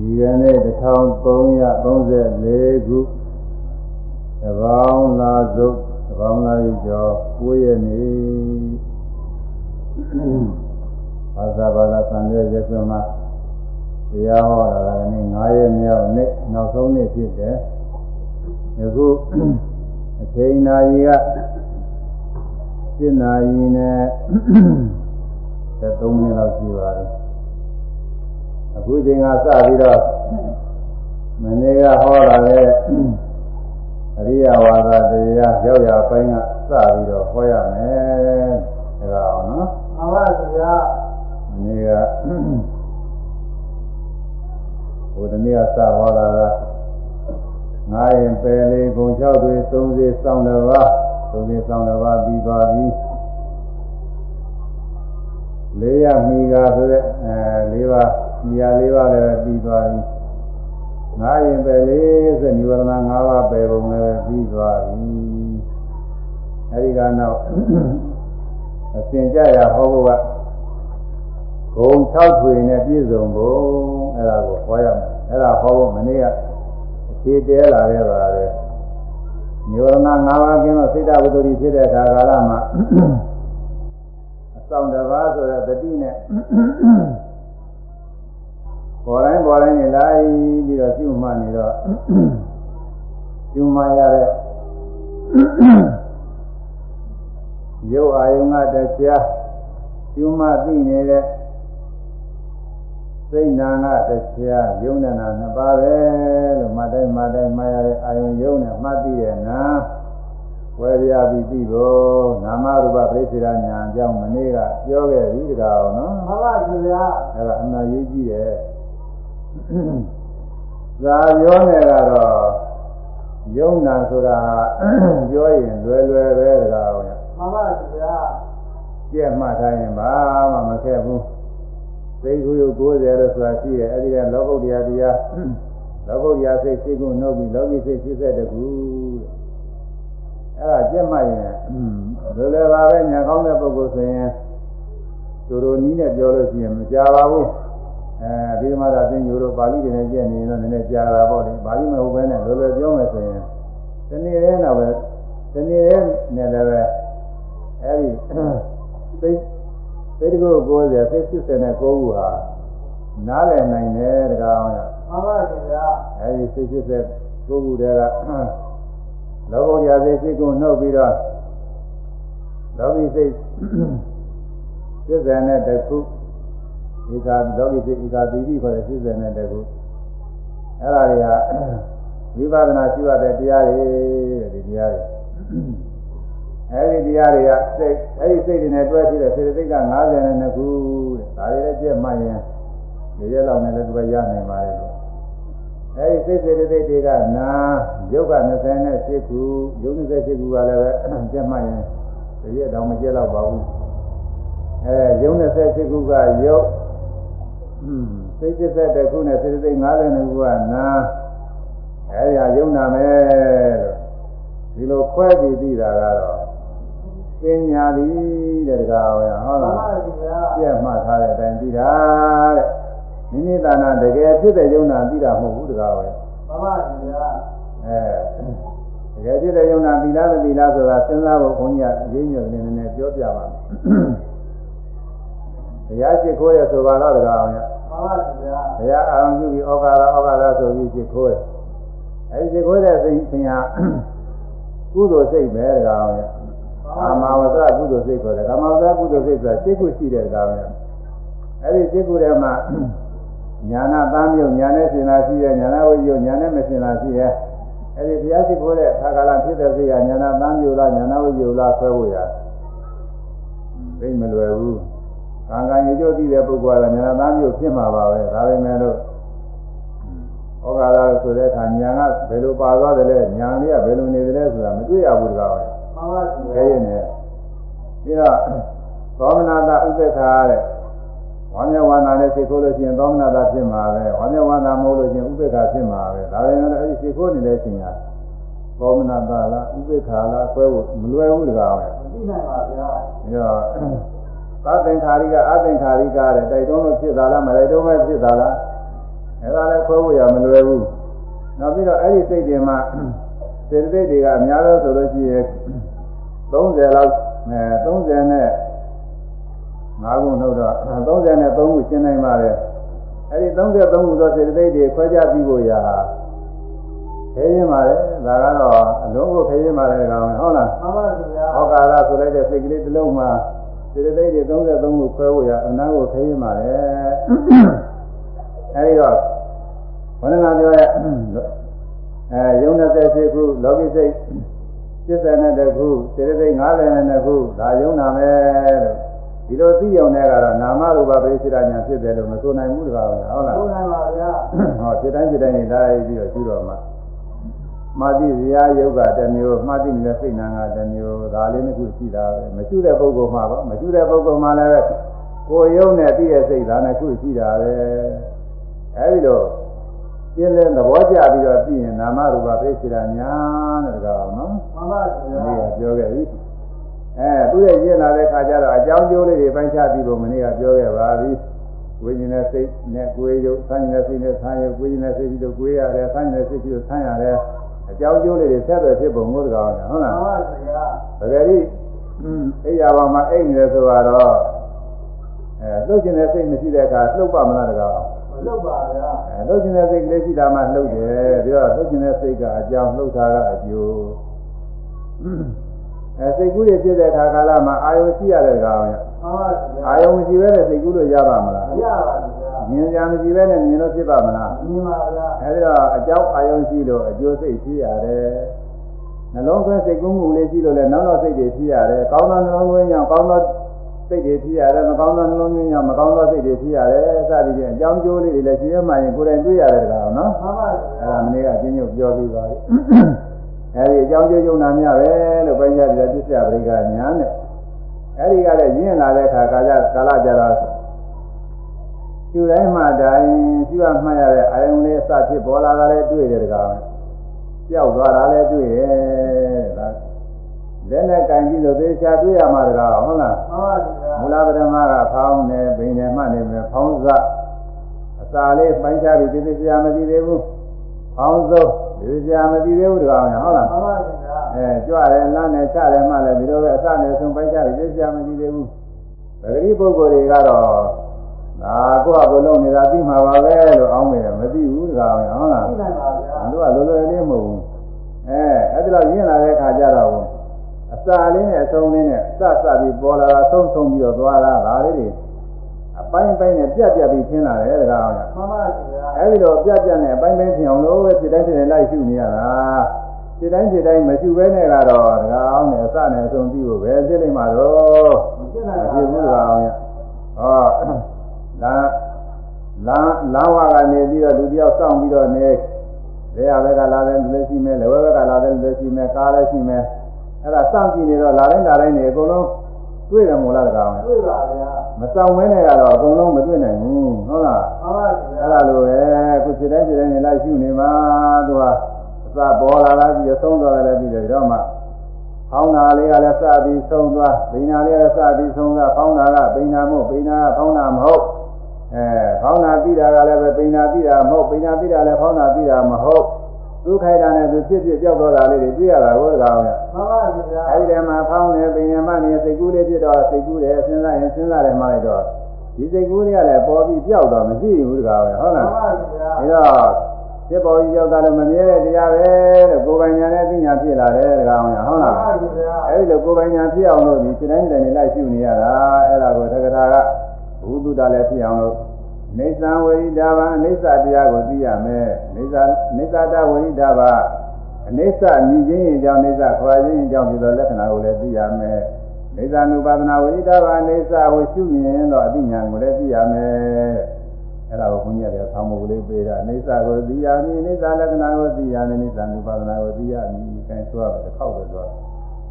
ဒီကနေ့1334ခုသဘောင်းလာစုသဘောင်းလာကျော်9ရက်နေ့ဘာသာဘာသာသံဃာရက်ကွမှာတရားဟောတာကလည်း9ရက်မြောက်နေ့နောက်ဆုံးနေ့ဖြစ်တယ်ယခုအချိန်နာရီက7နာရီနဲ့73မိနစ်လောက်ရှိပါတယ် အခုချိန်ကစပြီးတော့မနေ့ကဟောတာလေအရိယဝါဒတရားရောက်ရပိုင်းကစပြီးတော့ဟောရမယ်ဒါကအောင်နော်မှန်ပါဗျာမနေ့ကဟိုတနေ့ကစဟောတာကငါရင်ပယ်လေးဂုံ၆တွေသုံးစီစောင်းတစ်ပါးသုံးစီစောင်းတစ်ပါးပြီးသွားပြီလေးရမိကဆိုတဲ့အဲလေးပါး မိယာလေးပါးလည်းပြီးသွားပြီငါရင်ပဲလေးဆိုនិဝရဏ၅ပါးပယ်ပုံလည်းပြီးသွားပြီအဲဒီကနောက်အစဉ်ကြရဟောဖို့ကဂုံ6ထွေနဲ့ပြည့်စုံဖို့အဲဒါကိုဟောရမယ်အဲဒါဟောဖို့မနေ့ကအခြေတဲလာခဲ့ပါတယ်និဝရဏ၅ပါးကင်းတော့စိတ်တဝတ္တုဖြစ်တဲ့အခါကာလမှာဆောင်တစ်ပါးဆိုတဲ့တတိနဲ့ ပေါ်တိုင်းပေါ်တိုင်းနေလိုက်ပြီးတော့ပြုမှနေတော့ပြုမှရတဲ့ရုပ်အာယုံကတရားပြုမှသိနေတဲ့စိတ်နာကတရားယုံနာနှစ်ပါးပဲလို့မှတ်တိုင်းမှတ်တိုင်းမှရတဲ့အာယုံယုံနဲ့မှတ်သိတဲ့နာဝေရပြီးပြီဖို့နာမရူပပြိစေရညာအကြောင်းမနေ့ကပြောခဲ့ပြီတကားအောင်နော်မှန်ပါဗျာအဲ့ဒါအမှန်ရေးကြည့်တယ် သာပြောနေကတော့ယုံနာဆိုတာပြောရင်လွယ်လွယ်ပဲတကားအောင်မှန်ပါဗျာကြက်မှတ်ထားရင်ဘာမှမခက်ဘူးသိခုယု90လို့ဆိုတာရှိရဲ့အဲ့ဒီကလောကုတ္တရာတရားလောကုတ္တရာစိတ်စိတ်ကိုနှုတ်ပြီးလောကီစိတ်ဖြစ်တဲ့ကူတဲ့အဲ့ဒါကြက်မှတ်ရင်လွယ်လွယ်ပါပဲညာကောင်းတဲ့ပုဂ္ဂိုလ်ဆိုရင်သူတို့နီးနဲ့ပြောလို့ရှိရင်မကြပါဘူး အဲဒီမှာသာသင်ညိုတို့ပါဠိတွေနဲ့ကြက်နေရင်တော့နည်းနည်းကြာတာပေါ့လေပါဠိမဟုတ်ဘဲနဲ့လွယ်လွယ်ပြောမယ်ဆိုရင်ဒီနေ့တည်းတော့ပဲဒီနေ့တည်းနဲ့လည်းပဲအဲဒီသိသိတကု90သိ89ခုဟာနားလည်နိုင်တယ်တကားအောင်ရမှန်ပါဗျာအဲဒီသိ89ခုတည်းကလောဘရာစိတ်စိတ်ကိုနှုတ်ပြီးတော့လောဘီစိတ်စိတ်ဇာနဲ့တခု ဧကလောဘီစိတ်ဧကတိတိခေါ်တဲ့စိတ်ဇာနဲ့တခုအဲ့ဒါတွေကဝိပဿနာရှိရတဲ့တရားတွေဒီတရားတွေအဲ့ဒီတရားတွေကစိတ်အဲ့ဒီစိတ်တွေနဲ့တွဲဖြစ်တဲ့စေတသိက်က52ခုတဲ့ဒါတွေလည်းကြက်မှတ်ရင်ဒီရက်လောက်နဲ့လည်းသူကရနိုင်ပါလေလို့အဲဒီစိတ်စေတသိက်တွေကနာယုတ်က28ခုယုတ်28ခုကလည်းပဲကျက်မှတ်ရင်ဒီရက်တော့မကျက်တော့ပါဘူးအဲယုတ်28ခုကယုတ် စိတ်จิตတဲ့ခုနဲ့စေတသိက်52ခုကနာအဲဒီဟာယုံနာမယ်လို့ဒီလိုခွဲပြီးပြီးတာကတော့ပညာသည်တဲ့တကားဟောရဟုတ်လားပြည့်မှတ်ထားတဲ့အတိုင်းပြီးတာတဲ့မိမိသာနာတကယ်ဖြစ်တဲ့ယုံနာပြီးတာမဟုတ်ဘူးတကားပဲမှန်ပါဗျာအဲတကယ်ဖြစ်တဲ့ယုံနာပြီးလားမပြီးလားဆိုတာစဉ်းစားဖို့ဘုန်းကြီးကအရေးညွှန်နေနေပြောပြပါမယ်ဘုရားရှိခိုးရဆိုပါတော့တကားအောင်ရမှန်ပါဗျာ ဘုရားအာရုံပြုပြီးဩကာသဩကာသဆိုပြီးရှိခိုးရအဲဒီရှိခိုးတဲ့စိတ်ဆင်ဟာကုသိုလ်စိတ်ပဲတကားအောင်ရကာမဝဇ္ဇကုသိုလ်စိတ်ခေါ်တယ်ကာမဝဇ္ဇကုသိုလ်စိတ်ဆိုတာစိတ်ခုရှိတဲ့တကားပဲအဲဒီစိတ်ခုထဲမှာညာနာသားမျိုးညာနဲ့ရှင်လာရှိရဲ့ညာနာဝိယညာနဲ့မရှင်လာရှိရဲ့အဲဒီဘုရားရှိခိုးတဲ့ခါကာလဖြစ်တဲ့စိတ်ကညာနာသားမျိုးလားညာနာဝိယလားဆွဲဖို့ရသိမလွယ်ဘူး ကံကံရေကျိုးသိတဲ့ပုဂ္ဂိုလ်ကညာနာသားမျိုးဖြစ်မှာပါပဲဒါပေမဲ့လို့ဩဃာရဆိုတဲ့အခါညာကဘယ်လိုပါသွားတယ်လဲညာလေးကဘယ်လိုနေတယ်လဲဆိုတာမတွေ့ရဘူးတကားပဲမှန်ပါဗျာခဲရင်လည်းပြီးတော့သောမနာတဥပ္ပခါတဲ့ဝါမျက်ဝါနာနဲ့စိတ်ခိုးလို့ရှိရင်သောမနာတာဖြစ်မှာပဲဝါမျက်ဝါနာမဟုတ်လို့ရှိရင်ဥပေက္ခဖြစ်မှာပဲဒါပေမဲ့အဲဒီစိတ်ခိုးနေတဲ့အချိန်ကသောမနာတာလားဥပေက္ခလားဆွဲဖို့မလွယ်ဘူးတကားပဲမသိနိုင်ပါဗျာပြီးတော့ သသင်္ခါရိကအသင်္ခါရိကတဲ့တိုက်တွန်းလို့ဖြစ်တာလားမတိုက်တွန်းပဲဖြစ်တာလားအဲဒါလည်းခွဲဖို့ရမလွယ်ဘူးနောက်ပြီးတော့အဲ့ဒီစိတ်တွေမှာစေတသိက်တွေကအများလို့ဆိုလို့ရှိရင်30လောက်အဲ30နဲ့5ခုနှုတ်တော့33ခုရှင်းနိုင်ပါတယ်အဲ့ဒီ33ခုသောစေတသိက်တွေခွဲခြားပြီးဖို့ရာခဲရင်ပါတယ်ဒါကတော့အလုံးကိုခဲရင်ပါတယ်ကောင်ဟုတ်လားမှန်ပါဗျာဟောကာရဆိုလိုက်တဲ့စိတ်ကလေးတစ်လုံးမှာ စေတသိက်တွေ33ခုခွဲဖို့ရာအနာကိုခဲရင်ပါတယ်အဲဒီတော့ဘုန်းတော်ပြောရဲ့အဲယုံ28ခုလောကိစိတ်72ခုစေတသိက်52ခုဒါယုံနာမယ်လို့ဒီလိုသိရုံနဲ့ကတော့နာမရူပပရိစ္ဆေဒညာဖြစ်တယ်လို့မဆိုနိုင်ဘူးတကားဟုတ်လားဟုတ်နိုင်ပါဗျာဟောဖြစ်တိုင်းဖြစ်တိုင်းနေလိုက်ပြီးတော့ကျူတော့မှ မာတိဇာယုတ်ကတစ်မျိုးမှားတိနေတဲ့စိတ်နာကတစ်မျိုးဒါလေးနှစ်ခုရှိတာပဲမကျူတဲ့ပုဂ္ဂိုလ်မှာပေါ့မကျူတဲ့ပုဂ္ဂိုလ်မှာလည်းကိုယ်ယုံနဲ့သိတဲ့စိတ်ဒါနှစ်ခုရှိတာပဲအဲဒီတော့ရှင်းလင်းသဘောကျပြီးတော့သိရင်နာမရူပပိစ္ဆေဒညာတဲ့တကားနော်မှန်ပါဗျာမနေ့ကပြောခဲ့ပြီအဲသူရဲ့ရင့်လာတဲ့ခါကျတော့အကြောင်းကျိုးလေးတွေပိုင်းခြားပြီးဖို့မနေ့ကပြောခဲ့ပါပြီဝိညာဉ်နဲ့စိတ်နဲ့ကိုယ်ရုပ်ဆန်းနေတဲ့စိတ်နဲ့ဆန်းရုပ်ကိုယ်ရင်နဲ့စိတ်ပြီးတော့ကိုယ်ရတယ်ဆန်းနေတဲ့စိတ်ပြီးတော့ဆန်းရတယ် အကြောင်းကျိုးလေးတွေဆက်သွယ်ဖြစ်ပုံကိုတကားအောင်ဟုတ်လားမှန်ပါဗျာပဂရိအိယာဘာမှာအိတ်နေတယ်ဆိုတော့အဲလှုပ်ခြင်းတဲ့စိတ်မရှိတဲ့အခါလှုပ်ပါမလားတကားအောင်မလုပ်ပါဗျာအဲလှုပ်ခြင်းတဲ့စိတ်ကလေးရှိတာမှလှုပ်တယ်ပြီးတော့လှုပ်ခြင်းတဲ့စိတ်ကအကြောင်းလှုပ်တာကအကျိုးအဲစိတ်ကူးတွေဖြစ်တဲ့အခါကာလမှာအာယုံရှိရတဲ့ကောင်ရမှန်ပါဗျာအာယုံမရှိဘဲနဲ့စိတ်ကူးလို့ရပါမလားမရပါဘူးဗျာ မြင်ကြမရှိဘဲနဲ့မြင်လို့ဖြစ်ပါမလားမြင်ပါဗျာအဲဒီတော့အကြောင်းအာယုံရှိလို့အကျိုးစိတ်ရှိရတယ်နှလုံးသွင်းစိတ်ကူးမှုလေးရှိလို့လည်းနောက်တော့စိတ်တွေရှိရတယ်ကောင်းသောနှလုံးသွင်းကြောင့်ကောင်းသောစိတ်တွေဖြစ်ရတယ်မကောင်းသောနှလုံးသွင်းကြောင့်မကောင်းသောစိတ်တွေဖြစ်ရတယ်စသည်ဖြင့်အကြောင်းကျိုးလေးတွေလည်းရှင်ရမှရင်ကိုယ်တိုင်တွေ့ရတယ်ကောင်နော်မှန်ပါအဲ့ဗျာဒါမနေ့ကအချင်းချုပ်ပြောပြီးပါပြီအဲ့ဒီအကြောင်းကျိုးကျုံနာများပဲလို့ပိုင်းခြားတဲ့ပြစ္ဆယပရိက္ခညာနဲ့အဲ့ဒီကလည်းရင့်လာတဲ့အခါကာလကာလကြတော့ ကျူတိုင်းမှတိုင်းကျူရမှတ်ရတဲ့အာယုံလေးအစဖြစ်ပေါ်လာတာလည်းတွေ့တယ်တကားပျောက်သွားတာလည်းတွေ့တယ်ဒါလက်နဲ့ကင်ပြီးလို့သေချာတွေ့ရမှာတကားဟုတ်လားမှန်ပါဗျာမူလပထမကဖောင်းနေဘိန်နေမှတ်နေမယ်ဖောင်းစအစာလေးပိုင်းခြားပြီးသေချာမသိသေးဘူးဖောင်းစိုးသေချာမသိသေးဘူးတကောင်ဟုတ်လားမှန်ပါဗျာအဲကြွတယ်လမ်းနဲ့ချတယ်မှလည်းဒီလိုပဲအစနဲ့ဆုံးပိုင်းခြားပြီးသေချာမသိသေးဘူးပဂရိပုဂ္ဂိုလ်တွေကတော့ ဒါကိုယ့်အကိုလုံးနေတာသိမှာပါပဲလို့အောင်းနေတယ်မသိဘူးတကောင်ဟုတ်လားသိနိုင်ပါဗျာတို့ကလောလောလေးမဟုတ်ဘူးအဲအဲ့ဒီတော့ရင်းလာတဲ့ခါကျတော့အစာလေးနဲ့အဆုံးလေးနဲ့စစပြီးပေါ်လာတာဆုံးဆုံးပြီးတော့သွားတာဒါလေးတွေအပိုင်းပိုင်းနဲ့ပြက်ပြက်ပြီးထင်းလာတယ်တကားအောင်မှန်ပါဗျာအဲ့ဒီတော့ပြက်ပြက်နဲ့အပိုင်းပိုင်းထင်အောင်လို့ပဲစိတ်တိုင်းစိတ်တိုင်းလိုက်ရှုနေရတာစိတ်တိုင်းစိတ်တိုင်းမရှုဘဲနဲ့ကတော့တကားအောင်နဲ့အစနဲ့အဆုံးပြီးဖို့ပဲဖြစ်နေမှာတော့မဖြစ်မနိုင်ပါဖြစ်ဘူးတဗျာကားအောင်ဟော လာလာလာဝကနေပြီးတော့လူတယောက်စောင့်ပြီးတော့နေဘယ်ဟာဘက်ကလာတယ်လူလည်းရှိမယ်လက်ဝဲဘက်ကလာတယ်လူလည်းရှိမယ်ကားလည်းရှိမယ်အဲ့ဒါစောင့်ကြည့်နေတော့လာတိုင်းလာတိုင်းနေအကုန်လုံးတွေ့တယ်မို့လားတကားအောင်တွေ့ပါဗျာမဆောင်ဝဲနဲ့ကတော့အကုန်လုံးမတွေ့နိုင်ဘူးဟုတ်လားမှန်ပါဗျာအဲ့ဒါလိုပဲခုစိတ်တိုင်းစိတ်တိုင်းနေလိုက်ရှုနေမှာသူကအစပေါ်လာတာပြီးတော့သုံးသွားတယ်ပြီးတော့မှဖောင်းတာလေးကလည်းစပြီးသုံးသွားဘိညာလေးကလည်းစပြီးသုံးသွားဖောင်းတာကဘိညာမို့ဘိညာကဖောင်းတာမဟုတ် အဲဖောင်းတာပြီးတာကလည်းပဲဘိညာပြီးတာမဟုတ်ဘိညာပြီးတာလည်းဖောင်းတာပြီးတာမဟုတ်သူခိုက်တာနဲ့သူဖြစ်ဖြစ်ကြောက်သွားတာလေးတွေတွေ့ရတာကိုတကားအောင်မှန်ပါဗျာအဲဒီထဲမှာဖောင်းနေပင်ရမနေစိတ်ကူးလေးဖြစ်တော့စိတ်ကူးတယ်စဉ်းစားရင်စဉ်းစားတယ်မှလိုက်တော့ဒီစိတ်ကူးလေးကလည်းပေါ်ပြီးပြောက်တော့မရှိဘူးတကားပဲဟုတ်မှလားန်ပါဗျာဒါတော့ဖြစ်ပေါ်ပြီးရောက်တာလည်းမမြဲတဲ့တရားပဲတဲ့ကိုယ်ပိုင်ညာနဲ့သိညာဖြစ်လာတယ်တကားအောင်ဟုတ်လားမှန်ပါဗျာအဲဒီလိုကိုယ်ပိုင်ညာဖြစ်အောင်လို့ဒီစိတ်တိုင်းတိုင်းလိုက်ရှုနေရတာအဲ့ဒါကိုသက္ကထာက ဘုသူတလည်းဖြစ်အောင်လို့နေသံဝိရိဒဘာအိဋ္ဌတရားကိုသိရမယ်နေသနေသတဝိရိဒဘာအိဋ္ဌမြည်ခြင်းအကြောင်းအိဋ္ဌခွာခြင်းအကြောင်းဒီလိုလက္ခဏာကိုလည်းသိရမယ်နေသနုပါဒနာဝိရိဒဘာအိဋ္ဌကိုရှုမြင်တော့အသိဉာဏ်ကိုလည်းသိရမယ်အဲ့ဒါကိုဘုန်းကြီးကလည်းဆောင်းမုတ်ကလေးပေးတာအိဋ္ဌကိုသိရမည်အိဋ္ဌလက္ခဏာကိုသိရမည်အိဋ္ဌနုပါဒနာကိုသိရမည်အဲဆိုတော့တစ်ခေါက်ပဲဆိုတော့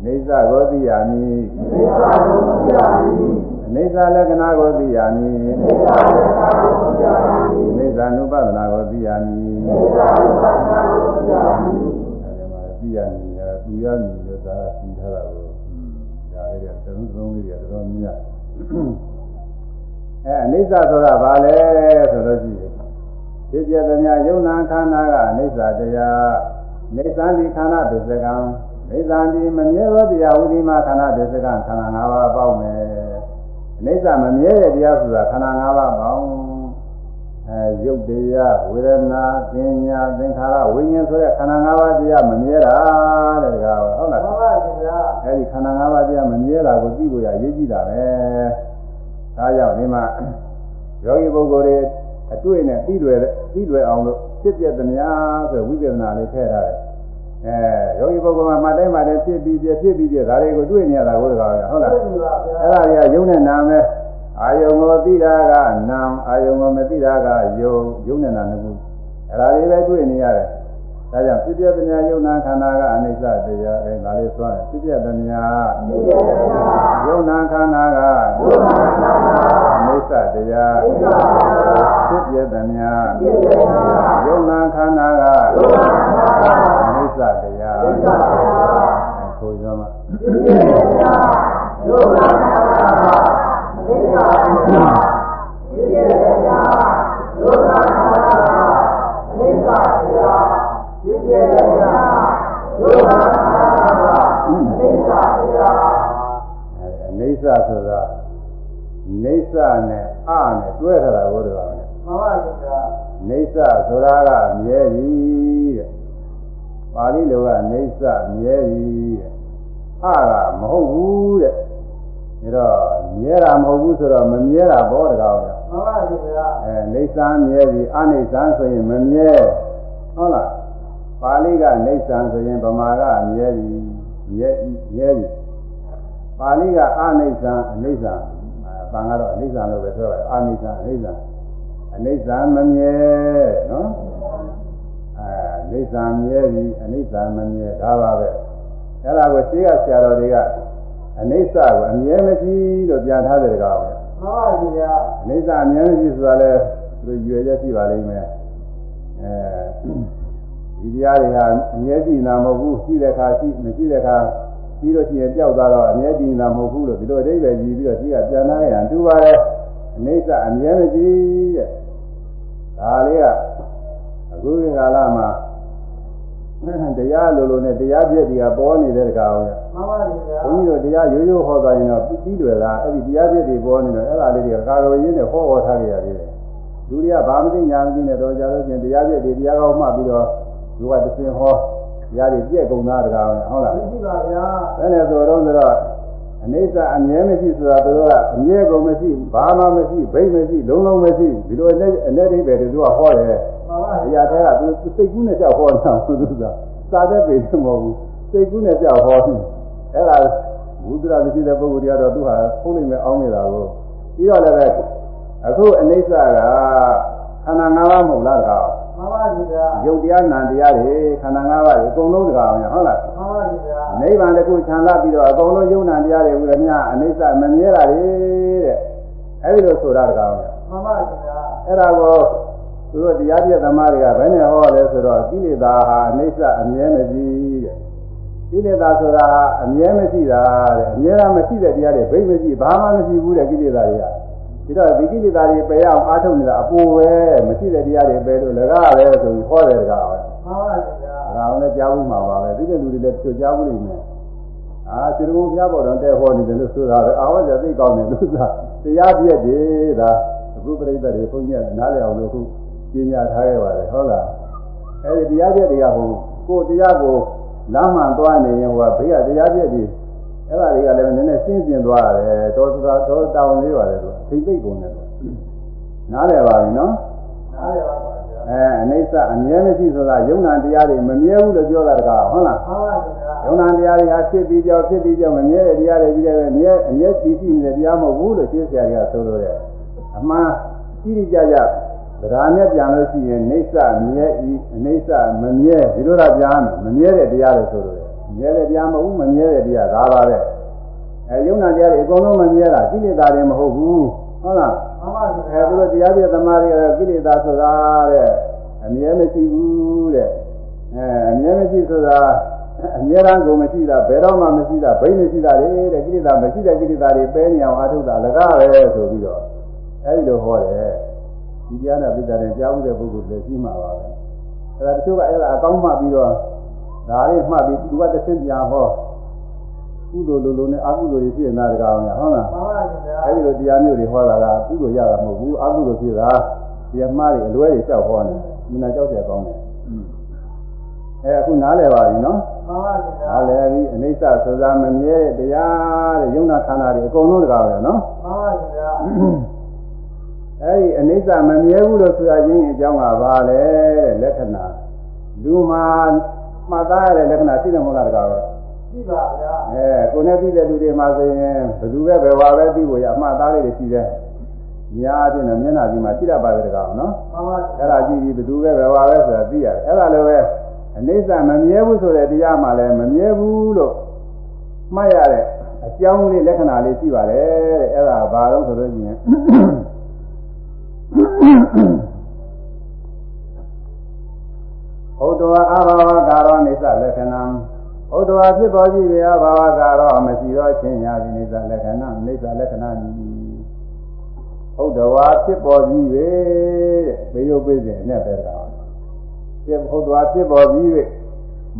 အိဋ္ဌကိုသိရမည်သိပါဘူးဗျာအိဋ္ဌလက္ခဏာကိုသိရမည်သိပါဘူးဗျာအိဋ္ဌ ानु ပဒနာကိုသိရမည်သိပါဘူးဗျာအဲဒီမှာသိရမည်အဲသူရမည်လို့သာသိထားတာကိုဒါလေးကသုံးသုံးလေးတွေတော်တော်များအဲအိဋ္ဌဆိုတာဘာလဲဆိုလို့ရှိရင်ဖြစ်ပြသမျှယုံနာခန္ဓာကအနိစ္စတရားနေသံဒီခန္ဓာပစ္စကံ နေသံဒီမမြဲသောတရားဝိဒီမာခန္ဓာပစ္စကံခန္ဓာ၅ပါးပေါင်းမယ်အနိစ္စမမြဲတဲ့တရားဆိုတာခန္ဓာ၅ပါးပေါင်းအဲရုပ်တရားဝေဒနာပညာသင်္ခါရဝိညာဉ်ဆိုတဲ့ခန္ဓာ၅ပါးတရားမမြဲတာတဲ့တကားဟုတ်လားမှန်ပါဗျာအဲဒီခန္ဓာ၅ပါးတရားမမြဲတာကိုသိဖို့ရအရေးကြီးတာပဲဒါကြောင့်ဒီမှာယောဂီပုဂ္ဂိုလ်တွေအတွေ့နဲ့ပြီးတွေပြီးတွေအောင်လို့ဖြစ်ပြသမျှဆိုဝိပဿနာလေးထည့်ထားတယ် အဲယောဂီပုဂ္ဂိုလ်ကမှတ်တိုင်းမှတိုင်းဖြစ်ပြီးပြဖြစ်ပြီးပြဒါတွေကိုတွေ့နေရတာကိုတကားဟုတ်လားသိပါဗျာအဲ့ဒါတွေကယုံနဲ့နာမဲအာယုံကိုသိတာကနာအာယုံကိုမသိတာကယုံယုံနဲ့နာနှစ်ခုအဲ့ဒါတွေပဲတွေ့နေရတယ်ဒါကြောင့်ဖြစ်ပြသမျှယုံနာခန္ဓာကအနိစ္စတရားအဲဒါလေးသွားတယ်ဖြစ်ပြသမျှယုံနာခန္ဓာကအနိစ္စတရားဖြစ်ပြသမျှယုံနာခန္ဓာကအနိ စ္စတရားဆိုကြမှာယုတ်နာနာမိစ္ဆာနာဒီရနာယုတ်နာနာမိစ္ဆာနာဒီရနာယုတ်နာနာမိစ္ဆာနာအနေဆဆိုတာနေဆနဲ့အနဲ့တွဲထားတာကိုတည်းကမှန်ပါဗျာနေဆဆိုတာကအမြဲကြီးတဲ့ ပါဠိလိုကနေဆမြဲကြီးတဲ့အကမဟုတ်ဘူးတဲ့ဒါတော့မြဲတာမဟုတ်ဘူးဆိုတော့မမြဲတာဘောတကောင်ရမှန်ပါဗျာအဲနေဆမြဲကြီးအနေဆဆိုရင်မမြဲဟုတ်လားပါဠိကနေဆဆိုရင်ဗမာကအမြဲကြီးမြဲမြဲကြီးပါဠိကအာနိစ္စအနိစ္စအပန်ကတော့အနိစ္စလို့ပဲပြောပါတယ်အာနိစ္စအနိစ္စအနိစ္စမမြဲနော်အဲအ နိစ္စမြဲပြီအနိစ္စမမြဲဒါပါပဲအဲ့ဒါကိုရှင်းကဆရာတော်တွေကအနိစ္စကိုအမြဲမရှိလို့ပြန်ထားတယ်ကောင်ပဲမှန်ပါဗျာအနိစ္စအမြဲမရှိဆိုတာလဲသူရွယ်ချက်ရှိပါလိမ့်မယ်အဲဒီတရားတွေဟာအမြဲတည်နာမဟုတ်ဘူးရှိတဲ့အခါရှိမရှိတဲ့အခါပြီးလို့ရှိရင်ပျောက်သွားတော့အမြဲတည်နာမဟုတ်ဘူးလို့ဒီလိုအဓိပ္ပာယ်ကြီးပြီးတော့ရှိကပြန်လာရန်တူပါတယ်အနိစ္စအမြဲမရှိတဲ့ဒါလေးကအခုဒီကာလမှာ တရားလိုလိုနဲ့တရားပြည့်တွေကပေါ်နေတဲ့ကောင်ရမှန်ပါဗျာဘုန်းကြီးတို့တရားရိုးရိုးဟောသွားရင်တော့ပြီးတယ်လားအဲ့ဒီတရားပြည့်တွေပေါ်နေတော့အဲ့ဒါလေးတွေကကာကွယ်ရင်းနဲ့ဟောဟောထားကြရသေးတယ်လူတွေကဘာမသိညာမသိနဲ့တော့ကြလို့ချင်းတရားပြည့်တွေတရားကောင်းမှပြီးတော့လူကတစ်စင်ဟောတရားတွေပြည့်ကုန်သားတကားဟုတ်လားသိပါဗျာဘယ်နဲ့ဆိုတော့ဆိုတော့အနိစ္စအမြဲမရှိဆိုတာတို့ကအမြဲကုန်မရှိဘာမှမရှိဘိတ်မရှိလုံးလုံးမရှိဒီလိုအနေအနေအိဗယ်တွေသူကဟောတယ်မှန်ပါ အဗျာရာတွေကသူစိတ်ကူးနဲ့ကြောက်ဟောတာသူကစာတဲ့ပေမဟုတ်ဘူးစိတ်ကူးနဲ့ကြောက်ဟောတယ်အဲ့ဒါဘုဒ္ဓရာမရှိတဲ့ပုဂ္ဂိုလ်တွေကတော့သူဟာဖုံးနိုင်မဲ့အောင်းနေတာကိုပြီးတော့လည်းပဲအခုအနိစ္စကခန္ဓာ၅ပါးမဟုတ်လားတကားမှန်ပါဗျာယုတ်တရားနာတရားတွေခန္ဓာ၅ပါးတွေအကုန်လုံးတကားအောင်ဟုတ်လားမှန်ပါဗျာနိဗ္ဗာန်တစ်ခုခြံလာပြီးတော့အကုန်လုံးယုံနာတရားတွေဝိရမအနိစ္စမမြဲတာတွေတဲ့အဲဒီလိုဆိုတာတကားအောင်မှန်ပါဗျာအဲ့ဒါကို သူတို့တရားပြသမားတွေကဘယ်နဲ့ဟောလဲဆိုတော့ကိလေသာဟာအနိစ္စအမြဲမရှိတဲ့ကိလေသာဆိုတာအမြဲမရှိတာတဲ့အမြဲတမ်းမရှိတဲ့တရားတွေဘိတ်မရှိဘာမှမရှိဘူးတဲ့ကိလေသာတွေကဒါတော့ဒီကိလေသာတွေပယ်အောင်အားထုတ်နေတာအပူပဲမရှိတဲ့တရားတွေပယ်လို့လကားပဲဆိုပြီးဟောတယ်တကားပဲမှန်ပါဗျာဒါအောင်လည်းကြားဘူးမှာပါပဲဒီတဲ့လူတွေလည်းကြိုကြားဘူးလိမ့်မယ်အာခြေတော်ဘုရားပေါ်တော့တဲ့ဟောနေတယ်လို့ဆိုတာပဲအာဟောကြသိကောင်းတယ်လို့ဆိုတာတရားပြည့်တယ်ဒါအခုပြိဿတွေဘုန်းကြီးကနားလည်အောင်လို့ခု ပညာထားခဲ့ပါတယ်ဟုတ်လားအဲဒီတရားပြည့်တွေကဟိုကိုတရားကိုလမ်းမှန်သွားနေရင်ဟိုကဘေးကတရားပြည့်တွေအဲ့ဒါတွေကလည်းနည်းနည်းရှင်းပြသွားတယ်တော်တော်တော်တောင်းလေးပါတယ်သူသိသိကုန်တယ်နားလည်ပါပြီနော်နားလည်ပါဗျာအဲအနိစ္စအမြဲမရှိဆိုတာယုံနာတရားတွေမမြဲဘူးလို့ပြောတာတကားဟုတ်လားမှန်ပါဗျာယုံနာတရားတွေဟာဖြစ်ပြီးကြောက်ဖြစ်ပြီးကြောက်မမြဲတဲ့တရားတွေကြီးတယ်ပဲမြဲအမြဲတည်ရှိနေတဲ့တရားမဟုတ်ဘူးလို့ရှင်းဆရာကြီးကဆိုလို့တယ်အမှန်ကြီးကြီးကြကြ ဗราနဲ့ပြန်လို့ရှိရင်နေစ္စမြဲဤအနိစ္စမမြဲဒီလိုတော့ပြန်မမြဲတဲ့တရားလို့ဆိုလို့တယ်မြဲတဲ့တရားမဟုတ်ဘူးမမြဲတဲ့တရားဒါပါပဲအဲယုံနာတရားတွေအကုန်လုံးမမြဲတာကိလေသာတွေမဟုတ်ဘူးဟုတ်လားမှန်ပါအဲဗျာသူတို့တရားပြသမားတွေကကိလေသာဆိုတာတဲ့အမြဲမရှိဘူးတဲ့အဲအမြဲမရှိဆိုတာအမြဲတမ်းကိုမရှိတာဘယ်တော့မှမရှိတာဘိန်းမရှိတာလေတဲ့ကိလေသာမရှိတဲ့ကိလေသာတွေပဲနေအောင်အားထုတ်တာလကားပဲဆိုပြီးတော့အဲဒီလိုဟောတယ် ဒီတရားနဲ့ပြည့်တဲ့ကြားမှုတဲ့ပုဂ္ဂိုလ်လည်းရှိမှာပါပဲအဲဒါတချို့ကအဲ့ဒါအကောင်းမှပြီးတော့ဒါလေးမှတ်ပြီးသူကတစ်ဆင့်ပြန်ဟောကုသိုလ်လိုလိုနဲ့အကုသိုလ်တွေဖြစ်နေတာတကားအောင်ဟုတ်လားမှန်ပါဗျာအဲ့ဒီလိုတရားမျိုးတွေဟောတာကကုသိုလ်ရတာမဟုတ်ဘူးအကုသိုလ်ဖြစ်တာတရားမှားတွေအလွဲတွေကြောက်ဟောနေမြင်လာကြောက်တယ်ကောင်းတယ်အဲအခုနားလည်ပါပြီနော်မှန်ပါဗျာနားလည်ပြီအနိစ္စဆိုတာမမြဲတဲ့တရားတဲ့ယုံနာခန္ဓာတွေအကုန်လုံးတကားပဲနော်မှန်ပါဗျာ အဲ့ဒီအနိစ္စမမြဲဘူးလို့ဆိုရခြင်းအကြောင်းကဘာလဲတဲ့လက္ခဏာလူမှာမှတ်သားရတဲ့လက္ခဏာရှိတယ်မဟုတ်လားတကားပဲရှိပါဗျာအဲကိုယ်နဲ့ပြီးတဲ့လူတွေမှာဆိုရင်ဘယ်သူပဲဘယ်ဝါပဲပြီးဖို့ရအမှတ်သားလေးတွေရှိတယ်ညာအချင်းနဲ့မျက်နှာကြီးမှာရှိတတ်ပါတယ်တကားနော်မှန်ပါအဲ့ဒါကြည့်ပြီးဘယ်သူပဲဘယ်ဝါပဲဆိုတာသိရတယ်အဲ့ဒါလိုပဲအနိစ္စမမြဲဘူးဆိုတဲ့တရားမှလည်းမမြဲဘူးလို့မှတ်ရတဲ့အကြောင်းလေးလက္ခဏာလေးရှိပါတယ်တဲ့အဲ့ဒါဘာလို့ဆိုလို့ရှိရင် ဟုတ်တော်အဘာဝကာရောနိစ္စလက္ခဏံဟုတ်တော်ဖြစ်ပေါ်ကြည့်ပြီအဘာဝကာရောမရှိတော့ချင်းညာဒီနိစ္စလက္ခဏံနိစ္စလက္ခဏာမြည်ဟုတ်တော်ဖြစ်ပေါ်ကြည့်ပြီတဲ့ဘေယုတ်ပိစဉ်နဲ့ပဲကောင်ဖြစ်ဟုတ်တော်ဖြစ်ပေါ်ကြည့်ပြီ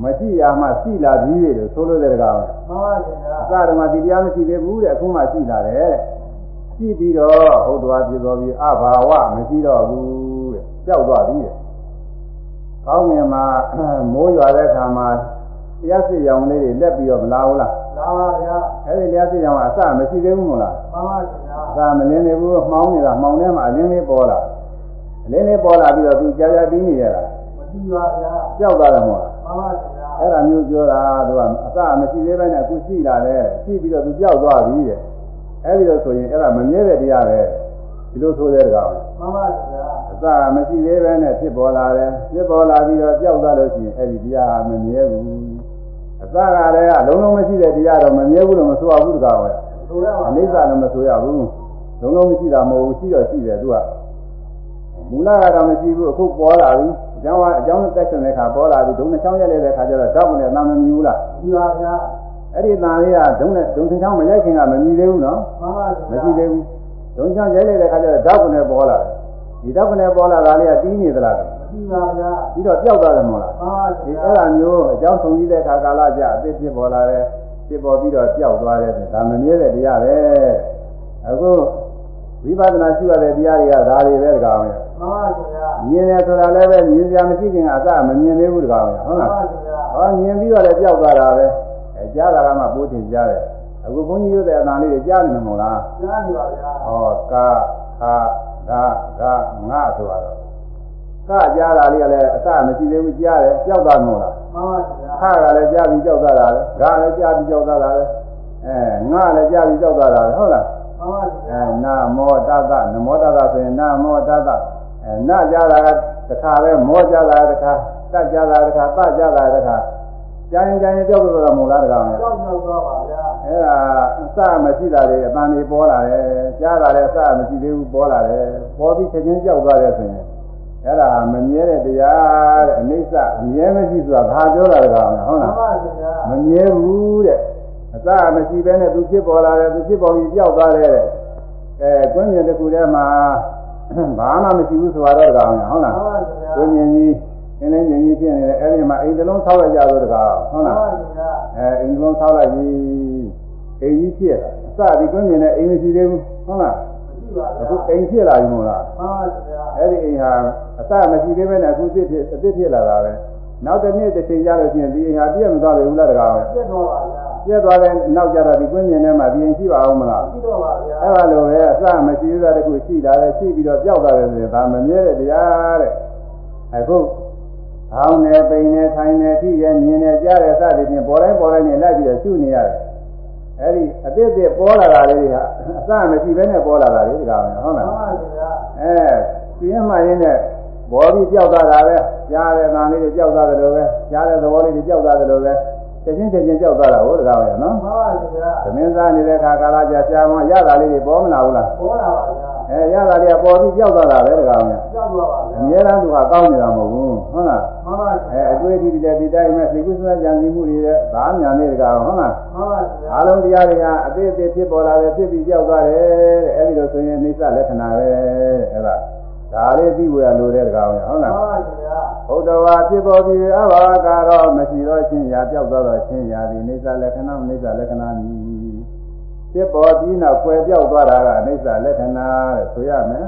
မရှိရမှရှိလာပြီးပြီလို့ဆိုလို့တဲ့ကောင်မှန်ပါဗျာအစတုန်းကဒီတရားမရှိသေးဘူးတဲ့အခုမှရှိလာတယ်တဲ့ ရှိပြီးတော့ဟုတ်တော်ဖြစ်ပေါ်ပြီးအဘာဝမရှိတော့ဘူးတဲ့ကြောက်သွားပြီတဲ့ကောင်းငင်မှာမိုးရွာတဲ့ခါမှာတရားစစ်ရောင်လေးတွေလက်ပြီးတော့မလာဘူးလားလာပါဗျာအဲ့ဒီတရားစစ်ရောင်ကအစမရှိသေးဘူးမလားမှန်ပါဗျာအစမလင်းနေဘူးမှောင်းနေတာမှောင်းထဲမှာအလင်းလေးပေါ်လာအလင်းလေးပေါ်လာပြီးတော့သူကြာကြာတီးနေရတာမကြည့်ပါဗျာကြောက်သွားတယ်မဟုတ်လားမှန်ပါဗျာအဲ့ဒါမျိုးပြောတာသူကအစမရှိသေးဘဲနဲ့အခုရှိလာတယ်ရှိပြီးတော့သူကြောက်သွားပြီတဲ့ အဲ့ဒီလိုဆိုရင်အဲ့ဒါမမြဲတဲ့တရားပဲဒီလိုဆိုတဲ့ကောင်မှန်ပါဗျာအစမရှိသေးဘဲနဲ့ဖြစ်ပေါ်လာတယ်ဖြစ်ပေါ်လာပြီးတော့ကြောက်သွားလို့ရှိရင်အဲ့ဒီတရားဟာမမြဲဘူးအစကလည်းအလုံးလုံးမရှိတဲ့တရားတော့မမြဲဘူးလို့မဆိုရဘူးတကားပဲဆိုရပါအနိစ္စလည်းမဆိုရဘူးလုံးလုံးမရှိတာမဟုတ်ဘူးရှိတော့ရှိတယ်သူကမူလကတော့မရှိဘူးအခုပေါ်လာပြီအကြောင်းကအကြောင်းတက်တဲ့ခါပေါ်လာပြီဒုံနှချောင်းရက်တဲ့ခါကျတော့ဓာတ်ကနေသာမမြည်ဘူးလားကြည့်ပါဗျာ အဲ့ဒီတန်လေးကဒုံနဲ့ဒုံနှချောင်းမရိုက်ခင်ကမမြည်သေးဘူးနော်မှန်ပါမဗျာရှိသေးဘူးဒုံချောင်းရိုက်လိုက်တဲ့ခါကျတော့ဓာတ်ကနေပေါ်လာတယ်ဒီဓာတ်ကနေပေါ်လာတာလေးကတီးနေသလားမကြည့်ပါဗျာပြီးတော့ပျောက်သွားတယ်မဟုတ်လားမှန်ပါဒီဗျာအဲ့ဒါမျိုးအကြောင်းဆုံးကြီးတဲ့ခါကာလကြအသိဖြစ်ပေါ်လာတယ်ဖြစ်ပေါ်ပြီးတော့ပျောက်သွားတယ်ဒါမမြဲတဲ့တရားပဲအခုဝိပဿနာရှိရတဲ့တရားတွေကဒါတွေပဲတကားမယ်မှန်ပါဗျာမြင်တယ်ဆိုတာလည်းပဲမြင်ကြမရှိခင်ကအစမမြင်သေးဘူးတကားမယ်ဟုတ်မှန်လားပါဗျာဟောမြင်ပြီးတော့လည်းပျောက်သွားတာပဲအဲ ကြားတာကမှပိုးတင်ကြားတယ်အခုဘုန်းကြီးတို့တဲ့အတန်လေးတွေကြားနေမှာမဟုတ်လားကြားနေပါဗျာဟောကာခာဂဂငါဆိုတော့ကကြားတာလေးကလည်းအစမရှိသေးဘူးကြားတယ်ပျောက်သွားမှာမဟုတ်လားမှန်ပါဗျာခါကလည်းကြားပြီးကြောက်သွားတာပဲဂါလည်းကြားပြီးကြောက်သွားတာပဲအဲငါလည်းကြားပြီးကြောက်သွားတာပဲဟုတ်လားမှန်ပါအဲဗျာနာမောတတနမောတတဆိုရင်နာမောတတအဲနာကြားတာကတစ်ခါပဲမောကြားတာတစ်ခါတတ်ကြားတာတစ်ခါတကြားတာတစ်ခါ ကြားရင်ကြားရင်ကြောက်လို့တော့မဟုတ်လားတကောင်လေကြောက်ကြောက်သွားပါဗျာအဲဒါအစမရှိတာတွေအတန်တွေပေါ်လာတယ်ကြားတာလည်းအစမရှိသေးဘူးပေါ်လာတယ်ပေါ်ပြီးချက်ချင်းကြောက်သွားတယ်ဆိုရင်အဲ့ဒါမမြဲတဲ့တရားတဲ့အနိစ္စမြဲမရှိဆိုတာဘာပြောတာတကောင်လေဟုတ်မှလားန်ပါဗျာမမြဲဘူးတဲ့အစမရှိဘဲနဲ့သူဖြစ်ပေါ်လာတယ်သူဖြစ်ပေါ်ပြီးကြောက်သွားတယ်တဲ့အဲကွင်းမြင်တစ်ခုထဲမှာဘာမှမရှိဘူးဆိုတော့တကောင်ဟုတ်မှလားန်ပါဗျာကွင်းမြင်ကြီး အင်းလည်းမြင်ကြီးဖြစ်နေတယ်အဲဒီမှာအိမ်တစ်လုံးဆောက်လိုက်ကြလို့တကောင်ဟုတ်မှန်လားပါဗျာအဲအိမ်တစ်လုံးဆောက်လိုက်ပြီအိမ်ကြီးဖြစ်လာအစဒီကွင်းမြင်တဲ့အိမ်မရှိသေးဘူးဟုတ်လားမရှိပါဗျာအခုအိမ်ဖြစ်လာပြီမို့လားမှန်ပါဗျာအဲ့ဒီအိမ်ဟာအစမရှိသေးဘဲနဲ့အခုဖြစ်ဖြစ်အစ်ဖြစ်လာတာပဲနောက်တစ်နေ့တစ်ချိန်ကြာလို့ရှိရင်ဒီအိမ်ဟာပြည့်မသွားပြီဘူးလားတကောင်ပြတ်တော့ပါဗျာပြည့်သွားတဲ့နောက်ကြတော့ဒီကွင်းမြင်ထဲမှာဒီရင်ရှိပါအောင်မလားရှိတော့ပါဗျာအဲ့လိုပဲအစမရှိသေးတာတခုရှိလာတယ်ရှိပြီးတော့ပျောက်သွားတယ်ဆိုရင်ဒါမမြဲတဲ့တရားတဲ့အခု ဟောင်းနေပိန်နေထိုင်နေထိရမြင်နေကြားတယ်စသည်ဖြင့်ပေါ်တိုင်းပေါ်တိုင်းနဲ့လိုက်ပြီးတော့ရှုနေရတယ်အဲ့ဒီအသစ်သစ်ပေါ်လာတာလေးတွေဟာအစမရှိဘဲနဲ့ပေါ်လာတာလေဒီကောင်ဟုတ်မှလားန်ပါဗျာအဲပြင်းမှရင်းနဲ့ဘောပြီးကြောက်သွားတာပဲကြားတဲ့နာလေးတွေကြောက်သွားတယ်လို့ပဲကြားတဲ့သဘောလေးတွေကြောက်သွားတယ်လို့ပဲချက်ချင်းချက်ချင်းကြောက်သွားတာဟုတ်တကားပဲနော်မှန်ပါဗျာသမင်းစားနေတဲ့ခါကာလကြာရှားမရတာလေးတွေပေါ်မလာဘူးလားပေါ်လာပါဗျာ အဲရတာလေးကပေါ်ပြီးကြောက်သွားတာပဲတကားပဲကြောက်သွားပါအဗျာများအားသူကကောင်းနေတာမဟုတ်ဘူးဟုတ်လားမှန်ပါအဲဗျာအတွေ့အထိတွေဒီတိုင်းမဲ့သိကုသကြံစည်မှုတွေတဲ့ဒါမှညာနေတကားဟုတ်လားမှန်ပါဗျာအားလုံးတရားတွေကအသေးအသေးဖြစ်ပေါ်လာတယ်ဖြစ်ပြီးကြောက်သွားတယ်တဲ့အဲဒီလိုဆိုရင်အိဋ္ဌလက္ခဏာပဲတဲ့အဲ့ဒါဒါလေးသိဖို့ရလိုတဲ့တကားဟုတ်လားမှန်ပါဗျာဘုဒ္ဓဝါဖြစ်ပေါ်ပြီးအဘာကတော့မရှိတော့ချင်းရာပြောက်သွားတော့ချင်းရာဒီအိဋ္ဌလက္ခဏာအိဋ္ဌလက္ခဏာမီ ဖြစ်ပေါ်ပြီးနောက်ကွယ်ပြောက်သွားတာကအိဋ္ဌလက္ခဏာတဲ့ဆိုရမယ်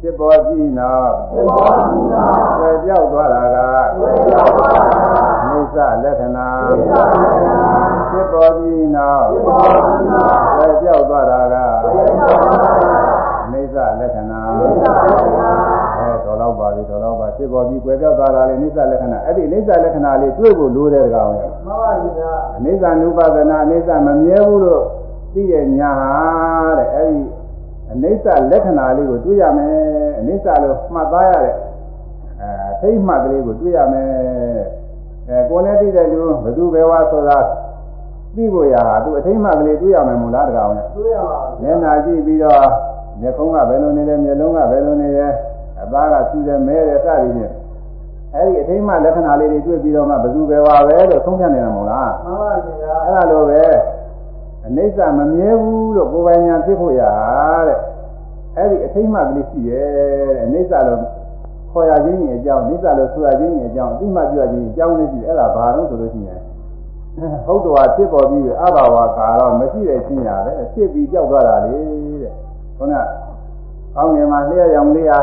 ဖြစ်ပေါ်ပြီးနောက်ဒီမောဒီနာကွယ်ပြောက်သွားတာကဝိညာဉ်ပါဒနာအိဋ္ဌလက္ခဏာဝိညာဉ်ပါဒနာဖြစ်ပေါ်ပြီးနောက်ဒီမောဒီနာကွယ်ပြောက်သွားတာကဝိညာဉ်ပါဒနာအိဋ္ဌလက္ခဏာဝိညာဉ်ပါဒနာအဲတော်တော့ပါပြီတော်တော့ပါဖြစ်ပေါ်ပြီးကွယ်ပြောက်သွားတာလေအိဋ္ဌလက္ခဏာအဲ့ဒီအိဋ္ဌလက္ခဏာလေးတွေ့ဖို့လိုတဲ့ကောင်ရဲ့မှန်ပါဗျာအနိစ္စ ानु ပါဒနာအနိစ္စမမြဲဘူးလို့ သိတဲ့ညာဟာတဲ့အဲ့ဒီအနိစ္စလက္ခဏာလေးကိုတွေ့ရမယ်အနိစ္စလို့မှတ်သားရတဲ့အဲအထိတ်မှတ်ကလေးကိုတွေ့ရမယ်အဲကိုယ်နဲ့သိတဲ့လူဘသူပဲဝါဆိုတာသိဖို့ရဟာသူအထိတ်မှတ်ကလေးတွေ့ရမယ်မို့လားတကောင်နဲ့တွေ့ရပါမျက်နာကြည့်ပြီးတော့မျက်ခုံးကဘယ်လိုနေလဲမျက်လုံးကဘယ်လိုနေလဲအသားကဆူတယ်မဲတယ်စသည်ဖြင့်အဲ့ဒီအထိတ်မှတ်လက္ခဏာလေးတွေတွေ့ပြီးတော့မှဘသူပဲဝါပဲလို့သုံးဖြတ်နေတာမို့လားမှန်ပါဗျာအဲ့ဒါလိုပဲ အနိစ္စမမြဲဘူးလို့ကိုယ်ပိုင်ညာဖြစ်ဖို့ရတဲ့အဲ့ဒီအထိမ့်မှကလေးရှိရဲ့တဲ့အနိစ္စလို့ခေါ်ရခြင်းကြီးအကြောင်းအနိစ္စလို့ဆိုရခြင်းကြီးအကြောင်းအသိမှပြုရခြင်းအကြောင်းလေးရှိတယ်အဲ့ဒါဘာလို့ဆိုလို့ရှိရင်ဟုတ်တော်ဖြစ်ပေါ်ပြီးအဘဝကာတော့မရှိတဲ့ချင်းရပဲဖြစ်ပြီးကြောက်သွားတာလေတဲ့ခုနကောင်းငယ်မှာလျှက်ရောင်လေးဟာ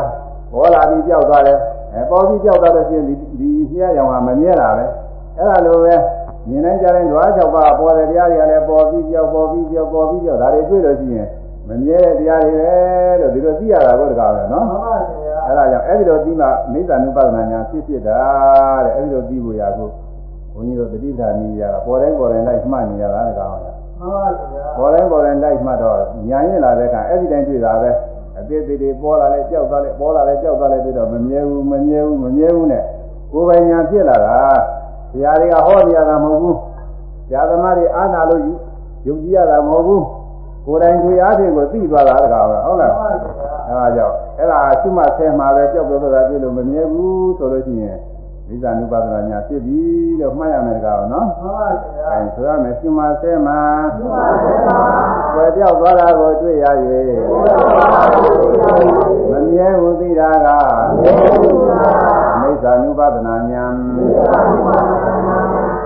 ဘောလာပြီးကြောက်သွားတယ်အဲပေါ်ပြီးကြောက်သွားလို့ရှိရင်ဒီဒီလျှက်ရောင်ဟာမမြဲတာပဲအဲ့ဒါလိုပဲ မြင်နိုင်ကြတဲ့ဓဝါ၆ပါးပေါ်တဲ့တရားတွေကလည်းပေါ်ပြီးကြောက်ပေါ်ပြီးကြောက်ပေါ်ပြီးကြောက်ဒါတွေတွေ့လို့ရှိရင်မမြဲတဲ့တရားတွေပဲလို့ဒီလိုသိရတာကိုတကားပဲနော်မှန်ပါဗျာအဲ့ဒါကြောင့်အဲ့ဒီလိုပြီးမှမိစ္ဆာနုပဒနာညာဖြစ်ဖြစ်တာတဲ့အဲ့ဒီလိုပြီးဖို့ရကိုဘုန်းကြီးတို့တတိပ္ပာနီးရတာပေါ်တိုင်းပေါ်တိုင်းလိုက်မှတ်နေရတာတကားပါမှန်ပါဗျာပေါ်တိုင်းပေါ်တိုင်းလိုက်မှတ်တော့ညာရင်လာတဲ့အခါအဲ့ဒီတိုင်းတွေ့တာပဲအသေးသေးတွေပေါ်လာလဲကြောက်သွားလဲပေါ်လာလဲကြောက်သွားလဲပြီးတော့မမြဲဘူးမမြဲဘူးမမြဲဘူးနဲ့ကိုယ်ပိုင်ညာဖြစ်လာတာ ဆရာတွေကဟောနေရတာမဟုတ်ဘူးဆရာသမားတွေအားနာလို့ယုံကြည်ရတာမဟုတ်ဘူးကိုယ်တိုင်တွေ့အားဖြင့်ကိုသိသွားတာတကားပဲဟုတ်မှလားန်ပါဗျာအဲဒါကြောင့်အဲ့ဒါရှုမှတ်ဆဲမှာပဲကြောက်ပြောတာပြလို့မမြဲဘူးဆိုလို့ရှိရင်ဝိဇာနုပါဒနာညာဖြစ်ပြီလို့မှတ်ရမယ်တကားနော်မှန်ပါဗျာအဲဆိုရမယ်ရှုမှတ်ဆဲမှာမှန်ပါဗျာွယ်ပြောက်သွားတာကိုတွေ့ရ၍မမြဲဘူးသိတာကမိစ္ဆာနုပါဒနာညာ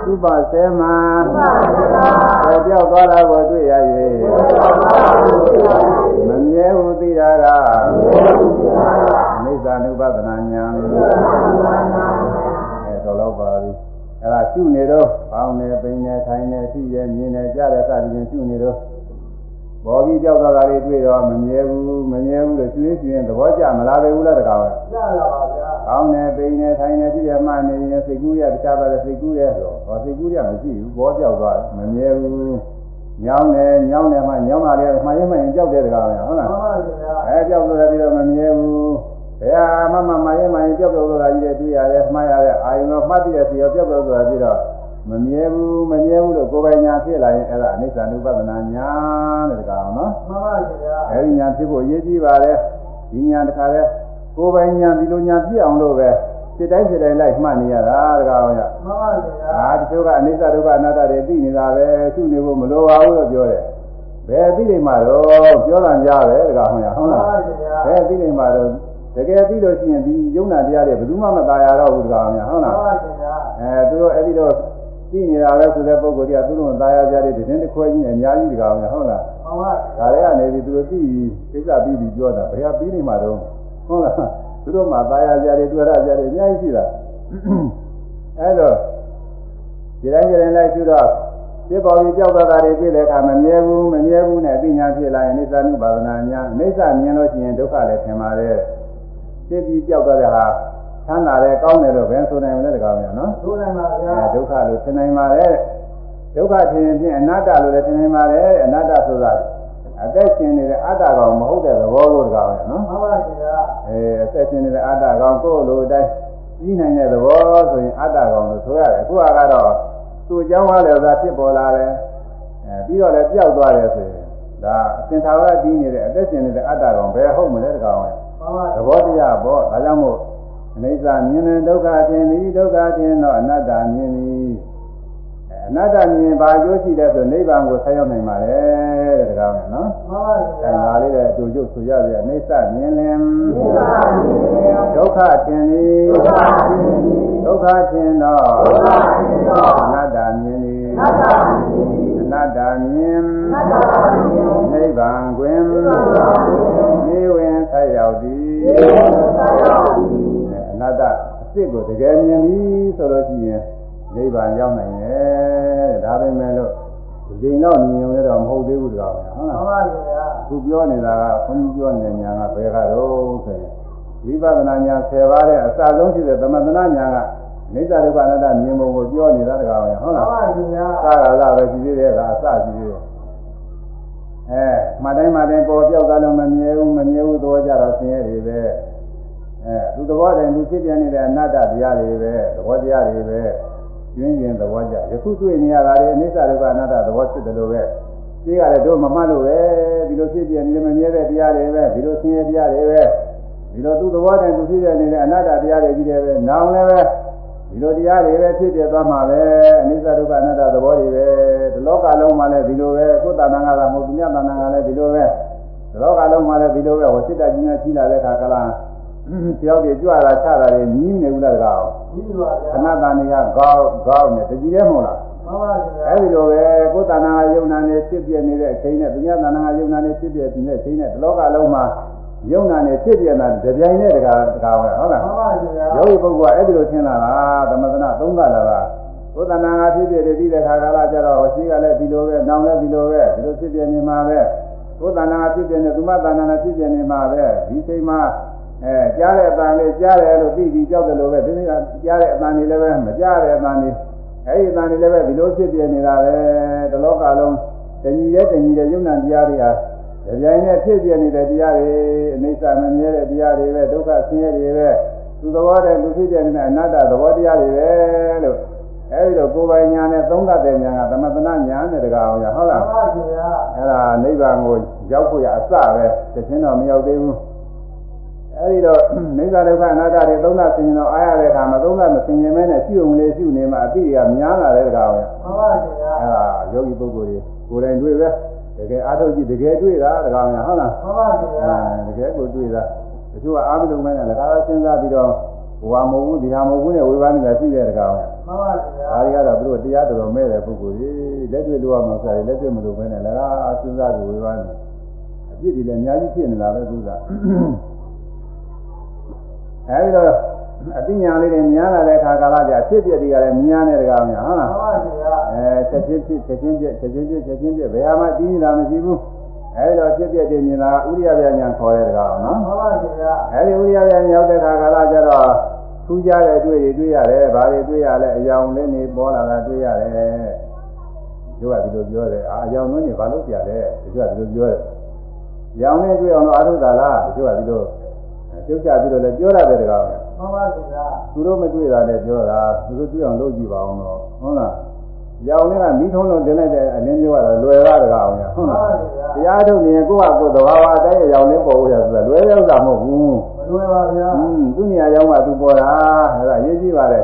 သုပဆဲမှာွယ်ပြောက်သွားတာကိုတွေ့ရ၍မမြဲဘူးသိတာကမိစ္ဆာနုပါဒနာညာအဲတော့တော့ပါပြီအဲ့ဒါရှုနေတော့ပေါင်းနေပိန်နေထိုင်နေရှိရမြင်နေကြားတဲ့စသည်ဖြင့်ရှုနေတော့ဘောပြီးကြောက်သွားတာလေးတွေ့တော့မမြဲဘူးမမြဲဘူးလို့ကျွေးကျွင်းသဘောကျမလားပဲဘူးလားတကားပဲရလာပါဗျာ။ ကောင်းတယ်ပိန်တယ်ထိုင်တယ်ကြည့်ရမှနေရင်စိတ်ကူးရတခြားပါလေစိတ်ကူးရဲဆိုတော့စိတ်ကူးရမရှိဘူးဘောကြောက်သွားတယ်မမြဲဘူး။ညောင်းတယ်ညောင်းတယ်မှညောင်းတာလေးမှရင်မှရင်ကြောက်တယ်တကားပဲဟုတ်လားမှန်ပါဗျာ။အဲကြောက်လို့လည်းပြီးတော့မမြဲဘူး။ဘယ်ဟာမှမမှရင်မှရင်ကြောက်ကြောက်တာကြီးတွေတွေ့ရတယ်မှားရတယ်အာယုံတော့မှတ်ပြီးရစီရောကြောက်ကြောက်ဆိုတာပြီးတော့မမြဲဘူးမမြဲဘူးလို့ကိုယ်ပိုင်ညာဖြစ်လာရင်အဲ့ဒါအနိစ္စ ानु ပဒနာညာတဲ့တကားအောင်နော်မှန်ပါဗျာအဲဒီညာဖြစ်ဖို့အရေးကြီးပါတယ်ဒီညာတခါလဲ ကိုယ်ပိုင်ညာဒီလိုညာဖြစ်အောင်လို့ပဲစိတ်တိုင်းစိတ်တိုင်းလိုက်မှတ်နေရတာတကားအောင်ရ မှန်ပါဗျာ ဒါတချို့ကအနိစ္စဒုက္ခအနတ္တတွေသိနေတာပဲရှုနေဖို့မလိုပါဘူးလို့ပြောတယ်ဘယ်သိနေမှာတော့ပြောတာကြားပဲတကားအောင်ရဟုတ် မှန် လား ပါဗျာ ဘယ်သိနေမှာတော့တကယ်သိလို့ရှိရင်ဒီယုံနာတရားတွေဘယ်သူမှမตายရတော့ဘူးတကားအောင်ရဟုတ် မှ လား န်ပါဗျာ အဲသူတို့အဲ့ဒီတော့သိနေတာပဲဆိုတဲ့ပုံကိုယ်တွေကသူတို့မตายရကြတဲ့တင်းတစ်ခွဲကြီးနဲ့အများကြီးတကားအောင်ရဟုတ်လား မှန်ပါ ဒါတွေကနေပြီးသူတို့သိပြီးကိစ္စပြီးပြီးပြောတာဘယ်ဟာပြီးနေမှာတော့ ဟုတ်လားသူတို့မှာသာယာကြတွေတွေ့ရကြတွေအများကြီးရှိတာအဲတော့ဒီတိုင်းကြတိုင်းလိုက်ရှိတော့ပြပေါ်ပြီးကြောက်တာတွေပြည့်တဲ့အခါမမြဲဘူးမမြဲဘူးနဲ့ပညာဖြစ်လာရင်နိစ္စနုပါဒနာညာနိစ္စမြင်လို့ရှိရင်ဒုက္ခလည်းထင်ပါတယ်သိပြီးကြောက်တဲ့ဟာချမ်းသာတယ်ကောင်းတယ်လို့ပဲဆိုနိုင်မလဲတကားများနော်ဆိုနိုင်ပါဗျာဒုက္ခလို့ထင်နိုင်ပါတယ်ဒုက္ခထင်ရင်ဖြင့်အနတ္တလို့လည်းထင်နိုင်ပါတယ်အနတ္တဆိုတာ အသက်ရှင်နေတဲ့အတ္တကောင်မဟုတ်တဲ့သဘောကိုတကားပဲနော်မှန်ပါဗျာအဲအသက်ရှင်နေတဲ့အတ္တကောင်ကိုယ်လိုအတိုင်းကြီးနိုင်တဲ့သဘောဆိုရင်အတ္တကောင်လို့ဆိုရတယ်အခုကတော့သူ့အကြောင်းအားလည်းသာဖြစ်ပေါ်လာတယ်အဲပြီးတော့လည်းပျောက်သွားတယ်ဆိုရင်ဒါအသင်္ထာဝရကြီးနေတဲ့အသက်ရှင်နေတဲ့အတ္တကောင်ဘယ်ဟုတ်မလဲတကားပဲမှန်ပါသဘောတရားပေါ့ဒါကြောင့်မို့အနိစ္စမြင်တဲ့ဒုက္ခထင်သည်ဒုက္ခထင်တော့အနတ္တမြင်သည် အအနတ္တမြင်ပါအကျိုးရှိတဲ့ဆိုနိဗ္ဗာန်ကိုဆက်ရောက်နိုင်ပါတယ်တဲ့ဒါကောင်းနော်မှန်ပါဗျာအဲဒါလေးလည်းအတူတူဆိုရပြအိဋ္ဌမြင်လင်ဒုက္ခမြင်ဒုက္ခထင်သည်ဒုက္ခမြင်ဒုက္ခထင်သောဒုက္ခမြင်သောအနတ္တမြင်သည်နတ္တမြင်အနတ္တမြင်နတ္တမြင်နိဗ္ဗာန်တွင်နေဝင်ဆက်ရောက်သည်ဒီသာယောဒီအနတ္တအစ်စ်ကိုတကယ်မြင်ပြီဆိုလို့ရှိရင် နိဗ္ဗာန်ရောက်နိုင်တယ်တဲ့ဒါပဲမဲ့လို့ဒီချိန်တော့မြင်ုံလည်းတော့မဟုတ်သေးဘူးတကားပဲဟုတ်မှလားန်ပါဗျာသူပြောနေတာကဘုန်းကြီးပြောနေတဲ့ညာကဘယ်ကတော့ဆိုရင်ဝိပဿနာညာ10ပါးတဲ့အစဆုံးရှိတဲ့သမထနာညာကနိစ္စဒုက္ခအနတ္တမြင်ပုံကိုပြောနေတာတကားပဲဟုတ်မှန်လားပါဗျာသာကလာပဲရှိသေးတယ်ဒါအစရှိသေးတယ်အဲမှတ်တိုင်းမှတ်တိုင်းပေါ်ပြောက်သွားလို့မမြဲဘူးမမြဲဘူးသဘောကြတော့ဆင်းရဲတွေပဲအဲသူသဘောတိုင်းသူဖြစ်ပြနေတဲ့အနတ္တတရားတွေပဲသဘောတရားတွေပဲ ကျွင်းကျင်သဘောကြယခုတွေ့နေရတာလေအနိစ္စဒုက္ခအနတ္တသဘောဖြစ်တယ်လို့ပဲဒီကလည်းတို့မမှတ်လို့ပဲဒီလိုဖြစ်ပြနေတယ်မမြဲတဲ့တရားတွေပဲဒီလိုဆင်းရဲတရားတွေပဲဒီလိုသူသဘောတိုင်းသူဖြစ်ပြနေတဲ့အနတ္တတရားတွေကြီးတယ်ပဲနောင်လည်းပဲဒီလိုတရားတွေပဲဖြစ်ပြသွားမှာပဲအနိစ္စဒုက္ခအနတ္တသဘောတွေပဲဒီလောကလုံးမှာလည်းဒီလိုပဲကိုယ်တဏ္ဍာငါသာမဟုတ်သူများတဏ္ဍာငါလည်းဒီလိုပဲဒီလောကလုံးမှာလည်းဒီလိုပဲဝစိတ္တကြီးများကြီးလာတဲ့ခါကလာ တယောက်ကြီးကြွလာချတာတွေနီးနေဘူးလားတကားဒီပါဗျာခဏတန်တွေကကောက်ကောက်နေတကြီးတယ်မဟုတ်လားမှန်ပါဗျာအဲဒီလိုပဲကိုယ်တဏ္ဍာငါယုံနာနဲ့ဖြစ်ပြနေတဲ့အချိန်နဲ့သူများတဏ္ဍာငါယုံနာနဲ့ဖြစ်ပြနေတဲ့အချိန်နဲ့ဒီလောကလုံးမှာယုံနာနဲ့ဖြစ်ပြနေတာကြပြိုင်နဲ့တကားတကားပဲဟုတ်လားမှန်ပါဗျာယောဂီပုဂ္ဂိုလ်ကအဲ့ဒီလိုထင်လာတာသမထနာသုံးသလာတာဘုဒ္ဓနာကဖြစ်ဖြစ်တည်တဲ့ခါကာလကျတော့ရှိကလည်းဒီလိုပဲနောင်လည်းဒီလိုပဲဒီလိုဖြစ်ပြနေမှာပဲဘုဒ္ဓနာကဖြစ်ပြနေသူမတဏ္ဍာနာဖြစ်ပြနေမှာပဲဒီချိန်မှာ အဲကြားတဲ့အတန်လေးကြားတယ်လို့သိပြီးကြောက်တယ်လို့ပဲဒီနေ့ကကြားတဲ့အတန်လေးလည်းပဲမကြားတဲ့အတန်လေးအဲ့ဒီအတန်လေးလည်းပဲဒီလိုဖြစ်ပြနေတာပဲတလောကလုံးတဏီရဲ့တဏီရဲ့ယုံနာတရားတွေဟာကြပြိုင်နဲ့ဖြစ်ပြနေတဲ့တရားတွေအနိစ္စမမြဲတဲ့တရားတွေပဲဒုက္ခဆင်းရဲတွေပဲသူသဘောတည်းသူဖြစ်ပြနေတဲ့အနတ္တသဘောတရားတွေပဲလို့အဲဒီတော့ကိုယ်ပိုင်ညာနဲ့သုံးသပ်တဲ့ညာကသမထနာညာနဲ့တကားအောင်ရဟုတ်မှလားန်ပါဗျာအဲ့ဒါနိဗ္ဗာန်ကိုရောက်ဖို့ရအစပဲတခြင်းတော့မရောက်သေးဘူး အဲဒီတော့နိစ္စဒုက္ခအနတ္တတွေသုံးသပ်ဆင်ရင်တော့အားရတဲ့အခါမှာသုံးသပ်မဆင်ရင်မဲနဲ့ရှိုံလေးရှိနေမှအတိကများလာတဲ့တကားအောင်ရမှန်ပါဗျာအဲ့ဒါယောဂီပုဂ္ဂိုလ်တွေကိုယ်တိုင်တွေ့ပဲတကယ်အားထုတ်ကြည့်တကယ်တွေ့တာတကားအောင်ရဟုတ်လားမှန်ပါဗျာအဲတကယ်ကိုတွေ့တာတချို့ကအားမလုံးမဲနဲ့လည်းကားစဉ်းစားပြီးတော့ဘဝမဟုတ်ဘူးဒီဟာမဟုတ်ဘူးနဲ့ဝေဘာနေတာရှိတဲ့တကားအောင်ရမှန်ပါဗျာဒါတွေကတော့သူတို့တရားတော်တော်မဲ့တဲ့ပုဂ္ဂိုလ်ကြီးလက်တွေ့လို့ရမှာဆိုရင်လက်တွေ့မလို့ပဲနဲ့လည်းအာစဉ်းစားကြဝေဘာနေအပြစ်တွေလည်းအများကြီးဖြစ်နေတာပဲသူက အဲဒီတော့အသိဉာဏ်လေးတွေများလာတဲ့အခါကာလကျဖြစ်ပြတွေကလည်းများနေတကားများဟုတ်လားမှန်ပါဗျာအဲချက်ချင်းဖြစ်ချက်ချင်းပြက်ချက်ချင်းပြက်ချက်ချင်းပြက်ဘယ်ဟာမှတီးနေတာမရှိဘူးအဲဒီတော့ဖြစ်ပြတွေမြင်တာဥရိယပြညာခေါ်တဲ့တကားနော်မှန်ပါဗျာအဲဒီဥရိယပြညာရောက်တဲ့အခါကာလကျတော့ထူးခြားတဲ့အတွေ့တွေတွေ့ရတယ်။ဘာတွေတွေ့ရလဲအယောင်လေးနေပေါ်လာတာတွေ့ရတယ်။တို့ကဒီလိုပြောတယ်။အာအယောင်လုံးနေဘာလို့ပြလဲ။တို့ကဒီလိုပြောတယ်။ရောင်နဲ့တွေ့အောင်လို့အာထုတာလား။တို့ကဒီလို ပြုတ်ကြပြီးတော့လည်းပြောရတယ်တကားပဲမှန်ပါဗျာ။သူတို့မတွေ့တာလည်းပြောတာ။သူတို့တွေ့အောင်လုပ်ကြည့်ပါအောင်တော့ဟုတ်လား။ရောင်နဲ့ကမိထုံးလုံးတင်လိုက်တဲ့အလင်းပြောတာလွယ်တာတကားအောင်ဟုတ်လား။တရားထုတ်နေရင်ကိုယ့်ဟာကိုယ်သဘာဝအတိုင်းရောင်လေးပေါ်ဖို့ရဆိုတာလွယ်တဲ့ဥစ္စာမဟုတ်ဘူး။မလွယ်ပါဗျာอืมသူ့နေရာရောက်မှသူပေါ်တာအဲ့ဒါရေးကြည့်ပါလေ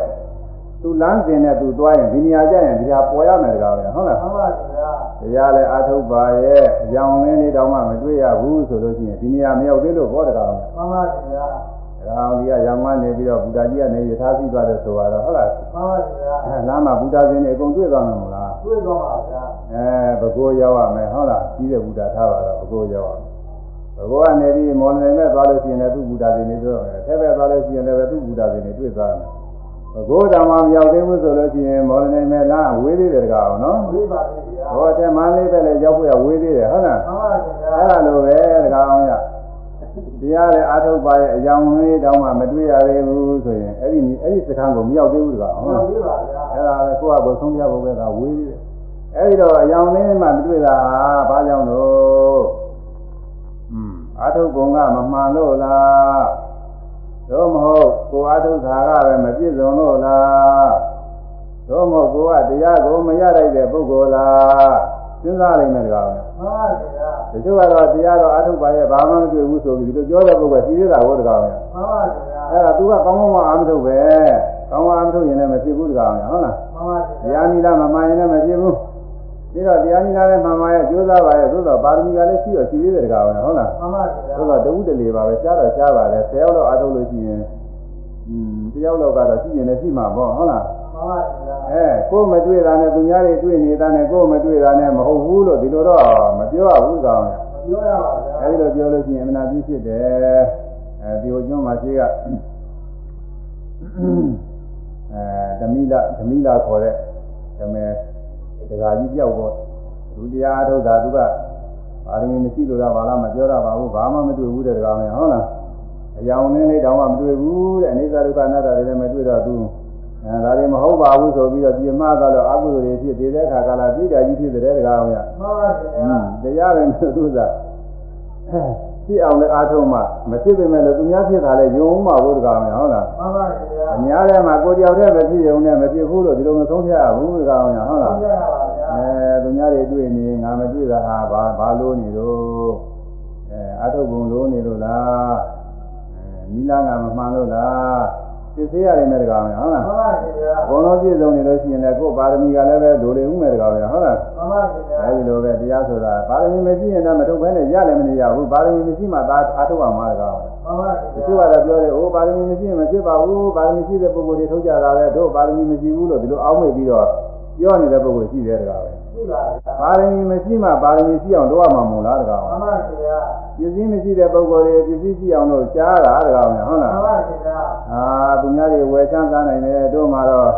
သူလမ်းစဉ်နဲ့သူသွားရင်ဒီနေရာကျရင်ဒီဟာပေါ်ရမယ်တကားပဲဟုတ်လားမှန်ပါဗျာ တရားလည်းအာထုတ်ပါရဲ့အကြောင်းလင်းလေးတောင်မှမတွေ့ရဘူးဆိုလို့ရှိရင်ဒီနေရာမရောက်သေးလို့ဘောတကားပဲမှန်ပါဗျာဒါကောင်ကြီးကရောင်မနေပြီးတော့ဘုရားကြီးကနေရထားပြီးသွားတယ်ဆိုတော့ဟုတ်လားမှန်ပါဗျာအဲလမ်းမှာဘုရားရှင်တွေအကုန်တွေ့သွားမှာမဟုတ်လားတွေ့တော့ပါဗျာအဲဘကိုးရောက်ရမယ်ဟုတ်လားကြီးတဲ့ဘုရားထားပါတော့ဘကိုးရောက်ရမယ်ဘကိုးကနေပြီးမော်လမြိုင်မဲ့သွားလို့ရှိရင်လည်းသူ့ဘုရားရှင်တွေတွေ့ရမယ်ထဲဘက်သွားလို့ရှိရင်လည်းသူ့ဘုရားရှင်တွေတွေ့သွားမယ် ဘကိုးတောင်မှမရောက်သေးဘူးဆိုလို့ရှိရင်မော်လမြိုင်မဲ့လမ်းဝေးသေးတယ်တကားအောင်နော်ဝိပါဗျာဟောတဲ့မန်းလေးပဲလည်းရောက်ဖို့ရဝေးသေးတယ်ဟုတ်လားမှန်ပါဗျာအဲ့ဒါလိုပဲတကားအောင်ရတရားလည်းအာထုတ်ပါရဲ့အကြောင်းလေးတောင်မှမတွေ့ရသေးဘူးဆိုရင်အဲ့ဒီအဲ့ဒီစခန်းကိုမရောက်သေးဘူးတကားဟုတ်မှန်လားပါဗျာအဲ့ဒါလည်းကိုယ့်အကိုဆုံးပြဖို့ပဲကဝေးသေးတယ်အဲ့ဒီတော့အယောင်လေးမှမတွေ့တာဟာဘာကြောင့်လို့อืมအာထုပ်ကုံကမမှန်လို့လား သို့မဟုတ်ကိုအာထုပ်သာကပဲမပြည့်စုံလို့လားသို့မဟုတ်ကိုကတရားကိုမရလိုက်တဲ့ပုဂ္ဂိုလ်လားစဉ်းစားလိုက်မယ်ကောင်မှန်ပါဗျာတချို့ကတော့တရားတော်အာထုပ်ပါရဲ့ဘာမှမတွေ့ဘူးဆိုပြီးဒီလိုပြောတဲ့ပုဂ္ဂိုလ်ရှိသေးတာကိုတကောင်မှန်ပါဗျာအဲ့ဒါသူကကောင်းကောင်းမအာမထုတ်ပဲကောင်းကောင်းအာမထုတ်ရင်လည်းမဖြစ်ဘူးတကောင်ဟုတ်လားမှန်ပါဗျတရားနိလားမမှန်ရင်လည်းမဖြစ်ဘူး ပြီးတော့တရားနိလားလည်းမှန်ပါရဲ့ကြိုးစားပါရဲ့သို့တော့ပါရမီကလည်းရှိတော့ရှိသေးတယ်တကားပဲဟုတ်လားမှန်ပါဗျာသို့တော့တဝုတလေပါပဲရှားတော့ရှားပါလေ10ယောက်လောက်အားထုတ်လို့ရှိရင်อืมတယောက်လောက်ကတော့ရှိရင်လည်းရှိမှာပေါ့ဟုတ်လားမှန်ပါဗျာအဲကိုယ်မတွေ့တာနဲ့သူများတွေတွေ့နေတာနဲ့ကိုယ်မတွေ့တာနဲ့မဟုတ်ဘူးလို့ဒီလိုတော့မပြောရဘူးကောင်ရပြောရပါဗျာအဲဒီလိုပြောလို့ရှိရင်အမှန်တရားဖြစ်တယ်အဲဒီဟိုကျွန်းမှာရှိကအဲဓမိလာဓမိလာခေါ်တဲ့ဓမဲ ဒကာကြီးပြောက်တော့လူတရားထုတ်တာသူကပါရမီမရှိလို့လားဘာလားမပြောရပါဘူးဘာမှမတွေ့ဘူးတဲ့ဒကာမင်းဟုတ်လားအယောင်လင်းလေးတောင်မှမတွေ့ဘူးတဲ့အိသဒုက္ခအနတ္တတွေလည်းမတွေ့တော့သူအဲဒါတွေမဟုတ်ပါဘူးဆိုပြီးတော့ပြမသွားတော့အကုသိုလ်တွေဖြစ်နေတဲ့အခါကလာပြိတ္တာကြီးဖြစ်တဲ့ဒကာမင်းမှန်ပါဗျာอืมတရားပဲလို့သူကဖြစ်အောင်လည်းအားထုတ်မှမဖြစ်ပေမဲ့လည်းသူများဖြစ်တာလည်းယုံမှဘုရားမယ်ဟုတ်လားမှန်ပါဗျာအများထဲမှာကိုယ်တယောက်တည်းမဖြစ်ယုံနဲ့မဖြစ်ဘူးလို့ဒီလိုမဆုံးဖြတ်ရဘူးဘုရားမယ်ဟုတ်လားပြောရပါဗျာအဲသူ များတွေတွေ့နေငါမတွေ့တာဟာဘာဘာလို့နေတော့အဲအာထုတ်ပုံလို့နေလို့လားအဲနီလာငါမမှန်လို့လားသိစေရတယ်မဲ့တကားမယ်ဟုတ်လားမှန်ပါဗျာအကုန်လုံးပြည့်စုံနေလို့ရှိရင်လည်းကိုယ်ပါရမီကလည်းပဲဒိုလေဦးမဲ့တကားပဲဟုတ်လားမှန်ပါဗျာအဲဒီလိုပဲတရားဆိုတာပါရမီမရှိရင်တော့မထုတ်ဘဲနဲ့ရလည်းမနေရဘူးပါရမီမရှိမှသာအထုတ်အောင်မှာတကားမှန်ပါတချို့ကတော့ပြောတယ်အိုးပါရမီမရှိရင်မဖြစ်ပါဘူးပါရမီရှိတဲ့ပုဂ္ဂိုလ်တွေထုတ်ကြတာပဲတို့ပါရမီမရှိဘူးလို့ဒီလိုအောက်မေ့ပြီးတော့ပြောနေတဲ့ပုဂ္ဂိုလ်ရှိတယ်တကားပဲရှိပါဗျာ ပါရမီမရှိမှပါရမီရှိအောင်လုပ်ရမှာမဟုတ်လားတကားမှန်ပါဗျာပစ္စည်းမရှိတဲ့ပုဂ္ဂိုလ်တွေပစ္စည်းရှိအောင်လို့ကြားတာတကားပဲဟုတ်လားမှန်ပါဗျာအာသူများတွေဝယ်ချမ်းသာနိုင်တယ်တို့မှတော့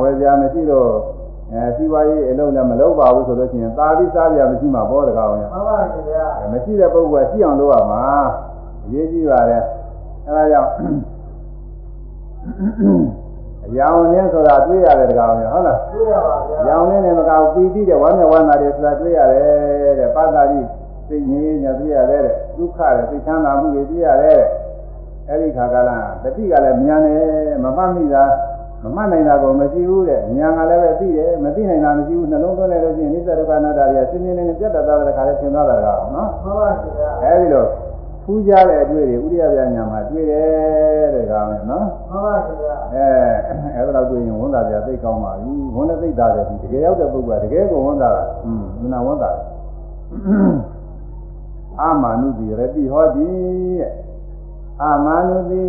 ဝယ်ကြမရှိလို့အဲစီဝါရေးအလုံးလည်းမလုပ်ပါဘူးဆိုလို့ရှိရင်သာပြီးစားပြမရှိမှဘောတကားပဲမှန်ပါဗျာမရှိတဲ့ပုဂ္ဂိုလ်ကရှိအောင်လုပ်ရမှာအရေးကြီးပါတယ်အဲဒါကြောင့် အယောင်နဲ့ဆိုတာတွေ့ရတယ်တကားပဲဟုတ်လားပြောရပါဗျာအယောင်နဲ့လည်းမကောက်ပီတိတဲ့ဝမ်းနဲ့ဝမ်းသာတွေဆိုတာတွေ့ရတယ်တဲ့ပါတာကြီးစိတ်ငြိမ်းညာတွေ့ရတယ်တဲ့ဒုက္ခတဲ့စိတ်ချမ်းသာမှုတွေတွေ့ရတယ်တဲ့အဲဒီခါကလာတတိကလည်းမြန်တယ်မမှတ်မိတာမမှတ်နိုင်တာကိုမရှိဘူးတဲ့ဉာဏ်ကလည်းပဲသိတယ်မသိနိုင်တာမရှိဘူးနှလုံးသွင်းလိုက်လို့ရှိရင်နိစ္စဒုက္ခအနတ္တတွေကရှင်းရှင်းလင်းလင်းပြတ်တတ်တာတဲ့ခါလေးသင်သွားတာတကားနော်မှန်ပါဗျာအဲဒီလို ထူးခြားတဲ့အတွေ့တွေဥရိယပြညာမှာတွေ့တယ်တဲ့ကောင်နော်မှန်ပါဗျာအဲအဲ့ဒါတော့တွေ့ရင်ဝန်တာပြသိကောင်းပါပြီဝန်နဲ့သိတာတယ်ဒီတကယ်ရောက်တဲ့ပုဂ္ဂိုလ်ကတကယ်ကိုဝန်တာတာอืมမနာဝန်တာအာမနုတိရတိဟောတိတဲ့အာမနုတိ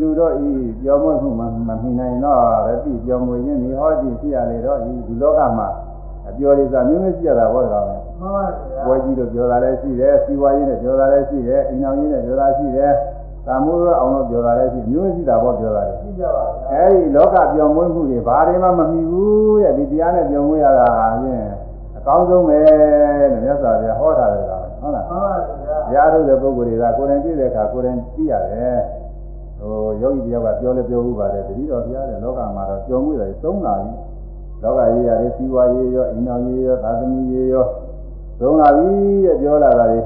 လူတော့ဤပြောမွေးမှုမမမိနိုင်တော့ရတိပြောမွေးခြင်းဒီဟောတိဖြစ်ရလေတော့ဤဒီလောကမှာ အပြောရစားမျိုးမျိုးရှိရတာဘောကောင်မှန်ပါဗျာပွဲကြီးတို့ပြောတာလည်းရှိတယ်စီဝါရေးနဲ့ပြောတာလည်းရှိတယ်အိမ်အောင်ရေးနဲ့ပြောတာရှိတယ်သာမိုးရအောင်လို့ပြောတာလည်းရှိမျိုးရှိတာပေါ့ပြောတာလေရှိကြပါဗျာအဲဒီလောကပြောင်းမွေးမှုတွေဘာတွေမှမမီဘူးတဲ့ဒီတရားနဲ့ပြောင်းမွေးရတာဖြင့်အကောင်းဆုံးပဲလို့မြတ်စွာဘုရားဟောထားတယ်ကောင်ဟုတ်လားမှန်ပါဗျာတရားထုတ်တဲ့ပုဂ္ဂိုလ်တွေကကိုယ်တိုင်ပြည့်တဲ့အခါကိုယ်တိုင်သိရတယ်ဟိုယောဂီတယောက်ကပြောလဲပြောဘူးပါတယ်တတိတော်ဘုရားတဲ့လောကမှာတော့ပြောင်းမွေးတယ်သုံးလာပြီ လောကရေးရတယ်စီဝါရေးရောအိမ်အောင်ရေးရောသာသမီရေးရောသုံးလာပြီတဲ့ပြောလာတာလေ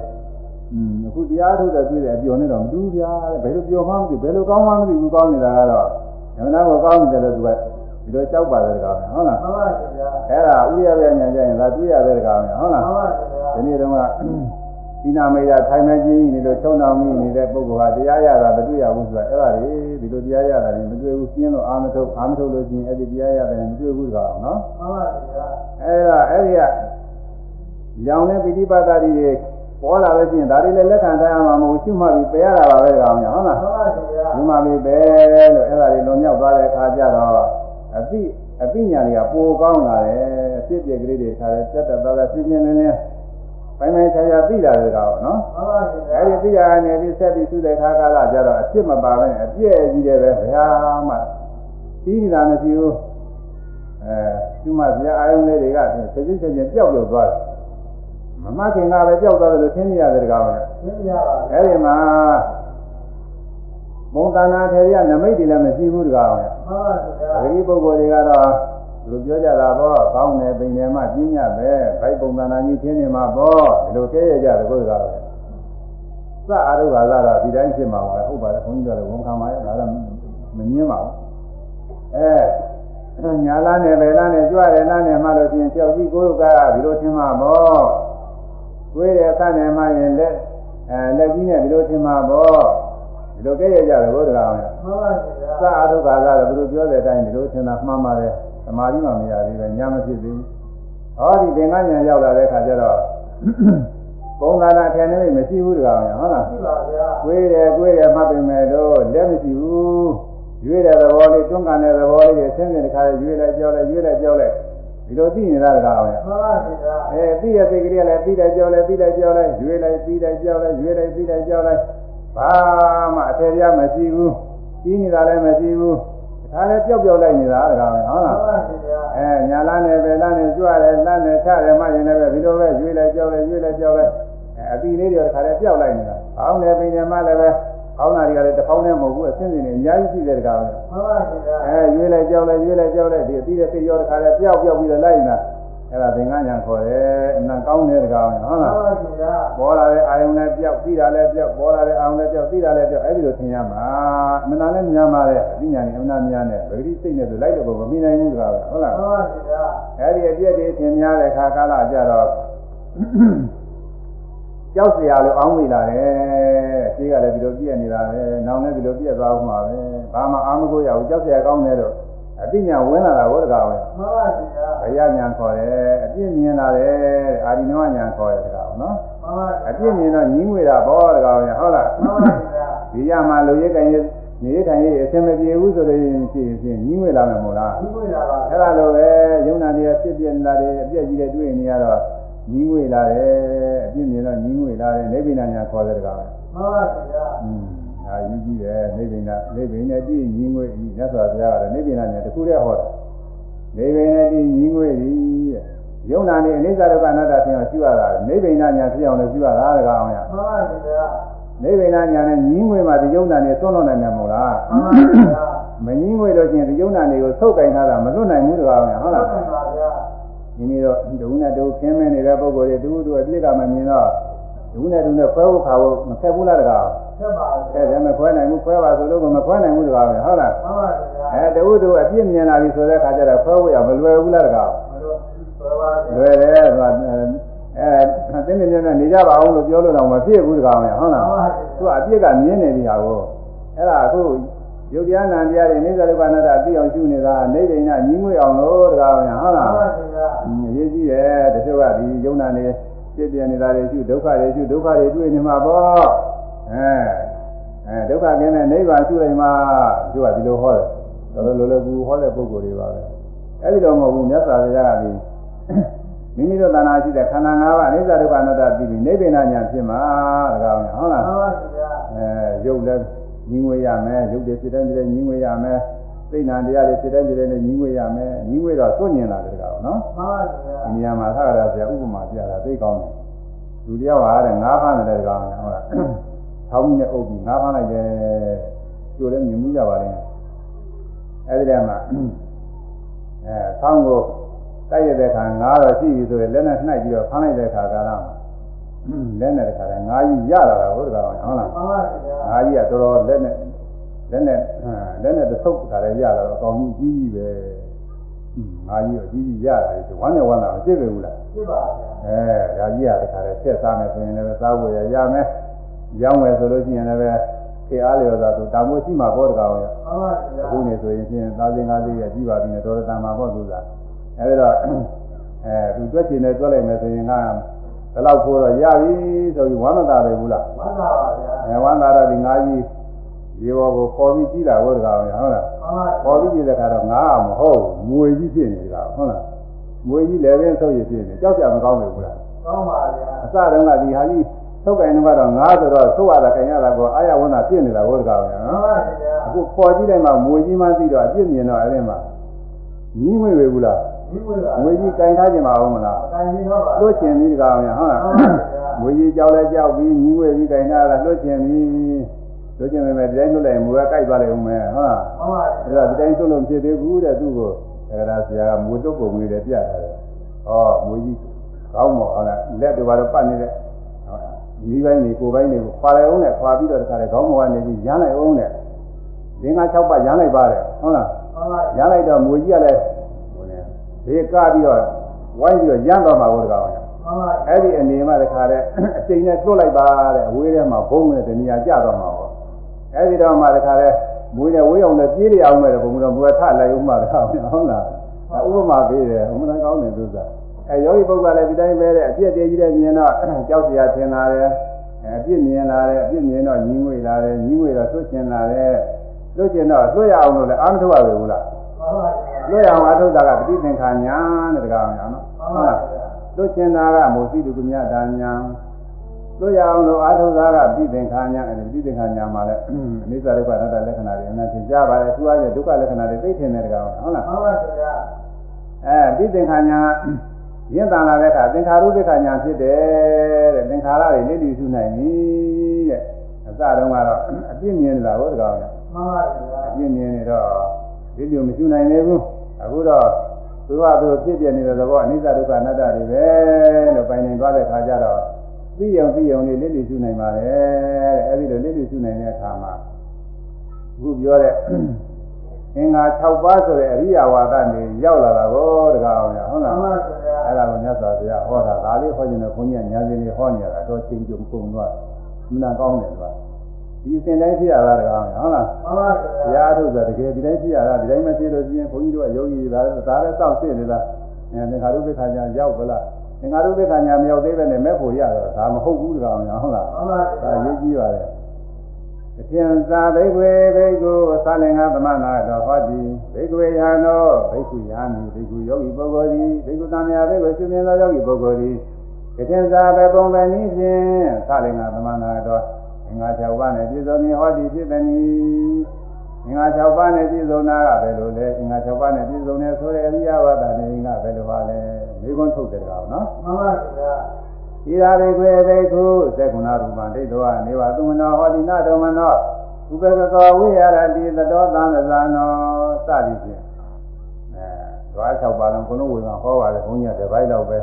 อืมအခုတရားထုတ်တဲ့တွေ့တဲ့အပြောနဲ့တော့မတူဘူးဗျာတဲ့ဘယ်လိုပြောမှမသိဘယ်လိုကောင်းမှမသိဘူးကောင်းနေတာကတော့ညမနာကိုကောင်းနေတယ်လို့သူကဒီလိုကြောက်ပါတယ်ကောင်ဟုတ်လားမှန်ပါဗျာအဲ့ဒါဥရပြညာကြရင်ဒါတွေ့ရတဲ့ကောင်ဟုတ်လားမှန်ပါဗျာဒီနေ့တော့ကဒီနာမေရထိုင်မကြီးနေလို့ချုံတော်မိနေတဲ့ပုဂ္ဂိုလ်ဟာတရားရတာမတွေ့ရဘူးဆိုတာအဲ့ဒါလေဒီ လိုတရားရတာတွေမတွေ့ဘူးပြင်းလို့အာမထုတ်အာမထုတ်လို့ရှိရင်အဲ့ဒီတရားရတယ်မတွေ့ဘူးကောင်နော်မှန်ပါဗျာအဲ့ဒါအဲ့ဒီကရောင်တဲ့ပိဋိပါဒတိတွေပေါ်လာလို့ရှိရင်ဒါတွေလည်းလက်ခံထားရမှာမဟုတ်ရှုမှတ်ပြီးပယ်ရတာပါပဲကောင်ညာဟုတ်လားမှန်ပါဗျာဒီမှာပြီးပဲလို့အဲ့ဒါတွေလွန်မြောက်သွားတဲ့အခါကျတော့အပိအပိညာတွေကပိုကောင်းလာတယ်အဖြစ်ပြက်ကလေးတွေထားတယ်တက်တက်သွားတယ်ပြင်းပြင်းလင်းလင်း ပိုင်းပိုင်းခြားခြားသိလာတဲ့ကောင်နော်မှန်ပါဗျာအဲ့ဒီသိရနေပြီးဆက်ပြီးသူ့တဲ့ခါကာလကျတော့အဖြစ်မပါဘဲနဲ့အပြည့်ကြီးတယ်ပဲဘယ်ဟာမှသိနေတာမရှိဘူးအဲသူမဗျာအာယုံလေးတွေကချက်ချင်းချက်ချင်းပျောက်ပျောက်သွားတယ်မမခင်ကပဲပျောက်သွားတယ်လို့သင်နေရတယ်ကောင်လေသိကြပါဗျာအဲ့ဒီမှာဘုံတဏ္ဍာထေရနမိတ်တွေလည်းမရှိဘူးတကားပဲမှန်ပါဗျာ။အဲဒီပုဂ္ဂိုလ်တွေကတော့ လူပြောကြတာပေါ့ကောင်းတယ်ပိန်တယ်မှပြင်းညတ်ပဲဘိုက်ပုံတဏ္ဍာကြီးချင်းနေမှာပေါ့ဒီလိုကဲရကြတယ်ကိုယ်ကပဲ။စအာရုံကသာတော့ဒီတိုင်းဖြစ်မှာပါဟုတ်ပါတယ်ခွန်ကြီးတို့လည်းဝန်ခံပါရဲ့ဒါတော့မငင်းပါဘူး။အဲညာလားနဲ့ဘယ်လားနဲ့ကြွတယ်လားနဲ့မှလို့ရှိရင်ကြောက်ကြီးကိုယ်ကဒီလိုထင်မှာပေါ့။ကိုယ်ရဲ့ဆနဲ့မှရင်လက်အဲလက်ကြီးနဲ့ဒီလိုထင်မှာပေါ့ဒီလိုကဲရကြတယ်ဘုရားကမှန်ပါဗျာသာအထုကာကတော့သူတို့ပြောတဲ့အတိုင်းဒီလိုထင်တာမှန်ပါတယ်သ မာဓိမှမရသေးပဲညာမဖြစ်သေးဘူးဟောဒီသင်္ကညာရောက်လာတဲ့ခါကျတော့ပုံသဏ္ဍာန်ထဲနေမရှိဘူးတကောင်ဟုတ်လားရှိပါဗျာကိုယ်တယ်ကိုယ်တယ်မှတ်ပေမဲ့တော့လက်မရှိဘူးရွေးတဲ့သဘောလေးတွန်းကန်တဲ့သဘောလေးတွေဆင်းရဲတခါရွေးလိုက်ကြောက်လိုက်ရွေးလိုက်ကြောက်လိုက်ဒီလိုသိနေတာတကောင်ရဲ့မှန်ပါဗျာအဲသိရစိတ်ကလေးလည်းသိလိုက်ကြောက်လိုက်သိလိုက်ကြောက်လိုက်ရွေးလိုက်သိလိုက်ကြောက်လိုက်ရွေးလိုက်သိလိုက်ကြောက်လိုက်ဘာမှအထယ်ပြမရှိဘူးကြီးနေတာလည်းမရှိဘူး ဒါလည်းပျောက်ပျောက်လိုက်နေတာတကောင်ရဲ့ဟုတ်မှလားန်ပါဗျာအဲညာလန်းနဲ့ပဲလန်းနဲ့ကြွရတယ်လန်းနဲ့ချတယ်မှရင်လည်းပဲဒီလိုပဲရွေးလိုက်ကြောက်လိုက်ရွေးလိုက်ကြောက်လိုက်အဲအပီလေးတွေတခါတည်းပျောက်လိုက်နေတာ။အောင်းနေပင်နေမှလည်းပဲအောင်းနာတွေကလည်းတစ်ပေါင်းနဲ့မဟုတ်ဘူးအစင်းစင်းနေအများကြီးရှိတဲ့တကားပဲမှန်ပါဗျာ။အဲရွေးလိုက်ကြောက်လိုက်ရွေးလိုက်ကြောက်လိုက်ဒီအပီတဲ့စိတ်ရောတခါတည်းပျောက်ပျောက်ပြီးတော့လိုက်နေတာ။ အဲ့ဒါသင်္ကညာခေါ်တယ်အနံကောင်းတဲ့ကောင်ဟုတ်လားဟုတ်ပါဘူးဗျာပေါ်လာတဲ့အာယုံနဲ့ပြောက်ပြီးတာလည်းပြောက်ပေါ်လာတဲ့အာယုံနဲ့ပြောက်ပြီးတာလည်းပြောက်အဲ့ဒီလိုသင်ရမှာအမှန်တရားလည်းများပါတဲ့အပညာနဲ့အမှန်တရားနဲ့ဗဂတိစိတ်နဲ့ဆိုလိုက်တော့မမီနိုင်ဘူးကောင်ဟုတ်လားဟုတ်ပါဘူးဗျာအဲ့ဒီအပြည့်တွေသင်များတဲ့ခါကာလကြတော့ကြောက်စရာလိုအောင်းမိလာတယ်။ဈေးကလည်းဒီလိုပြည့်နေတာပဲ။နောင်လည်းဒီလိုပြည့်သွားမှာပဲ။ဘာမှအာမကိုရဘူး။ကြောက်စရာကောင်းတယ်တော့ အပညာဝင်လာတာဘောတကားပဲမှန်ပါဗျာဘယညာခေါ်တယ်အပြည့်မြင်လာတယ်အာဒီနောညာခေါ်တယ်တကားနော်မှန်ပါအပြည့်မြင်တော့ညီးငွေတာဘောတကားပဲဟုတ်လားမှန်ပါဗျာဒီရမှာလူရဲကံရဲနေထိုင်ရဲအဆင်မပြေဘူးဆိုလို့ရှိရင်ဖြင့်ညီးငွေလာမယ်မို့လားဒီကိုရပါအဲ့ဒါလိုပဲယုံနာတွေဖြစ်ပြနေတာတွေအပြည့်ကြီးတွေတွေ့နေရတော့ညီးငွေလာတယ်အပြည့်မြင်တော့ညီးငွေလာတယ်နိဗ္ဗာန်ညာခေါ်တဲ့တကားပဲမှန်ပါဗျာอืม ဒါယူကြည့်တယ်နိဗ္ဗာန်နိဗ္ဗာန်နဲ့တည်ညီးငွေဤမြတ်စွာဘုရားကလည်းနိဗ္ဗာန်ညာတစ်ခုတည်းဟောတာနိဗ္ဗာန်နဲ့တည်ညီးငွေဤတဲ့ယုံနာနေအနိစ္စဒုက္ခအနတ္တဖြစ်အောင်ရှိရတာနိဗ္ဗာန်ညာဖြစ်အောင်လည်းရှိရတာတကားအောင်ရမှန်ပါဗျာနိဗ္ဗာန်ညာနဲ့ညီးငွေမှာဒီယုံနာနေသွန်းလို့နိုင်မှာမဟုတ်လားမှန်ပါဗျာမညီးငွေလို့ချင်းဒီယုံနာနေကိုသုတ်ကင်ထားတာမလွတ်နိုင်ဘူးတကားအောင်ရဟုတ်လားမှန်ပါဗျာမိမိတို့ဒုနဲ့ဒုခင်းမနေတဲ့ပုဂ္ဂိုလ်တွေဒုဒုအပြစ်ကမမြင်တော့ဒုနဲ့ဒုနဲ့ခွဲဖို့ခါဖို့မခက်ဘူးလားတကားဆက်ပါ အဲ့ဒါမခွဲနိုင်ဘူးခွဲပါဆိုလို့ကမခွဲနိုင်ဘူးတကားပဲဟုတ်လားမှန်ပါဗျာအဲဒုဒုအပြစ်မြင်လာပြီဆိုတဲ့ခါကျတော့ခွဲဖို့ရမလွယ်ဘူးလားတကားမလို့ဆိုပါဗျာလွယ်တယ်ဆိုတာအဲတင်းတင်းနဲ့နေကြပါအောင်လို့ပြောလို့တော့မဖြစ်ဘူးတကားပဲဟုတ်လားသူကအပြစ်ကမြင်နေပြီဟာကိုအဲ့ဒါအခုယုတ်တရားနာတရားတွေနေသရုပ်ကနာတာသိအောင်ရှုနေတာနေဒိဏညီးငွေအောင်လို့တကားပဲဟုတ်လားမှန်ပါဗျာအရေးကြီးတယ်တချို့ကဒီယုံနာနေဖြစ်ပြနေတာတွေရှိဒုက္ခတွေရှိဒုက္ခတွေတွေ့နေမှာပေါ့ အဲအဲဒုက္ခကင်းတဲ့နိဗ္ဗာန်ရှိနေမှာသူကဒီလိုဟောတယ်တော်တော်လိုလိုကူဟောတဲ့ပုဂ္ဂိုလ်တွေပါပဲအဲဒီတော့မဟုတ်ဘူးမြတ်စွာဘုရားကဒီမိမိတို့တဏှာရှိတဲ့ခန္ဓာ၅ပါးအနိစ္စဒုက္ခအနတ္တပြီးပြီးနိဗ္ဗာန်ညာဖြစ်မှာတကားဟုတ်လားမှန်ပါဗျာအဲရုပ်လည်းညီငွေရမယ်ရုပ်တွေဖြစ်တဲ့ဖြစ်တဲ့ညီငွေရမယ်သိဏ္ဍတရားတွေဖြစ်တဲ့ဖြစ်တဲ့နဲ့ညီငွေရမယ်ညီငွေတော့သွန့်ညင်လာတယ်တကားနော်မှန်ပါဗျာဒီနေရာမှာသာရဆရာဥပမာပြတာသိကောင်းတယ်လူတယောက်ဟာတဲ့ငါးဖမ်းတဲ့ကောင်ဟုတ်လား ထောင်းကြီးနဲ့အုပ်ပြီးငါးဖမ်းလိုက်တယ်ကျိုးလည်းမြင်မှုကြပါလိမ့်အဲဒီတည်းမှာအဲဆောင်းကိုတိုက်ရတဲ့ခါငါးတော့ရှိပြီဆိုရင်လက်နဲ့နှိုက်ပြီးတော့ဖမ်းလိုက်တဲ့ခါကလာလက်နဲ့တခါတည်းငါးကြီးရလာတာဟုတ်တယ်ကောင်ဟုတ်လားမှန်ပါဗျာငါးကြီးကတော်တော်လက်နဲ့လက်နဲ့လက်နဲ့တစ်ဆုပ်ခါလည်းရလာတော့အကောင်ကြီးကြီးပဲငါးကြီးကိုကြီးကြီးရလာတယ်ဝမ်းနဲ့ဝမ်းသာမဖြစ်ပေဘူးလားဖြစ်ပါဗျာအဲဒါကြီးရတဲ့ခါလဲဆက်စားမယ်ဆိုရင်လည်းစားဖို့ရရမယ် ရောင်းမယ်ဆိုလို့ရှိရင်လည်းခေအားလျော်သာသူတာမိုးရှိမှာပေါ့တကောင်ရမှန်ပါဗျာအခုနေဆိုရင်ဖြင့်သားစင်ကားသေးရကြီးပါပြီနဲ့တော်တော်တန်မှာပေါ့သူကအဲဒီတော့အဲသူတွက်ချင်တယ်တွက်လိုက်မယ်ဆိုရင်ကဘယ်လောက်ဖိုးတော့ရပြီဆိုပြီးဝမ်းမသာပဲဘူးလားမှန်ပါဗျာအဲဝမ်းသာတော့ဒီငါးကြီးရေဘောကိုပေါ်ပြီးကြီးလာဟုတ်တကောင်ရဟုတ်လားမှန်ပါပေါ်ပြီးကြီးတဲ့ခါတော့ငါးမဟုတ်မွေကြီးဖြစ်နေကြတာဟုတ်လားမွေကြီးလည်းပင်ဆုပ်ရဖြစ်နေကြောက်ကြမကောင်းဘူးလားကောင်းပါဗျာအစတုန်းကဒီဟာကြီး သုတ်ကင်တော့ကတော့ငါးဆိုတော့သုတ်ရတာကင်ရတာကိုအာရဝန္တာပြည့်နေတာဘုရားကောင်ရမှန်နော်ပါဗျာအခုပေါ်ကြည့်လိုက်မှမွေကြီးမှသိတော့အပြစ်မြင်တော့အဲ့ဒီမှာညီးငွေပဲဘူးလားဒီကိုရငွေကြီးကင်ထားခြင်းမအောင်မလားအတိုင်းကြီးတော့ပါလွှတ်ချင်ပြီးဒီကောင်ရဟုတ်လားငွေကြီးကြောက်လဲကြောက်ပြီးညီးငွေပြီးကင်ထားတာလွှတ်ချင်ပြီးလွှတ်ချင်ပေမဲ့ဒီတိုင်းလွှတ်လိုက်မူကကြိုက်သွားလိုက်ဦးမယ်ဟုတ်လားမှန်ပါအဲ့ဒါဒီတိုင်းလွှတ်လို့ဖြစ်သေးဘူးတဲ့သူ့ကိုဒါကဆရာကမူတုပ်ပုံလေးတွေပြတာတယ်ဟောငွေကြီးကောင်းမော်ဟုတ်လားလက်တွေကတော့ပတ်နေတဲ့ မိပိုင်းတွေကိုယ်ပိုင်းတွေကိုခွာလိုက်အောင်နဲ့ခွာပြီးတော့တခါလေခေါင်းမောကနေပြီးရမ်းလိုက်အောင်နဲ့လင်းကား၆ပတ်ရမ်းလိုက်ပါတယ်ဟုတ်လားမှန်ပါရမ်းလိုက်တော့ငွေကြီးကလည်းဟိုနေဘေးကားပြီးတော့ဝိုင်းပြီးတော့ရမ်းတော့မှာဘုရားကောင်မှန်ပါအဲ့ဒီအနေမှာတခါလေအချိန်နဲ့တွတ်လိုက်ပါတဲ့အဝေးထဲမှာဘုံနဲ့တဏှာကြတော့မှာပေါ့အဲ့ဒီတော့မှတခါလေမွေးနဲ့ဝေးအောင်နဲ့ပြေးရအောင်မဲ့ဘုံကတော့ဘုရားထလိုက်ဦးမှာတခါဟုတ်လားဥပမာပေးတယ်အမှန်ကောင်းတယ်သူက အဲယောဂီပုဂ္ဂိုလ်လည်းဒီတိုင်းပဲတဲ့အပြည့်တည်းကြီးတဲ့မြင်တော့ကြောက်စရာထင်လာတယ်အပြည့်မြင်လာတယ်အပြည့်မြင်တော့ညီးငွေလာတယ်ညီးငွေတော့သွတ်ချင်လာတယ်သွတ်ချင်တော့သွတ်ရအောင်လို့လည်းအာမထုတ်ရပဲဘူးလားမှန်ပါဗျာသွတ်ရအောင်အထုတ်တာကပဋိသင်္ခာညာတဲ့တကားအောင်နော်မှန်ပါဗျာသွတ်ချင်တာကမောစီတုကမြတာညာသွတ်ရအောင်လို့အာထုတ်တာကပဋိသင်္ခာညာအဲဒီပဋိသင်္ခာညာမှာလည်းအနိစ္စဒုက္ခအနတ္တလက္ခဏာတွေအမှန်သင်ကြားပါတယ်သူအားဖြင့်ဒုက္ခလက္ခဏာတွေသိထင်တဲ့တကားအောင်ဟုတ်လားမှန်ပါဗျာအဲဒီသင်္ခါညာ ရင့်တန်လာတဲ့အခါသင်္ခါရုပ္ပခာညာဖြစ်တယ်တဲ့သင်္ခါရတွေလက်လီစုနိုင်ပြီတဲ့အစတုန်းကတော့အပြစ်မြင်နေတာဟုတ်တကောင်ရမှန်ပါဗျာအပြစ်မြင်နေတော့ဒီလိုမရှိနိုင်သေးဘူးအခုတော့သူကသူဖြစ်ပြနေတဲ့သဘောအနိစ္စဒုက္ခအနတ္တတွေပဲလို့ပိုင်နေသွားတဲ့ခါကျတော့သိယုံသိယုံလေးလက်လီစုနိုင်ပါလေတဲ့အဲဒီလိုလက်လီစုနိုင်တဲ့အခါမှာအခုပြောတဲ့ အင်္ဂါ6ပါးဆိုတဲ့အရိယာဝါဒနေရောက်လာတာကိုတကားအောင်ရဟုတ်မှလားန်ပါဗျာအဲ့ဒါကိုမြတ်စွာဘုရားဟောတာဒါလေးဟောခြင်းနဲ့ဘုန်းကြီးကညာစဉ်လေးဟောနေရတာတော့ချင်းကြုံပုံသွားမနာကောင်းတယ်ကွာဒီအစဉ်တိုင်းဖြစ်ရတာတကားအောင်ဟုတ်လားမှန်ပါဘုဗျာရားထုတ်တာတကယ်ဒီတိုင်းဖြစ်ရတာဒီတိုင်းမဖြစ်လို့ရှိရင်ဘုန်းကြီးတို့ကယောဂီဒါဒါလည်းစောင့်စစ်နေတာအဲသင်္ခါရုပ္ပခာညာရောက်ဗလားသင်္ခါရုပ္ပခာညာမရောက်သေးပဲနဲ့မဲ့ဖို့ရတာဒါမဟုတ်ဘူးတကားအောင်ဟုတ်လားမှန်ပါဒါဗျာရေးကြည့်ပါတယ် အထင်သာဘိက္ခွေဘိက္ခုသာလင်္ကာသမနာတော်ဟောတိဘိက္ခွေယဟန်တော်ဘိက္ခုယဟန်ဒီဘိက္ခုယောဂီပုဂ္ဂိုလ်သည်ဘိက္ခုသံဃာဘိက္ခုရှင်မြင်သောယောဂီပုဂ္ဂိုလ်သည်အထင်သာဘပုံပဲနည်းဖြင့်သာလင်္ကာသမနာတော်ငင်္ဂါ၆ပါးနဲ့ပြည့်စုံမြင်ဟောတိဖြစ်သည်ငင်္ဂါ၆ပါးနဲ့ပြည့်စုံတာကဘယ်လိုလဲငင်္ဂါ၆ပါးနဲ့ပြည့်စုံတယ်ဆိုတဲ့အရိယဝတ္တနေကဘယ်လိုပါလဲမိဂုံးထုတ်တယ်ကောင်နော်မှန်ပါဗျာဤ သာရိကွေဘိက္ခုသက္ကုဏရူပံဒိဋ္ဌောနေဝသုမနောဟောတိနာတော်မနောဥပကကောဝိရတိသတောသံသဇာနောစသည်ဖြင့်အဲဓဝါ၆ပါးလုံးဘုလုံးဝေကဟောပါတယ်ဘုန်းကြီးကတစ်ပိုင်းတော့ပဲ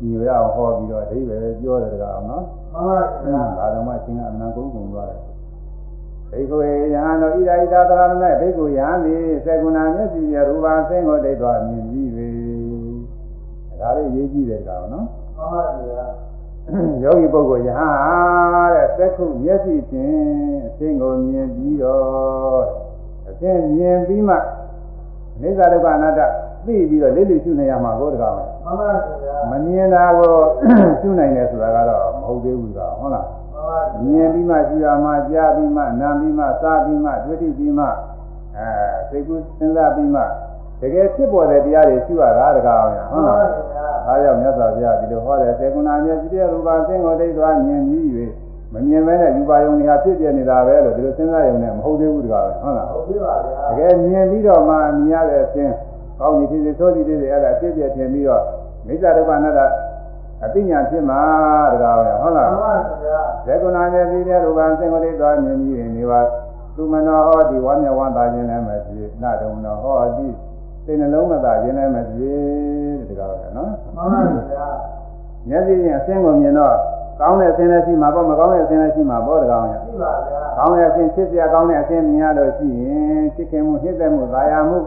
ညီရအောင်ဟောပြီးတော့အဓိပ္ပာယ်ပြောတယ်တကားအောင်နော်မှန်ပါဗျာဒါတော့မှရှင်ကအနံကုန်ကုန်သွားတယ်ဘိက္ခုယဟန်တို့ဣဒာဣဒာသရဏမေဘိက္ခုယဟန်သည်သက္ကုဏမျက်စိရရူပံဆင်းကိုဒိဋ္ဌောမြင်ပြီးပြီဒါလေးရေးကြည့်တယ်တကားအောင်နော်မှန်ပါဗျာ ယောဂီပုဂ္ဂိုလ်ယဟန်တဲ့သက်ခုမျက်စိဖြင့်အရှင်းကိုမြင်ပြီးတော့အရှင်းမြင်ပြီးမှအိစ္ဆဒုက္ခအနတ္တသိပြီးတော့လိလိရှုနေရမှာကိုတကားပဲမှန်ပါဗျာမမြင်တာကိုရှုနိုင်တယ်ဆိုတာကတော့မဟုတ်သေးဘူးကဟုတ်လားမှန်ပါမြင်ပြီးမှရှုရမှာကြားပြီးမှနားပြီးမှစားပြီးမှတွေ့ထိပြီးမှအဲသိကုစဉ်းစားပြီးမှ တကယ်ဖြစ်ပေါ်တဲ့တရားတွေရှုရတာတကားအောင်ဟုတ်လားအားကြောင့်မြတ်စွာဘုရားဒီလိုဟောတယ်သေကုဏမြတ်စီတဲ့ရူပါသင်္ကိုဒိဋ္ဌာမြင်ပြီး၍မမြင်မဲနဲ့ယူပါယုံတွေဟာဖြစ်ပြနေတာပဲလို့ဒီလိုစဉ်းစားယုံနဲ့မဟုတ်သေးဘူးတကားပဲဟုတ်လားဟုတ်ပြီပါဗျာတကယ်မြင်ပြီးတော့မှမြင်ရတဲ့အချင်းကောင်းပြီဖြစ်စေဆိုးသည်ဖြစ်စေအဲ့ဒါအဖြစ်ပြထင်ပြီးတော့မိစ္ဆာဒုက္ခအနတ္တအသိဉာဏ်ဖြစ်မှာတကားပဲဟုတ်လားမှန်ပါဗျာသေကုဏမြတ်စီတဲ့ရူပါသင်္ကိုဒိဋ္ဌာမြင်ပြီးရင်နေပါသူမနောဟောဒီဝါမျက်ဝမ်းသာခြင်းလည်းမဖြစ်နာတုံနောဟောဒီ စိတ်နှလုံးမသာခြင်းလည်းမဖြစ်တကားပဲနော်မှန်ပါဗျာမျက်စိချင်းအဆင်းကိုမြင်တော့ကောင်းတဲ့အဆင်းလည်းရှိမှာပေါ့မကောင်းတဲ့အဆင်းလည်းရှိမှာပေါ့တကောင်ရပြီပါဗျာကောင်းတဲ့အဆင်းချစ်စရာကောင်းတဲ့အဆင်းမြင်ရလို့ရှိရင်ချစ်ခင်မှုနှိမ့်သက်မှုသာယာမှု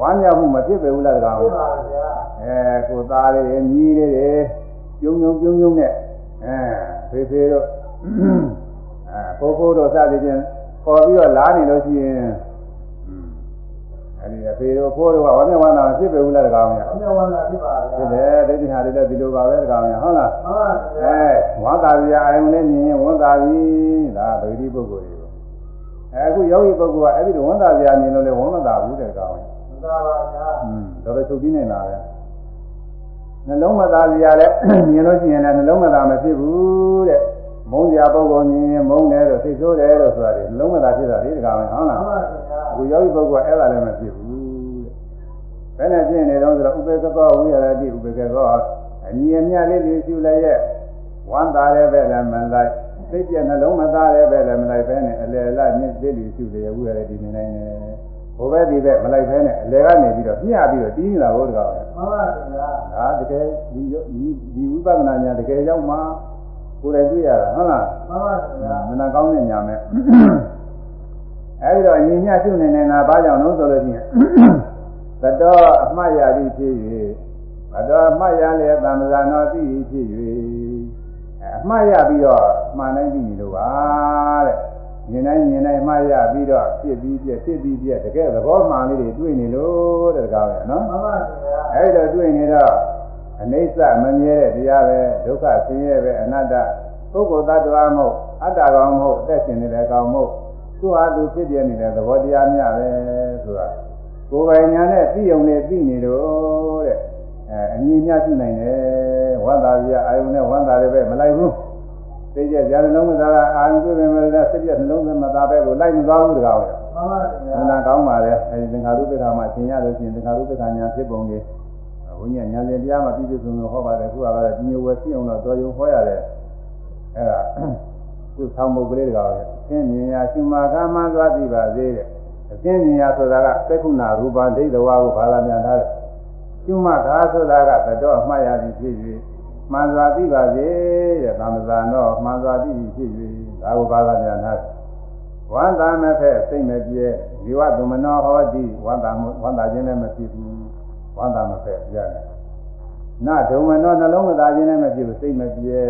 ဝမ်းမြောက်မှုမဖြစ်ပေဘူးလားတကောင်ပြီရပါဗျာအဲကိုသားလေးတွေမြည်လေးတွေပြုံးပြုံးပြုံးပြုံးနဲ့အဲဖေဖေတို့အဲဖိုးဖိုးတို့စသည်ဖြင့်ခေါ်ပြီးတော့လာနေလို့ရှိရင် အဲဒီအဖေတို့ဖိုးတို့ကဝမ်းမြောက်ဝမ်းသာမဖြစ်ပေဘူးလားတကောင်ရအမြဲဝမ်းသာပြီပါဗျာဖြစ်တယ်ဒိဋ္ဌိဟာတွေလည်းဒီလိုပါပဲတကောင်ရဟုတ်လားမှန်ပါဗျာအဲဝါသာပြအာယုန်နဲ့မြင်ရင်ဝန်သာပြီဒါဗေဒိပုဂ္ဂိုလ်တွေကိုအဲအခုယောဂီပုဂ္ဂိုလ်ကအဲ့ဒီလိုဝန်သာပြမြင်လို့လည်းဝန်မသာဘူးတဲ့ကောင်မှန်ပါဗျာอืมတော်တော်ချုပ်ပြီးနေတာပဲနှလုံးမသာပြလည်းမြင်လို့ရှိရင်လည်းနှလုံးမသာမဖြစ်ဘူးတဲ့ မုန်းစရာပုဂ္ဂိုလ်မြင်ရင်မုန်းတယ်လို့သိဆိုးတယ်လို့ဆိုတာဒီနှလုံးမသာဖြစ်တာဒီတကောင်ပဲဟုတ်မှလားန်ပါဗျာအခုယောဂီပုဂ္ဂိုလ်ကအဲ့ဒါလည်းမဖြစ်ဘူးတဲ့ဘယ်နဲ့ဖြစ်နေတော့ဆိုတော့ဥပေက္ခောဝိရတိဥပေက္ခောအညီအမျှလေးလေးရှုလိုက်ရဲ့ဝမ်းသာတဲ့ပဲလည်းမလိုက်သိပြနှလုံးမသားတဲ့ပဲလည်းမလိုက်ပဲနဲ့အလယ်လားမြင့်သေးလူရှုတယ်ဝိရတိနေနိုင်တယ်ဘိုးဘက်ဒီဘက်မလိုက်ပဲနဲ့အလယ်ကနေပြီးတော့မျှပြီးတော့တီးနေတာဘုရားကမှန်ပါဗျာဒါတကယ်ဒီဒီဒီဝိပဿနာညာတကယ်ရောက်မှ ကိုယ်လည်းတွေ့ရတာဟုတ်လားမှန်ပါဗျာမနာကောင်းတဲ့ညာမဲ့အဲဒီတော့ညီမျှရှုနေနေတာဘာကြောင့်လို့ဆိုလို့ရှိရင်သတော်အမှတ်ရသည်ဖြစ်၍သတော်အမှတ်ရလျက်သံဃာနောသိသည်ဖြစ်၍အမှတ်ရပြီးတော့မှန်တိုင်းသိနေလို့ပါတဲ့မြင်တိုင်းမြင်တိုင်းအမှတ်ရပြီးတော့ဖြစ်ပြီးပြဖြစ်ပြီးပြတကယ်သဘောမှန်လေးတွေတွေ့နေလို့တဲ့ကောင်ပဲနော်မှန်ပါဗျာအဲ့ဒါတွေ့နေတော့ အနိစ္စမမြဲတဲ့တရားပဲဒုက္ခဆင်းရဲပဲအနတ္တပုဂ္ဂိုလ်တ attva မဟုတ်အတ္တကောင်မဟုတ်အသက်ရှင်နေတဲ့ကောင်မဟုတ်သူ့ဟာသူဖြစ်ပြနေတဲ့သဘောတရားများပဲဆိုတာကိုယ်ပိုင်ညာနဲ့သိုံနဲ့သိနေတော့တဲ့အဲအညီမျှရှိနိုင်တယ်ဝန္တာပြအာယုန်နဲ့ဝန္တာလည်းပဲမလိုက်ဘူးသိကြကြတဲ့လုံးမသားကအာယုန်တွေ့ပေမဲ့လည်းစိတ်ပြနှလုံးသားမသားပဲကိုလိုက်မသွားဘူးတကားပဲမှန်ပါဗျာနာကောင်းပါလေအဲဒီသင်္ခါရုပ္ပခါမှာသင်ရလို့ရှိရင်သင်္ခါရုပ္ပခါညာဖြစ်ပုံလေး ဘုညာညာစဉ်တရားမှာပြည့်ပြည့်စုံစုံဟောပါတယ်ခုကလည်းဒီမျိုးဝယ်ဖြစ်အောင်တော့တော်ရုံဟောရတယ်အဲဒါခုဆောင်းမုတ်ကလေးတကားပဲအင်းမြင်ရရှင်မာကမှန်သွားပြီပါသေးတယ်အင်းမြင်ရဆိုတာကသက္ကုဏရူပဒိဋ္ဌဝါကိုဘာသာပြန်ထားတယ်ရှင်မာကာဆိုတာကသတော်အမှားရသည်ဖြစ်၍မှန်သွားပြီပါသေးတဲ့သာမဇာတော့မှန်သွားပြီဖြစ်၍ဒါကိုဘာသာပြန်ထားတယ်ဝန္တာမဖက်စိတ်မပြေဒီဝသမနောဟောတိဝန္တာဝန္တာခြင်းလည်းမဖြစ်ဘူး ဝန္တာမဖက်ရတယ်နဒုံမနောနှလုံးမသားခြင်းလည်းမဖြစ်ဘူးစိတ်မပြေ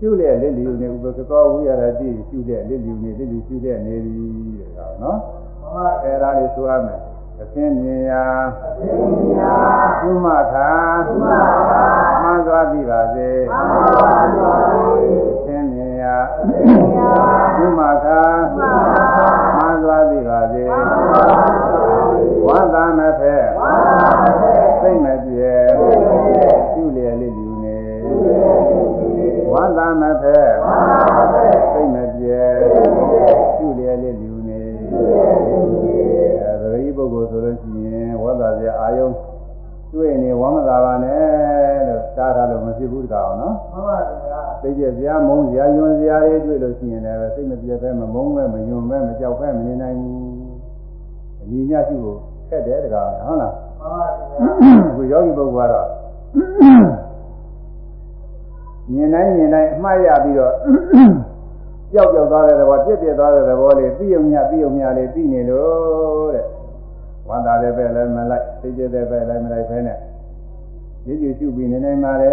ကျุတဲ့လက်လီနေဥပကကောဝိရတိကျุတဲ့လက်လီနေလက်လီကျุတဲ့နေပြီတဲ့ကောနော်မှန်ပါအဲဒါလေးဆိုရမယ်အသင်းမြင်ရာအင်းညာသုမထာသုမထာမှန်သွားပြီပါစေမှန်ပါဗျာအသင်းမြင်ရာအင်းညာသုမထာမှန်ပါမှန်သွားပြီပါစေမှန်ပါဗျာဝန္တာမဖက်ဝါသာတဲ့ စိတ်မပြေကျุလျက်လေးလူနေဝန္တာမဖက်ဝါသာတဲ့စိတ်မပြေကျุလျက်လေးလူနေအဲသတိပုဂ္ဂိုလ်ဆိုလို့ရှိရင်ဝန္တာပြအာယုံတွေ့နေဝမ်းမသာပါနဲ့လို့တားထားလို့မဖြစ်ဘူးတကားအောင်နော်မှန်ပါဗျာသိကျစရာမုန်းစရာယွန်းစရာတွေတွေ့လို့ရှိရင်လည်းစိတ်မပြေပဲမမုန်းပဲမယွန်းပဲမကြောက်ပဲမနေနိုင်ဘူးအညီညရှိဖို့ခက်တယ်တကားဟုတ်လားမှန်ပါဗျာအ ခုယောဂီပုဂ္ဂိုလ်ကတော့မြင်တိုင်းမြင်တိုင်းအမှားရပြီးတော့ကြောက်ကြောက်သွားတဲ့သဘောပြည့်ပြည့်သွားတဲ့သဘောလေးပြီးုံညပြီးုံညလေးပြီးနေလို့တဲ့ဝန္တာလည်းပဲလည်းမလိုက်သိကျတဲ့ပဲလည်းမလိုက်ဖဲနဲ့ဒီကြည့်ရှုပြီးနေနိုင်ပါလေ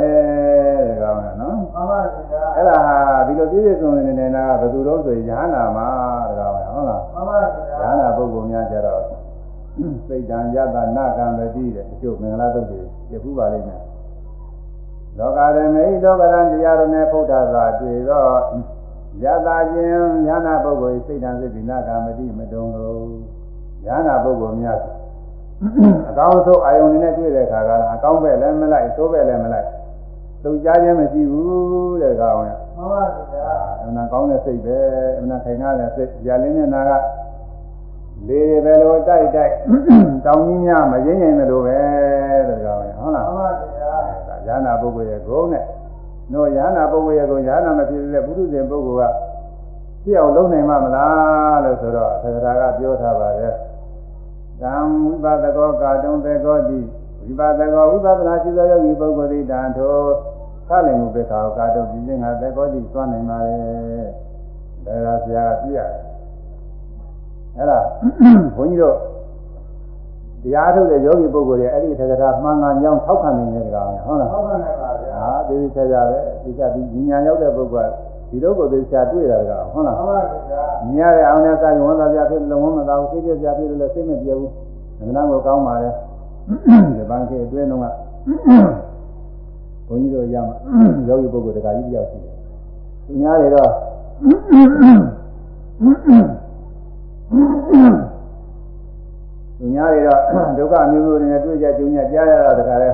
တဲ့ကောင်ကနော်မှန်ပါဗျာအဲ့ဒါဟာဒီလိုပြည့်ပြည့်စုံစုံနေနေတာကဘယ်သူတော့ဆိုရင်ယ ahanan မှာတဲ့ကောင်ကဟုတ်လားမှန်ပါဗျာဉာဏပုဂ္ဂိုလ်များကြတော့ စိတ်တံယတနာကံမတိတဲ့တချို့မင်္ဂလာတုတ်တွေပြပူးပါလိမ့်မယ်လောကရမေလောကရန်တရားတော်နဲ့ဖုဒ္ဓသာတွေ့တော့ယတာချင်းဉာဏပုဂ္ဂိုလ်စိတ်တံစိတ်ဒီနာကံမတိမတုံလို့ဉာဏပုဂ္ဂိုလ်များအကောင်းဆုံးအာယုန်နဲ့တွေ့တဲ့အခါကအကောင်းပဲလည်းမလိုက်သိုးပဲလည်းမလိုက်သုံးကြားခြင်းမရှိဘူးတဲ့ကောင်ကမှန်ပါဗျာအမှန်ကောင်းတဲ့စိတ်ပဲအမှန်ခိုင်ကားတဲ့စိတ်ဇာလင်းနဲ့နာက လေဘယ်လိုတိုက်တိုက်တောင်းကြီးများမရင်းရင်လည်းလိုပဲလို့ပြောတယ်ဟုတ်လားမှန်ပါဗျာဒါညာနာပုဂ္ဂိုလ်ရဲ့ဂုဏ်နဲ့တော့ညာနာပုဂ္ဂိုလ်ရဲ့ဂုဏ်ညာနာမဖြစ်တဲ့ပုထုဇဉ်ပုဂ္ဂိုလ်ကပြည့်အောင်လုပ်နိုင်မှာမလားလို့ဆိုတော့သက္ကရာကပြောထားပါတယ်တံဝိပဿကောကာတုံသေကောတိဝိပဿကောဝိပဿနာရှိသောယောဂီပုဂ္ဂိုလ်သည်တံထောခလည်းမူပက္ခာကာတုံပြင်းငါသေကောတိသွားနိုင်ပါလေဒါကဆရာကပြရတယ် ဘုန်းကြီးတို့တရားထုတ်တဲ့ယောဂီပုဂ္ဂိုလ်ရဲ့အဲ့ဒီသက္ကရာမှန်ကန်ကြောင်းထောက်ခံနေတဲ့ကောင်ဟုတ်လားဟုတ်ပါနဲ့ပါဗျာဟာသေသေးချာချာပဲဒီကဒီဉာဏ်ရောက်တဲ့ပုဂ္ဂိုလ်ကဒီလိုကိုသေချာတွေ့တာကဟုတ်လားမှန်ပါဗျာမြင်ရတဲ့အောင်နဲ့စာရင်ဝန်သာပြဖြစ်လုံးဝမသာဘူးသိပြပြဖြစ်လို့စိတ်မပြေဘူးငနာကိုကောင်းပါလေဒီဘန်းခေအတွင်းတော့ကဘုန်းကြီးတို့ရမှာယောဂီပုဂ္ဂိုလ်တခါကြီးတယောက်ရှိတယ်သူများတွေတော့ သူများတွေတော့ဒုက္ခမျိုးမျိုးတွေနဲ့တွေ့ကြကြုံကြကြားရတာတခါလဲ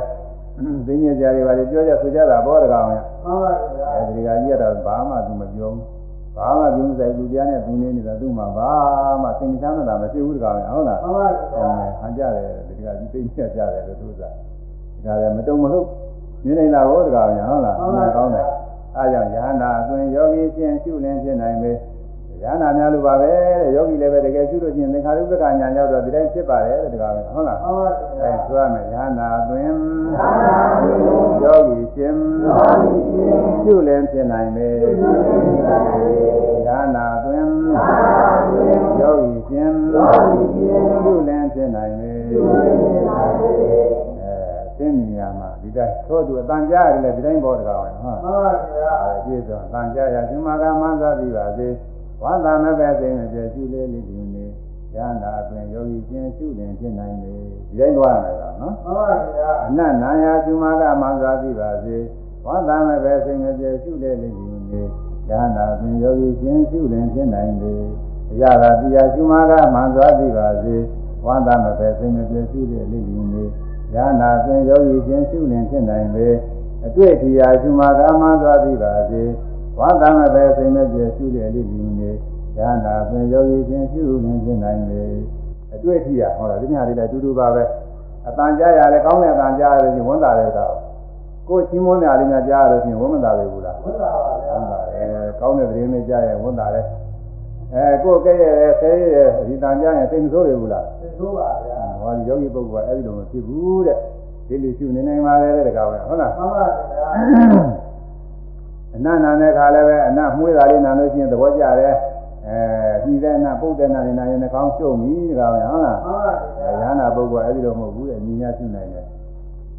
သိဉာဏ်ကြတွေပါလေပြောကြဆိုကြတာဘောတကောင်ရမှန်ပါဗျာအဲဒီကကြီးကတော့ဘာမှသူမပြောဘူးဘာမှပြုံးဆိုင်သူပြားနဲ့သူနေနေတာသူ့မှာဘာမှသင်္ချမ်းတာမရှိဘူးတကောင်ရဟုတ်လားမှန်ပါဗျာဟန်ကြတယ်ဒီကကြီးသိညက်ကြတယ်လို့သူကဒါလည်းမတုံမလို့မြင်နေတာဘောတကောင်ရဟုတ်လားကောင်းတယ်အားကြောင့်ယ ahanan အသွင်ယောဂီချင်းရှုလင်းဖြစ်နိုင်ပေ ယ ahanan များလို့ပါပဲတဲ့ယောဂီလည်းပဲတကယ်ရှုလို့ချင်းသင်္ခါရုပ္ပကညာရောက်တော့ဒီတိုင်းဖြစ်ပါတယ်တဲ့တကောင်ရဟုတ်လားမှန်ပါအဲဗျာဆိုရမယ်ယ ahanan အသွင်သာသာဝင်ယောဂီချင်းသောတိရှင်ရှုလင်းဖြစ်နိုင်ပေသုတိရှင်ဒါနာသွင်သာသာဝင်ယောဂီရှင်သောတိရှင်ပြုလင်းဖြစ်နိုင်ပေသုတိရှင်သာသေအဲသိမြင်ရမှာဒီတိုင်းသို့သူအတန်ကြားရတယ်လေဒီတိုင်းပေါ်တကားဝင်ဟာမှန်ပါဗျာအဲပြည့်စုံအတန်ကြားရရှင်မာကမှန်းသာပြီးပါစေ ဝါသာမပဲသိနေပြရှုလေးလေးဒီနေ့ဉာဏ်နာအတွင်ယောဂီရှင်ရှုလင်းဖြစ်နိုင်ပေဒီတိုင်းသွားရမယ်ကောနော်မှန်ပါဗျာအနတ်နာယာကျွမာကမှန်စွာသိပါစေဝါသမဲ့ပဲစိတ်မပြေရှုတဲ့လိမ့်လူနေဉာဏ်သာပင်ယောဂီချင်းရှုလင်ဖြစ်နိုင်လေအရာသာတရားကျွမာကမှန်စွာသိပါစေဝါသမဲ့ပဲစိတ်မပြေရှုတဲ့လိမ့်လူနေဉာဏ်သာပင်ယောဂီချင်းရှုလင်ဖြစ်နိုင်လေအတွေ့အထိယာကျွမာကမှန်စွာသိပါစေ ဝါသမဲ့ပဲစိတ်မပြေရှုတဲ့လိမ့်လူနေဉာဏ်သာပင်ယောဂီချင်းရှုလင်ဖြစ်နိုင်လေအတွေ့အထိယာဟောတာဒီညာလေးလည်းအတူတူပါပဲအတန်ကြားရလဲကောင်းတဲ့အတန်ကြားရလို့ဝန်တာတဲ့တော့ကိုယ်ချင်းမွန်းတဲ့အလေးများကြားရလို့ရှိရင်ဝမ်းမသာပဲဘူးလားဝိသာပါဗျာဝမ်းသာတယ်ကောင်းတဲ့သတင်းလေးကြားရင်ဝမ်းသာတယ်အဲကိုယ်ကဲ့ရဲ့ဆဲရဲ့ဒီတန်ကြားရင်သိမဆိုးရဘူးလားသိဆိုးပါဗျာဟောဒီယောဂီပုဂ္ဂိုလ်ကအဲ့ဒီလိုမဖြစ်ဘူးတဲ့ဒီလိုရှုနေနိုင်ပါလေတဲ့တကားပဲဟုတ်လားမှန်ပါဗျာ အနန္နာနဲ့ခါလည်းပဲအနမှုေးတာလေးနာလို့ရှိရင်သဘောကျတယ်အဲပြီးတဲ့နာပုတ်တဲ့နာနေနာရင်နှာခေါင်းရှုံပြီတကားပဲဟုတ်လား မှန်ပါ အဲ ဗျာ ရဟနာပုဂ္ဂိုလ်အဲ့ဒီလိုမဟုတ်ဘူးတဲ့ညီညာရှုနိုင်တယ်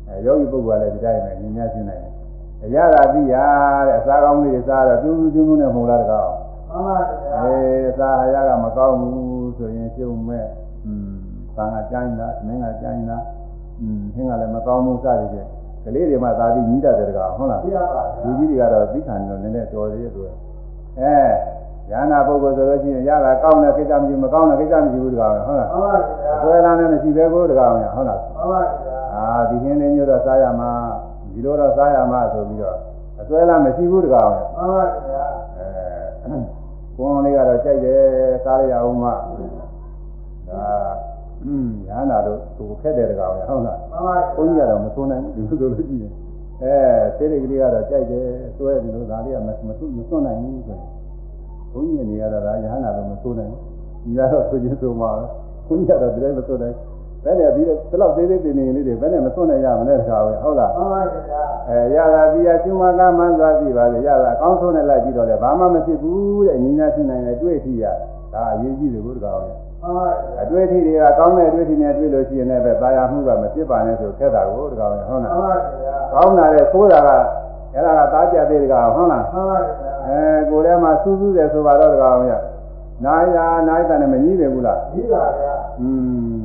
အဲယောဂီပုဂ္ဂိုလ်ကလည်းဒီတိုင်းပဲညီညာရှုနိုင်တယ်အရသာသိရတဲ့အစားကောင်းလေးတွေစားတော့ပြူးပြူးပြူးနဲ့မဟုတ်လားတကား မှန်ပါဗျာ အေးအစားအရကမကောင်းဘူးဆိုရင်ရှုံမဲ့อืมဘာငါကျန်းတာမင်းကကျန်းတာอืมဟင်းကလည်းမကောင်းဘူးစသည်ဖြင့် ကလေးတွေမှသာပြီးညီးတတ်တယ်တကားဟုတ်လားသိရပါလူဗျာကြီးတွေကတော့သိခံတယ်နည်းနည်းတော်သေးတယ်သူကအဲရဟနာပုဂ္ဂိုလ်ဆိုလို့ရှိရင်ရတာကောင်းတဲ့ကိစ္စမရှိမကောင်းတဲ့ကိစ္စမရှိဘူးတကားဟုတ်လားမှန်ပါဗျာဆွဲလာနဲ့မရှိပဲကိုတကားဟုတ်လားမှန်ပါဗျာအာဒီခင်းလေးမျိုးတော့စားရမှာဒီလိုတော့စားရမှာဆိုပြီးတော့အဆွဲလာမရှိဘူးတကားဟုတ်လားမှန်ပါဗျာအဲကိုယ်လေးကတော့ကြိုက်တယ်စားရအောင်မှဒါ อืมညာနာတော့သူခက်တယ်တကားဟုတ်လားဟုတ်လားမှန်ပါဘုန်းကြီးကတော့မဆုံးနိုင်ဘူးဒီလိုဆိုလို့ရှိရင်အဲသေးတဲ့ကလေးကတော့ကြိုက်တယ်ဆွဲတယ်လို့ဒါလေးကမမဆုံးမဆုံးနိုင်ဘူးဆိုရင်ဘုန်းကြီးအနေကတော့ဒါညာနာတော့မဆုံးနိုင်ဘူးညီကတော့ဆိုချင်းဆိုမှာပဲဘုန်းကြီးကတော့ဒီတိုင်းမဆုံးနိုင်ဘယ်နဲ့ပြီးတော့ဒီလောက်သေးသေးတင်နေလေးတွေဘယ်နဲ့မဆုံးနိုင်ရမလဲတကားပဲဟုတ်လားမှန်ပါဗျာအဲရတာဒီရကျွမကမှန်းသွားပြီပါလေရတာအကောင်းဆုံးနဲ့လိုက်ကြည့်တော့လေဘာမှမဖြစ်ဘူးတဲ့ညီညာရှိနိုင်တယ်တွေ့ထီရဒါအရေးကြီးတယ်ဘုရားကောင်းရဲ့မှန်ပါဗျာ အတွေ့အထိတွေကကောင်းတဲ့အတွေ့အထိနဲ့တွေ့လို့ရှိရင်လည်းပဲသာယာမှုကမဖြစ်ပါနဲ့ဆိုခက်တာကိုတကောင်ဟုတ်လား မှန်ပါဗျာ ကောင်းတာတဲ့သိုးတာကအဲ့ဒါကသားကြသေးတကောင်ဟုတ်လား မှန်ပါဗျာ အဲကိုယ်ထဲမှာစူးစူးတယ်ဆိုပါတော့တကောင်ရနာယနာနာယတနဲ့မကြီးတယ်ဘူးလား ဒီပါဗျာ อืม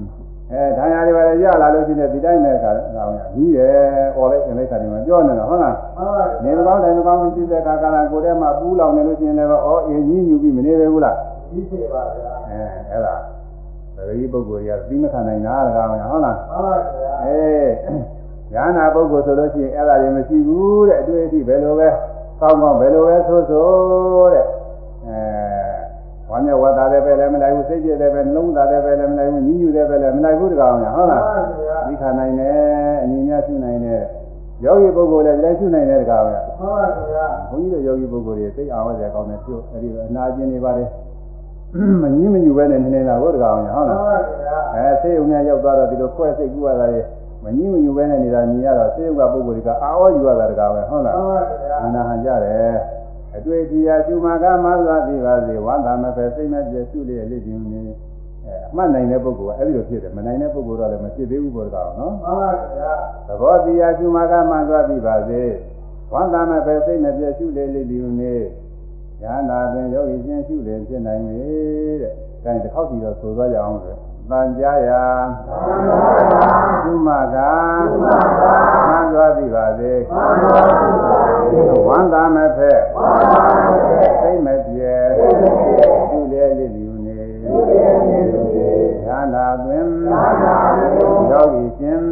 အဲဓာန်ရတွေပါလေရလာလို့ရှိရင်ဒီတိုင်းပဲကကောင်ရကြီးတယ်អော်လိုက်အလိုက်တာတွေမှာပြောနေတာဟုတ်လား မှန်ပါ နေ ဗျာ ကောင်းတယ်မကောင်းဘူးသိတဲ့အခါကလည်းကိုယ်ထဲမှာပူးလောင်နေလို့ရှိရင်လည်းဩအင်းကြီးညူပြီးမနေပဲဘူးလား ဒီစေပါဗျာအဲအဲ့ဒါသတိပုဂ္ဂိုလ်တွေကသိမခံနိုင်တာတကားဟုတ်လားမှန်ပါဗျာအေးညာနာပုဂ္ဂိုလ်ဆိုလို့ရှိရင်အဲ့ဒါတွေမရှိဘူးတဲ့အတွေ့အထိဘယ်လိုပဲကောင်းကောင်းဘယ်လိုပဲဆိုဆိုတဲ့အဲဝမ်းမြောက်ဝါသာလည်းပဲလည်းမလိုက်ဘူးစိတ်ကြည်လည်းပဲနှလုံးသားလည်းပဲလည်းမလိုက်ဘူးညှဉ်းညူလည်းပဲလည်းမလိုက်ဘူးတကားဟုတ်လားဟုတ်လားမှန်ပါဗျာသိခံနိုင်တယ်အညီများရှိနိုင်တယ်ယောဂီပုဂ္ဂိုလ်လည်းဒီတိုင်းရှိနိုင်တယ်တကားဟုတ်လားမှန်ပါဗျာဘုန်းကြီးတို့ယောဂီပုဂ္ဂိုလ်တွေသိအောင်ရကောင်းတယ်ပြုအဲ့ဒီအနာကျင်နေပါတယ် မငြင်းမညူပဲနဲ့နေနေတာဟုတ်တကားဟုတ်လားမှန်ပါဗျာအဲဆေးရုံများရောက်သွားတော့ဒီလိုခွဲစိတ်ကူရတာတွေမငြင်းမညူပဲနဲ့နေတာမြင်ရတော့ဆေးရုံကပုဂ္ဂိုလ်တွေကအာဩယူရတာတကားပဲဟုတ်လားမှန်ပါဗျာအနာဟန်ကြတယ်အတွေ့အကြုံရာကျူမာကမသာသိပါစေဝန္တာမပဲစိတ်မဲ့ပြည့်စုလျက်လေးခြင်းနေအဲအမှတ်နိုင်တဲ့ပုဂ္ဂိုလ်ကအဲ့ဒီလိုဖြစ်တယ်မနိုင်တဲ့ပုဂ္ဂိုလ်တော့လည်းမဖြစ်သေးဘူးပေါ်တကားနော်မှန်ပါဗျာသဘောတရားကျူမာကမှန်သွားပြီပါစေဝန္တာမပဲစိတ်မဲ့ပြည့်စုလျက်လေးခြင်းနေ ညာနာပင်ယောဂီချင်းရှုလင်ဖြစ်နိုင်ပြီတဲ့။ဒါရင်တစ်ခေါက်စီတော့ဆိုသွားကြအောင်ဆို။တန်ကြရာကျူမာကမှန်သွားပြီပါစေဝန္တာမပဲစိတ်မဲ့ပြည့်စုလျက်လေးခြင်းနေညာနာပင်ယောဂီချင်း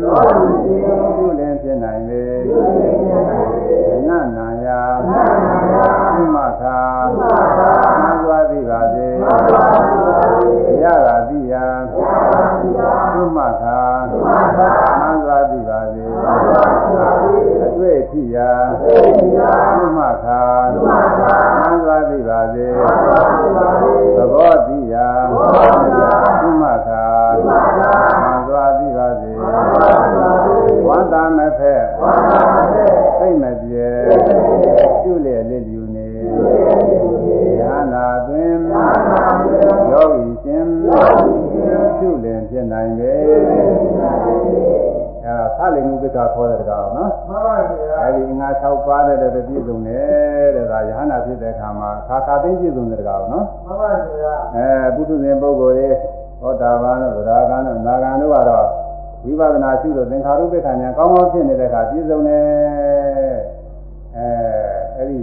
အတွေ့အထိယာကျူမာကမှန်သွားပြီပါစေသဘောတိယကျူမာကမှန်သွားပြီပါစေဝန္တာမဖက်စိတ်မပြေပြုလျက်လေးလူနေညာနာတွင်ယောဂီရှင်ပြုလင်ဖြစ်နိုင်ပေအဲသာလိမှုပိကခေါ်တဲ့ကောင်နော်မှန်ပါဗျာ အဲဒီငါ6ပါးတဲ့တပြည့်စုံတယ်တဲ့ဒါယဟနာဖြစ်တဲ့အခါမှာခါခါသိပြည့်စုံတဲ့ကောင်နော်မှန်ပါဗျာအဲပုထုဇဉ်ပုဂ္ဂိုလ်တွေဟောတာပန်တို့ဗရာဂန်တို့နာဂန်တို့ကတော့ဝိပဿနာရှုလို့သင်္ခါရုပ္ပခဏ်ညာကောင်းကောင်းဖြစ်နေတဲ့အခါပြည့်စုံတယ်အဲအဲ့ဒီ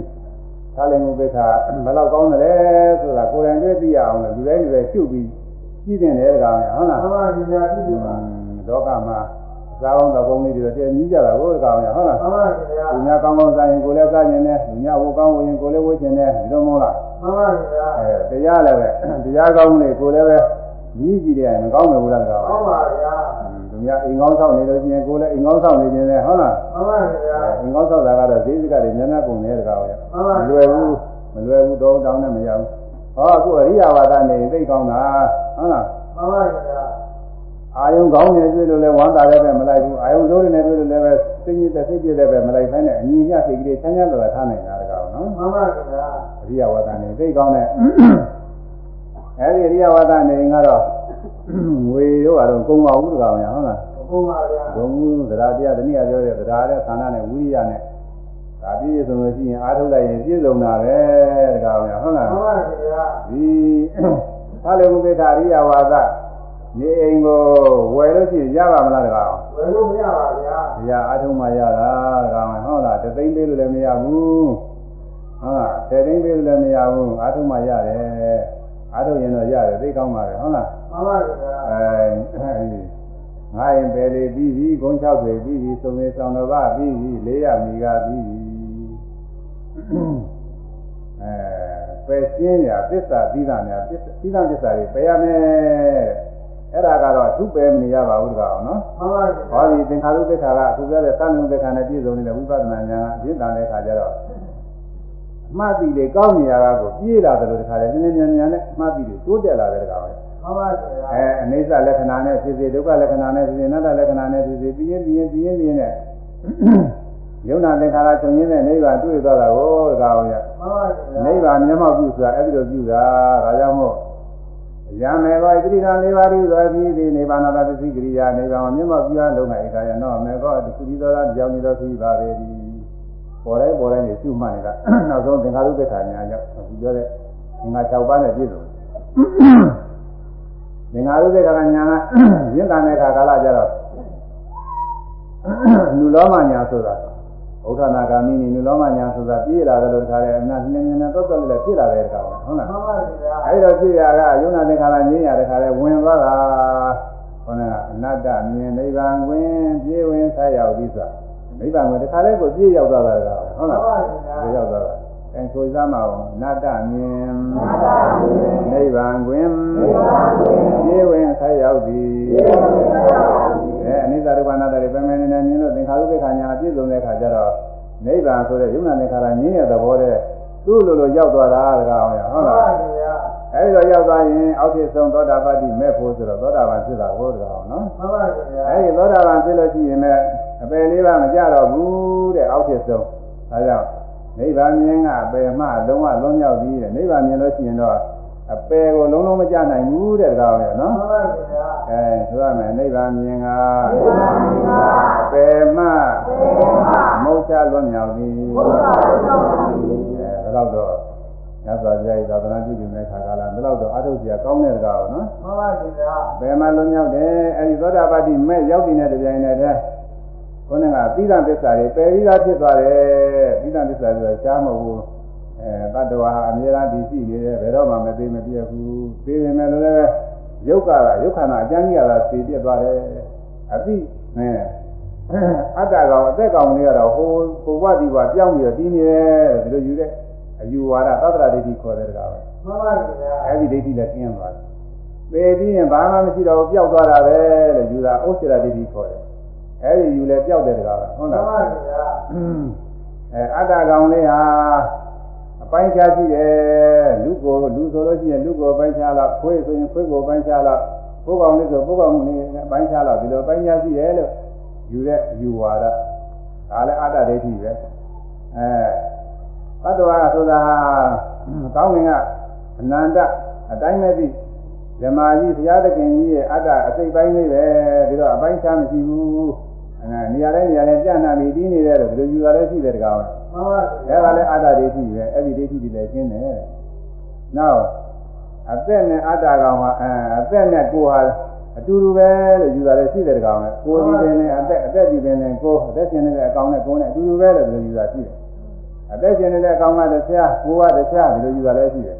သာလင်ဥပ္ပခါဘယ်လောက်ကောင်းတယ်လဲဆိုတာကိုယ်တိုင်တွေ့သိရအောင်လို့လူတိုင်းလူတိုင်းရှုပြီးကြည့်တင်တယ်ကောင်ဟုတ်လားမှန်ပါဗျာပြည့်စုံပါလောကမှာ သာကောင်းသောကုန်းလေးတွေတည်းကြီးကြတာကိုကောင်ရဟုတ်လားမှန်ပါဗျာသူများကောင်းကောင်းစားရင်ကိုယ်လည်းစားခြင်းနဲ့သူများဝကောင်းဝင်ကိုယ်လည်းဝခြင်းနဲ့ဒီလိုမဟုတ်လားမှန်ပါဗျာအဲတရားလည်းပဲတရားကောင်းလေကိုယ်လည်းပဲကြီးကြည့်တယ်မကောင်းဘူးလားကောင်မှန်ပါဗျာသူများအိမ်ကောင်းဆောင်နေလို့ရှိရင်ကိုယ်လည်းအိမ်ကောင်းဆောင်နေခြင်းနဲ့ဟုတ်လားမှန်ပါဗျာအိမ်ကောင်းဆောင်တာကတော့ဈေးစကတွေများများကုန်တယ်ကောင်ရမှန်ပါမလွယ်ဘူးမလွယ်ဘူးတော့တောင်းနဲ့မရဘူးဟောအခုအရိယာဝါဒနေသိကောင်းတာဟုတ်လားမှန်ပါဗျာ အာယုံကောင်းနေတွေ့လို့လည်းဝမ်းသာလည်းပဲမလိုက်ဘူးအာယုံဆိုးနေတွေ့လို့လည်းပဲစိတ်ညစ်တဲ့စိတ်ပြည့်လည်းပဲမလိုက်ဖ ೇನೆ အညီညစိတ်ကလေးချမ်းချမ်းသာသာထားနိုင်တာတကောင်နော်မှန်ပါဗျာအရိယဝါဒနေသိကောင်းတဲ့အဲဒီအရိယဝါဒနေကတော့ငွေရောကတော့ကုံပါဘူးတကောင်ရဟုတ်လားဘုရားဗျာဂုံမှုသဒ္ဓတရားတနည်းအားပြောတဲ့သဒ္ဓါတဲ့သန္တာနဲ့ဝိရိယနဲ့ဒါပြည့်စုံလို့ရှိရင်အားထုတ်လိုက်ရင်ပြည့်စုံတာပဲတကောင်ရဟုတ်လားမှန်ပါဗျာဒီသာလေမုသေတာရိယဝါဒ နေအိမ်ကိုဝယ်လို့ရှိရင်ရပါမလားတကောင်ဝယ်လို့မရပါဗျာဒီဟာအထုံးမှရတာတကောင်ဟုတ်လားတသိန်းပေးလို့လည်းမရဘူးဟုတ်လားဆယ်သိန်းပေးလို့လည်းမရဘူးအထုံးမှရတယ်အထုံးရင်တော့ရတယ်သိကောင်းပါလေဟုတ်လားမှန်ပါဗျာအဲဒီငါရင်ပဲလေပြီးပြီဂုံ6တွေပြီးပြီစုံနေဆောင်တော့ပါပြီးပြီလေးရမိကပြီးပြီအဲပယ်ရှင်းရသစ္စာပြီးတာများသစ္စာပြီးတာသစ္စာတွေပယ်ရမယ် အဲ့ဒါကတော့သူ့ပယ်မနေရပါဘူးတကောင်နော်မှန်ပါဟောဗျာဒီသင်္ခါရုပ္ပခါကအခုပြောတဲ့သံဃာပ္ပခါနဲ့ပြည့်စုံနေတဲ့ဝိပဿနာဉာဏ်ကရင့်တန်တဲ့ခါကျတော့အမှတ်တိလေကောင်းနေရတာကိုပြေးလာတယ်လို့တခါလေနည်းနည်းဉာဏ်နဲ့အမှတ်တိတွေတိုးတက်လာတယ်တခါပဲမှန်ပါဗျာအဲအနေစလက္ခဏာနဲ့ဖြစ်စေဒုက္ခလက္ခဏာနဲ့ဖြစ်စေအနတ္တလက္ခဏာနဲ့ဖြစ်စေပြီးရင်ပြီးရင်ပြီးရင်ပြီးရင်နဲ့ယုံနာသင်္ခါရချုပ်ရင်းနဲ့နိဗ္ဗာန်တွေ့သွားတာကိုတခါအောင်ရမှန်ပါဗျာနိဗ္ဗာန်မျက်မှောက်ပြုဆိုတာအဲ့ဒီလိုပြုတာဒါကြောင့်မို့ ယံမေဘောဣတိရံလေးပါးဤသောအဖြစ်ဒီနိဗ္ဗာန်သာပစ္စည်းကရိယာနိဗ္ဗာန်မျက်မှောက်ပြုအပ်လုံးနိုင်ခါရနောမေဘောတခုဒီသောတာကြောင့်ဒီသောဖြစ်ပါပေသည်ပေါ်တိုင်းပေါ်တိုင်းနေရှုမှတ်နေတာနောက်ဆုံးသင်္ခါရုပ္ပခါညာကြောင့်အခုပြောတဲ့သင်္ခါ6ပါးနဲ့ပြည့်စုံသင်္ခါရုပ္ပခါညာကရင့်တန်တဲ့ခါကာလကျတော့လူလောမညာဆိုတာ ဥဒ္ဒနာဂာမိနိလူလောမညာဆိုတာပြေးလာတယ်လို့ခါတယ်အနာနှင်းနှင်းတော့တော့လည်းပြေးလာတယ်တခါဟုတ်လားမှန်ပါဗျာအဲဒီတော့ပြည့်ရကယုံနာသင်္ခါရငြင်းရတဲ့ခါလဲဝင်သွားတာခေါင်းကအနတ္တမြင်နိဗ္ဗာန်ဝင်ပြေးဝင်ဆက်ရောက်ပြီးဆိုတာနိဗ္ဗာန်ကိုတခါလဲကိုပြေးရောက်သွားတာကဟုတ်လားပြေးရောက်သွားတာအဲဆိုစမ်းမအောင်အနတ္တမြင်နိဗ္ဗာန်ဝင်ပြေးဝင်ဆက်ရောက်ပြီးအဲအနိစ္စဒုက္ခအနတ္တတွေပဲမဲနေနေမြင်လို့သင်္ခါ ရုပ္ပခါညာပြည့်စုံတဲ့ခါကျတော့နိဗ္ဗာန်ဆိုတဲ့ယုံနာသင်္ခါရငြင်းတဲ့သဘောတဲ့သူ့လိုလိုရောက်သွားတာတကားအောင်ရဟုတ်လားဗျာအဲဒီတော့ရောက်သွားရင်အောက်ဖြစ်ဆုံးသောတာပတ္တိမဲ့ဖို့ဆိုတော့သောတာပန်ဖြစ်တာဟုတ်တယ်အောင်နော်မှန်ပါဗျာအဲဒီသောတာပန်ဖြစ်လို့ရှိရင်လည်းအပယ်လေးပါးမကြတော့ဘူးတဲ့အောက်ဖြစ်ဆုံးဒါကြောင့်နိဗ္ဗာန်မြင်ကအပယ်မှလုံးဝလွန်မြောက်ပြီးတဲ့နိဗ္ဗာန်မြင်လို့ရှိရင်တော့ အပယ်ကိုလုံးလုံးမကြနိုင်ဘူးတဲ့ကောင်ရဲ့နော်မှန်ပါဗျာအဲဆိုရမယ်နိဗ္ဗာန်မြင်ကနိဗ္ဗာန်မြင်ကအပယ်မပယ်မမုတ်ချလွတ်မြောက်သည်ဘုရားတောင်းပါဘူးအဲဒါတော့တော့ညစွာပြားဤသာသနာပြုတင်တဲ့ခါကလာဒါတော့တော့အထုပ်စရာကောင်းတဲ့ကောင်နော်မှန်ပါဗျာပယ်မလွတ်မြောက်တယ်အဲဒီသောတာပတိမဲ့ရောက်နေတဲ့ကြိုင်နဲ့တည်းခေါင်းကသီလသစ္စာတွေပယ်ပြီးသားဖြစ်သွားတယ်သီလသစ္စာဆိုတာရှားမဟုတ်ဘူး အဲတတ္တဝါအမြဲတမ်းတည်ရှိနေတယ်ဘယ်တော့မှမသိမပြည့်ဘူးသိပေမဲ့လည်းရုပ်ကကရုပ်ခန္ဓာအကျဉ်းကြီးကသာသိပြသွားတယ်အသိအဲအတ္တကောင်အသက်ကောင်လေးကတော့ဟိုဟိုဘဝဒီဘဝပြောင်းပြီးတော့တည်နေတယ်ဒီလိုယူတဲ့အယူဝါဒသတ္တရာဒိဋ္ဌိခေါ်တဲ့တကားပဲမှန်ပါဗျာအဲဒီဒိဋ္ဌိလည်းကျင်းသွားတယ်။ပေပြီးရင်ဘာမှမရှိတော့ဘူးပျောက်သွားတာပဲလို့ယူတာဥစ္စေရဒိဋ္ဌိခေါ်တယ်။အဲဒီယူလည်းပျောက်တယ်တကားပဲဟုတ်မှလားန်ပါဗျာ။အဲအတ္တကောင်လေးဟာအ ပိုင်းခြားရှိတယ်လူကိုလူဆိုလို့ရှိရင်လူကိုပိုင်းခြားလောက်ခွေးဆိုရင်ခွေးကိုပိုင်းခြားလောက်ပုဂ္ဂောင်လေးဆိုပုဂ္ဂောင်လေးပိုင်းခြားလောက်ဒီလိုပိုင်းခြားရှိတယ်လို့ယူတဲ့အယူဝါဒဒါလည်းအတ္တဒိဋ္ဌိပဲအဲဘတ်တော်ဆိုတာဟာကောင်းငင်ကအနန္တအတိုင်းမဲ့ပြီဓမ္မကြီးဘုရားသခင်ကြီးရဲ့အတ္တအစိတ်ပိုင်းလေးပဲဒီတော့အပိုင်းခြားမရှိဘူးအဲနေရာတိုင်းနေရာတိုင်းပြန့်နှံ့ပြီးပြီးနေတယ်လို့ဒီလိုယူရလဲရှိတယ်တကောင် မှန်ပါအဲဒါလည်းအတ္တဒိဋ္ဌိပဲအဲ့ဒီဒိဋ္ဌိတွေလည်းကျင်းတယ်နောက်အသက်နဲ့အတ္တကောင်ဟာအဲအသက်နဲ့ကိုယ်ဟာအတူတူပဲလို့ယူတာလည်းရှိတယ်တကောင်နဲ့ကိုယ်ဒီပင်နဲ့အသက်အသက်ဒီပင်နဲ့ကိုယ်အသက်ရှင်နေတဲ့အကောင်နဲ့ကိုယ်နဲ့အတူတူပဲလို့ဒီလိုယူတာရှိတယ်အသက်ရှင်နေတဲ့အကောင်ကတရားကိုယ်ကတရားဒီလိုယူတာလည်းရှိတယ်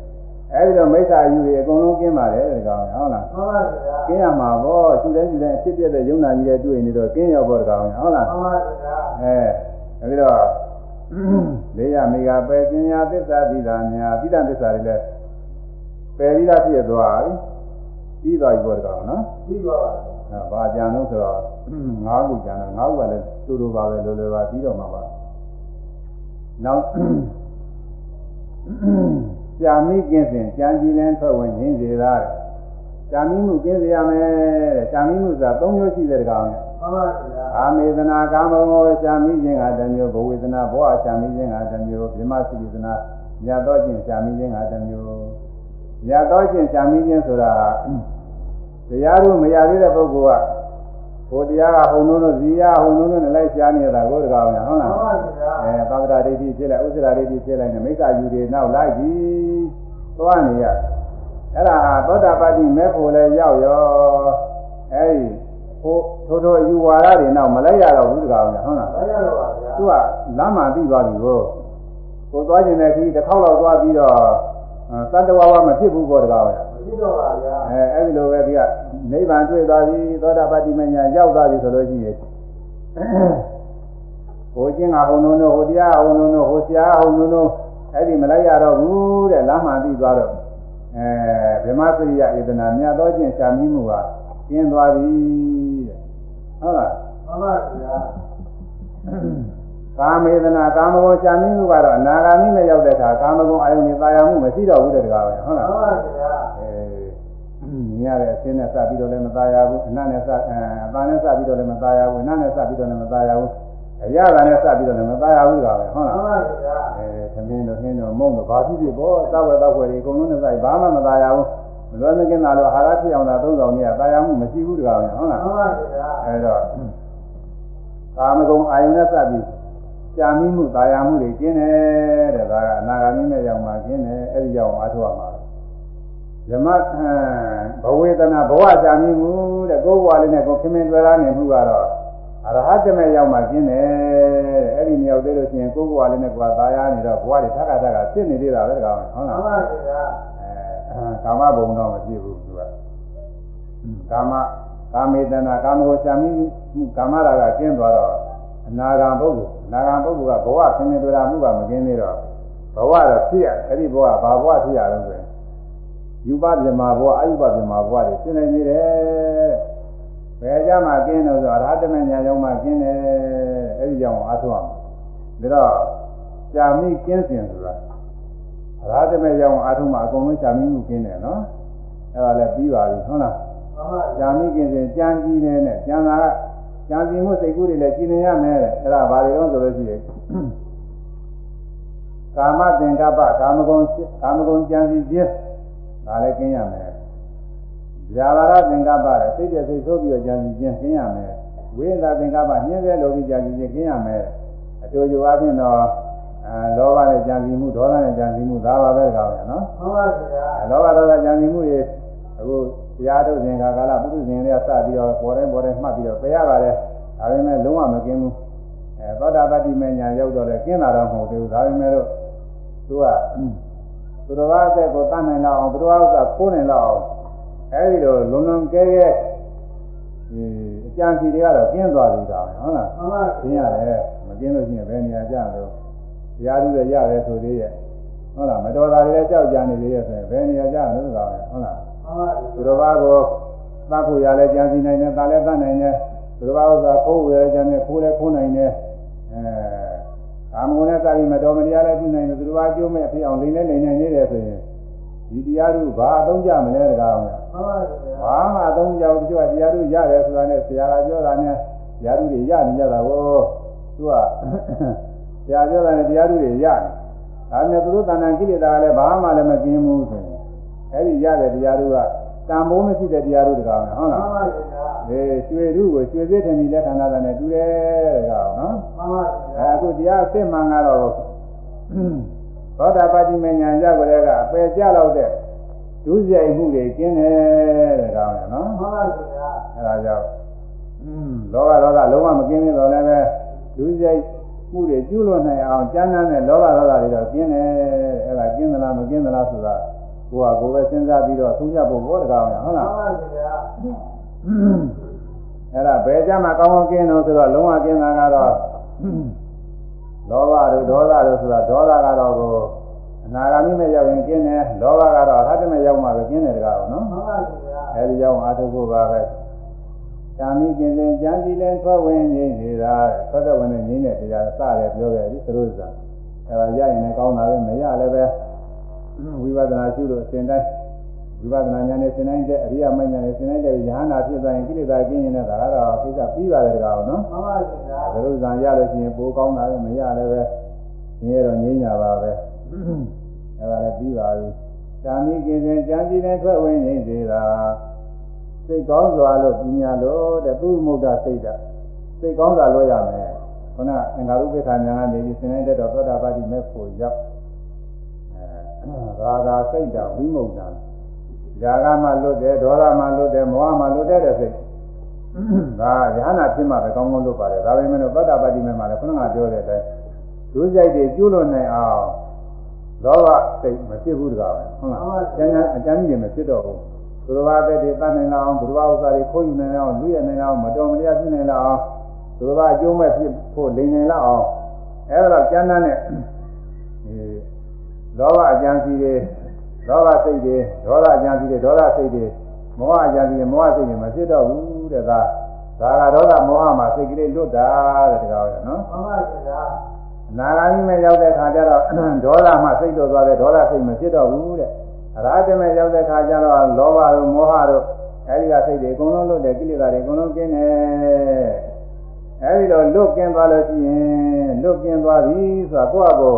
အဲဒီတော့မိစ္ဆာယူတွေအကုန်လုံးကျင်းပါတယ်တကောင်ဟုတ်လားမှန်ပါဗျာကျင်းရမှာပေါ့သူလည်းသူလည်းအဖြစ်ပြတဲ့ယုံနာကြီးတဲ့တွေ့နေတော့ကျင်းရောပေါ့တကောင်ဟုတ်လားမှန်ပါဗျာအဲအဲဒီတော့ လေးရမိကပယ်ပညာသစ္စာတိတာများတိတ္တသစ္စာတွေလည်းပယ်ပြီးသားဖြစ်သွားပြီပြီးသွားပြီပေါ့တကောင်နော်ပြီးပါပါအဲဘာကြံလို့ဆိုတော့ငါးခုကြံတော့ငါးခုကလည်းတူတူပါပဲလိုလိုပါပြီးတော့မှာပါနောက်ကြာမိကင်းစဉ်ကြံကြည်လန်းထွက်ဝင်ရင်းစေတာတဲ့ကြာမိမှုကင်းစေရမယ်တဲ့ကြာမိမှုဆိုတာ၃မျိုးရှိတဲ့တကောင်နဲ့မှန်ပါဗျာ အာမေသနာကာမဂုဏ်ရှာမိခြင်းကတစ်မျိုးဘဝေဒနာဘောအရှာမိခြင်းကတစ်မျိုးဗြဟ္မစိတ္တနာညတော့ခြင်းရှာမိခြင်းကတစ်မျိုးညတော့ခြင်းရှာမိခြင်းဆိုတာတရားတို့မရသေးတဲ့ပုဂ္ဂိုလ်ကဟိုတရားကဟုံလုံးလို့ဇီယဟုံလုံးလို့နဲ့လိုက်ရှားနေတာကိုတကားအောင်ဟုတ်မှလားန်ပါဗျာအဲသဗ္ဗရာဒိဋ္ဌိဖြစ်လိုက်ဥစ္စရာဒိဋ္ဌိဖြစ်လိုက်နဲ့မိစ္ဆာယူတွေနောက်လိုက်ပြီးသွားနေရအဲ့ဒါသောတာပတိမဲ့ဖို့လဲရောက်ရောအဲဒီ ဟိုထိုးထိုးယူဝါဒတွေနောက်မလိုက်ရတော့ဘူးတကားအောင်ဟုတ်လားမရတော့ပါဗျာသူကလမ်းမှပြီးသွားပြီကိုကိုသွားခြင်းတဲ့ခီးတစ်ခေါက်လောက်သွားပြီးတော့သတ္တဝါဝမဖြစ်ဘူးပေါ့တကားပဲပြီးတော့ပါဗျာအဲအဲ့ဒီလိုပဲဒီကနိဗ္ဗာန်တွေ့သွားပြီသောတာပတိမညာရောက်သွားပြီဆိုလို့ရှိရင်ဟိုချင်းကဟောနုံတို့ဟိုတရားဟောနုံတို့ဟိုဆရာဟောနုံတို့အဲ့ဒီမလိုက်ရတော့ဘူးတဲ့လမ်းမှပြီးသွားတော့အဲဗြဟ္မစရိယဧဒနာမြတ်သောချင်းရှာမိမှုကကျင်းသွားပြီတဲ့ ဟုတ်လားမှန်ပါဗျာကာမေဒနာကာမဂုဏ်ရှာမိမှုကတော့အနာဂါမိနဲ့ရောက်တဲ့အခါကာမဂုဏ်အာယုန်နဲ့တာယာမှုမရှိတော့ဘူးတဲ့တကားပဲဟုတ်မှလားန်ပါဗျာအဲမြင်ရတဲ့အရှင်းနဲ့စပြီးတော့လည်းမသားရဘူးအနတ်နဲ့စအဲအပန်းနဲ့စပြီးတော့လည်းမသားရဘူးအနတ်နဲ့စပြီးတော့လည်းမသားရဘူးအရသာနဲ့စပြီးတော့လည်းမသားရဘူးကပဲဟုတ်မှလားန်ပါဗျာအဲသမင်းတို့ဟင်းတို့မုံတို့ဘာဖြစ်ဖြစ်ပေါ့သဝဲတော့ွယ်တွေအကုန်လုံးနဲ့စိုက်ဘာမှမသားရဘူးမ လွယ်မကင်းတာလို့အာဟာရဖြစ်အောင်သာသုံးဆောင်နေရတာယာမှုမရှိဘူးတကားပဲဟုတ်လားမှန်ပါဗျာအဲတော့ကာမဂုဏ်အာယုန်နဲ့စပြီးကြာမိမှုတာယာမှုတွေကျင်းတယ်တဲ့ဒါကအနာဂါမိမဲ့ရောက်မှကျင်းတယ်အဲ့ဒီရောက်မှအထောက်အမှာဇမဘဝေဒနာဘဝကြာမိမှုတဲ့ကိုယ်ဘဝလေးနဲ့ကိုယ်ခင်မင်တွေ့ရနေမှုကတော့အရဟတမေရောက်မှကျင်းတယ်တဲ့အဲ့ဒီမြောက်သေးလို့ရှိရင်ကိုယ်ဘဝလေးနဲ့ကိုယ်သာယာနေတော့ဘဝတွေထပ်ခါထပ်ခါဖြစ်နေသေးတာပဲတကောင်ဟုတ်မှလားန်ပါဗျာအဲ ကာမဘုံတော့မဖြစ်ဘူးသူကကာမကာမေတနာကာမကိုရှာမိမှုကာမရာကကျင်းသွားတော့အနာဂံပုဂ္ဂိုလ်အနာဂံပုဂ္ဂိုလ်ကဘဝဆင်းရဲတွေ့တာမှုကမကင်းသေးတော့ဘဝတော့ဖြစ်ရအဲ့ဒီဘဝဘာဘဝဖြစ်ရလို့ဆိုရင်ယူပပြမဘဝအယူပပြမဘဝတွေရှင်းနေနေတယ်ဘယ်ကြမှာကျင်းလို့ဆိုအရဟတမညာရောက်မှကျင်းတယ်အဲ့ဒီကြောင့်အားထုတ်အောင်ဒါတော့ရှာမိကျင်းစင်ဆိုတာအ ရာတမဲ့ရောက်အာထုံမှာအကုန်လုံးရှာမိမှုကင်းတယ်နော်အဲ့ဒါလည်းပြီးပါပြီဟုတ်လားမှန်ပါရှာမိကင်းစဉ်ကြံကြည့်နေနဲ့ကြံတာကကြံကြည့်မှုစိတ်ကူးတွေလည်းကြည်နေရမယ်တဲ့အဲ့ဒါဘာတွေတော့ဆိုလို့ရှိရင်ကာမသင်္ကပ္ပကာမဂုဏ်ကာမဂုဏ်ကြံကြည့်ခြင်းဒါလည်းကင်းရမယ်ဇာဘာရသင်္ကပ္ပတဲ့စိတ်တဲ့စိတ်ဆိုးပြီးတော့ကြံကြည့်ခြင်းကင်းရမယ်ဝိညာသင်္ကပ္ပညှင်းဆဲလိုပြီးကြံကြည့်ခြင်းကင်းရမယ်အတူတူအချင်းတော့ အဲလောဘနဲ့ကြံကြည့်မှုဒေါသနဲ့ကြံကြည့်မှုဒါပါပဲကောင်းတယ်နော်မှန်ပါဗျာလောဘဒေါသကြံစီမှုတွေအခုတရားထုတ်စဉ်ခါကာလပုထုဇဉ်တွေကစပြီးတော့ပေါ်တိုင်းပေါ်တိုင်းမှတ်ပြီးတော့ပြရပါတယ်ဒါပေမဲ့လုံးဝမကင်းဘူးအဲသောတာပတ္တိမညာရောက်တော့လဲကင်းလာတော့မဟုတ်သေးဘူးဒါပေမဲ့လို့သူကသူတော်ဘာအသက်ကိုတတ်နိုင်လောက်အောင်သူတော်ဘာဥစ္စာခိုးနိုင်လောက်အောင်အဲဒီလိုလုံလုံကဲကဲဒီအကြံစီတွေကတော့ကင်းသွားပြီဒါပဲဟုတ်လားမှန်ပါကင်းရတယ်မကင်းလို့ရှိရင်ဘယ်နေရာကြလို့ တရားဓုလည်းရတယ်ဆိုသေးရဲ့ဟုတ်လားမတော်တာတွေလည်းကြောက်ကြနေသေးရဲ့ဆိုရင်ဘယ်နေရာကြလို့သာပဲဟုတ်လားမှန်ပါသူတော်ဘာကိုသတ်ဖို့ရလဲကြံစီနိုင်တယ်တာလည်းတတ်နိုင်တယ်သူတော်ဘာဥစ္စာခိုးဝယ်ကြတယ်ခိုးလည်းခိုးနိုင်တယ်အဲကာမဂုဏ်နဲ့စပြီးမတော်မတရားလည်းပြုနိုင်တယ်သူတော်ဘာကျိုးမဲ့ဖြစ်အောင်လိမ့်လဲလိမ့်နေနေတယ်ဆိုရင်ဒီတရားဓုဘာအသုံးကြမလဲတကားအောင်မှန်ပါဗျာဘာမှအသုံးကြောင်တချို့ကတရားဓုရတယ်ဆိုတာနဲ့ဆရာကပြောတာနဲ့တရားဓုတွေရနေကြတာကိုသူက ဆရာပြောတာနဲ့တရားဓုတွေရတယ်ဒါနဲ့သူတို့တဏ္ဍာကိလေသာကလည်းဘာမှလည်းမกินဘူးဆိုရင်အဲ့ဒီရတဲ့တရားဓုကတန်ဖိုးမရှိတဲ့တရားဓုတကားမယ်ဟုတ် မှ လား န်ပါဗျာ အေးရွှေဓုကိုရွှေစည်းထင်ပြီးလက်ခံတာနဲ့တူတယ်တကားနော် မှန်ပါ အဲ ဗျာ အခုတရားအစ်စ်မှန်ကတော့သောတာပတိမဉ္ဇဉ်ရောက်ကြတဲ့ကအပယ်ကြလောက်တဲ့ ဒုစရိုက်မှုတွေကျင်းတယ်တဲ့ကောင်းရနော် မှန်ပါဗျာ အဲဒါကြောင့်อืมလောဘဒေါသလုံးဝမကင်းသေးတော့လည်းပဲဒုစရိုက် မှုတွေကျူးလွန်နိုင်အောင်ကြမ်းတမ်းတဲ့လောဘဒေါသတွေတော့ကျင်းတယ်အဲဒါကျင်းသလားမကျင်းသလားဆိုတာကိုယ်ကကိုယ်ပဲစဉ်းစားပြီးတော့သုံးရဖို့ဘောတကောင်းရဟုတ်မှန်လားပါဗျာအဲ့ဒါဘယ်ကြမှာကောင်းကောင်းကျင်းတော့ဆိုတော့လုံးဝကျင်းတာကတော့လောဘတို့ဒေါသတို့ဆိုတာဒေါသကတော့ကိုအနာဂါမိမဲ့ရောက်ရင်ကျင်းတယ်လောဘကတော့အထက်မဲ့ရောက်မှပဲကျင်းတယ်တကားနော်မှန်ပါဗျာအဲဒီရောက်အာထုဖို့ပါပဲ။ ကာမိကျင်စဉ်ကြံစီလဲထွက်ဝင်နေနေတာထွက်တဲ့ဝင်နေနေတဲ့တရားစတယ်ပြောခဲ့ပြီသရုပ်စာ။အဲဒါရရင်လည်းကောင်းတာပဲမရလည်းပဲဝိပဿနာရှုလို့အစဉ်တိုင်းဝိပဿနာဉာဏ်နဲ့စဉ်တိုင်းတဲ့အရိယာမဉာဏ်နဲ့စဉ်တိုင်းတဲ့ယဟနာဖြစ်သွားရင်ကိလေသာကျင်းရင်လည်းဒါကတော့ကိစ္စပြီးပါတယ်ကောင်နော်မှန်ပါဗျာ။သရုပ်စာရလို့ရှိရင်ပိုကောင်းတာပဲမရလည်းပဲငြင်းရတော့ငြင်းတာပါပဲ။အဲဒါလည်းပြီးပါပြီ။ကာမိကျင်စဉ်ကြံစီလဲထွက်ဝင်နေနေတာ စိတ်ကောင်းစွာလို့ပညာလို့တဲ့သူမုဒ္ဒစိတ်ဓာတ်စိတ်ကောင်းစွာလို့ရမယ်ခုနအင်္ဂါရုပ္ပခာညာကနေပြီးစဉ်းနေတဲ့တော့သောတာပတိမဲ့ဖို့ရောက်အဲရာဂစိတ်ဓာတ်ဝိမု ക്ത ဇာကမှလွတ်တယ်ဒေါသမှလွတ်တယ်မောဟမှလွတ်တဲ့စိတ်ဒါယ ahanan ဖြစ်မှပဲကောင်းကောင်းလွတ်ပါတယ်ဒါပေမဲ့သောတာပတိမဲ့မှာလည်းခုနကပြောတဲ့အတိုင်းဒုစရိုက်တွေကျွလွန်နိုင်အောင်လောဘစိတ်မဖြစ်ဘူးတကားပဲဟုတ်လားကျန်တဲ့အကျမ်းကြီးတွေမဖြစ်တော့ဘူး သူတော်ဘာတဲ့တွေတတ်နိုင်လောက်အောင်သူတော်ဘာဥစ္စာတွေခိုးယူနိုင်အောင်လူရနိုင်အောင်မတော်မတရားဖြစ်နိုင်လောက်အောင်သူတော်ဘာအကျိုးမဲ့ဖြစ်ဖို့လိမ်နိုင်လောက်အောင်အဲဒါတော့ကျမ်းမ်းတဲ့ဒီလောဘအကြံစီတွေလောဘစိတ်တွေဒေါသအကြံစီတွေဒေါသစိတ်တွေမောဟအကြံစီတွေမောဟစိတ်တွေမဖြစ်တော့ဘူးတဲ့ဒါဒါကဒေါသမောဟမှာစိတ်ကလေးလွတ်တာတဲ့တကားပဲနော်မှန်ပါဗျာအနာဂါမိမဲ့ရောက်တဲ့ခါကျတော့ဒေါသမှစိတ်တော်သွားတယ်ဒေါသစိတ်မဖြစ်တော့ဘူးတဲ့ အရာတမဲ့ရောက်တဲ့ခါကျတော့လောဘတို့မောဟတို့အဲဒီကစိတ်တွေအကုန်လုံးလွတ်တယ်ကိလေသာတွေအကုန်လုံးကျင်းတယ်အဲဒီတော့လွတ်ကျင်းသွားလို့ရှိရင်လွတ်ကျင်းသွားပြီဆိုတာကိုယ့်အကို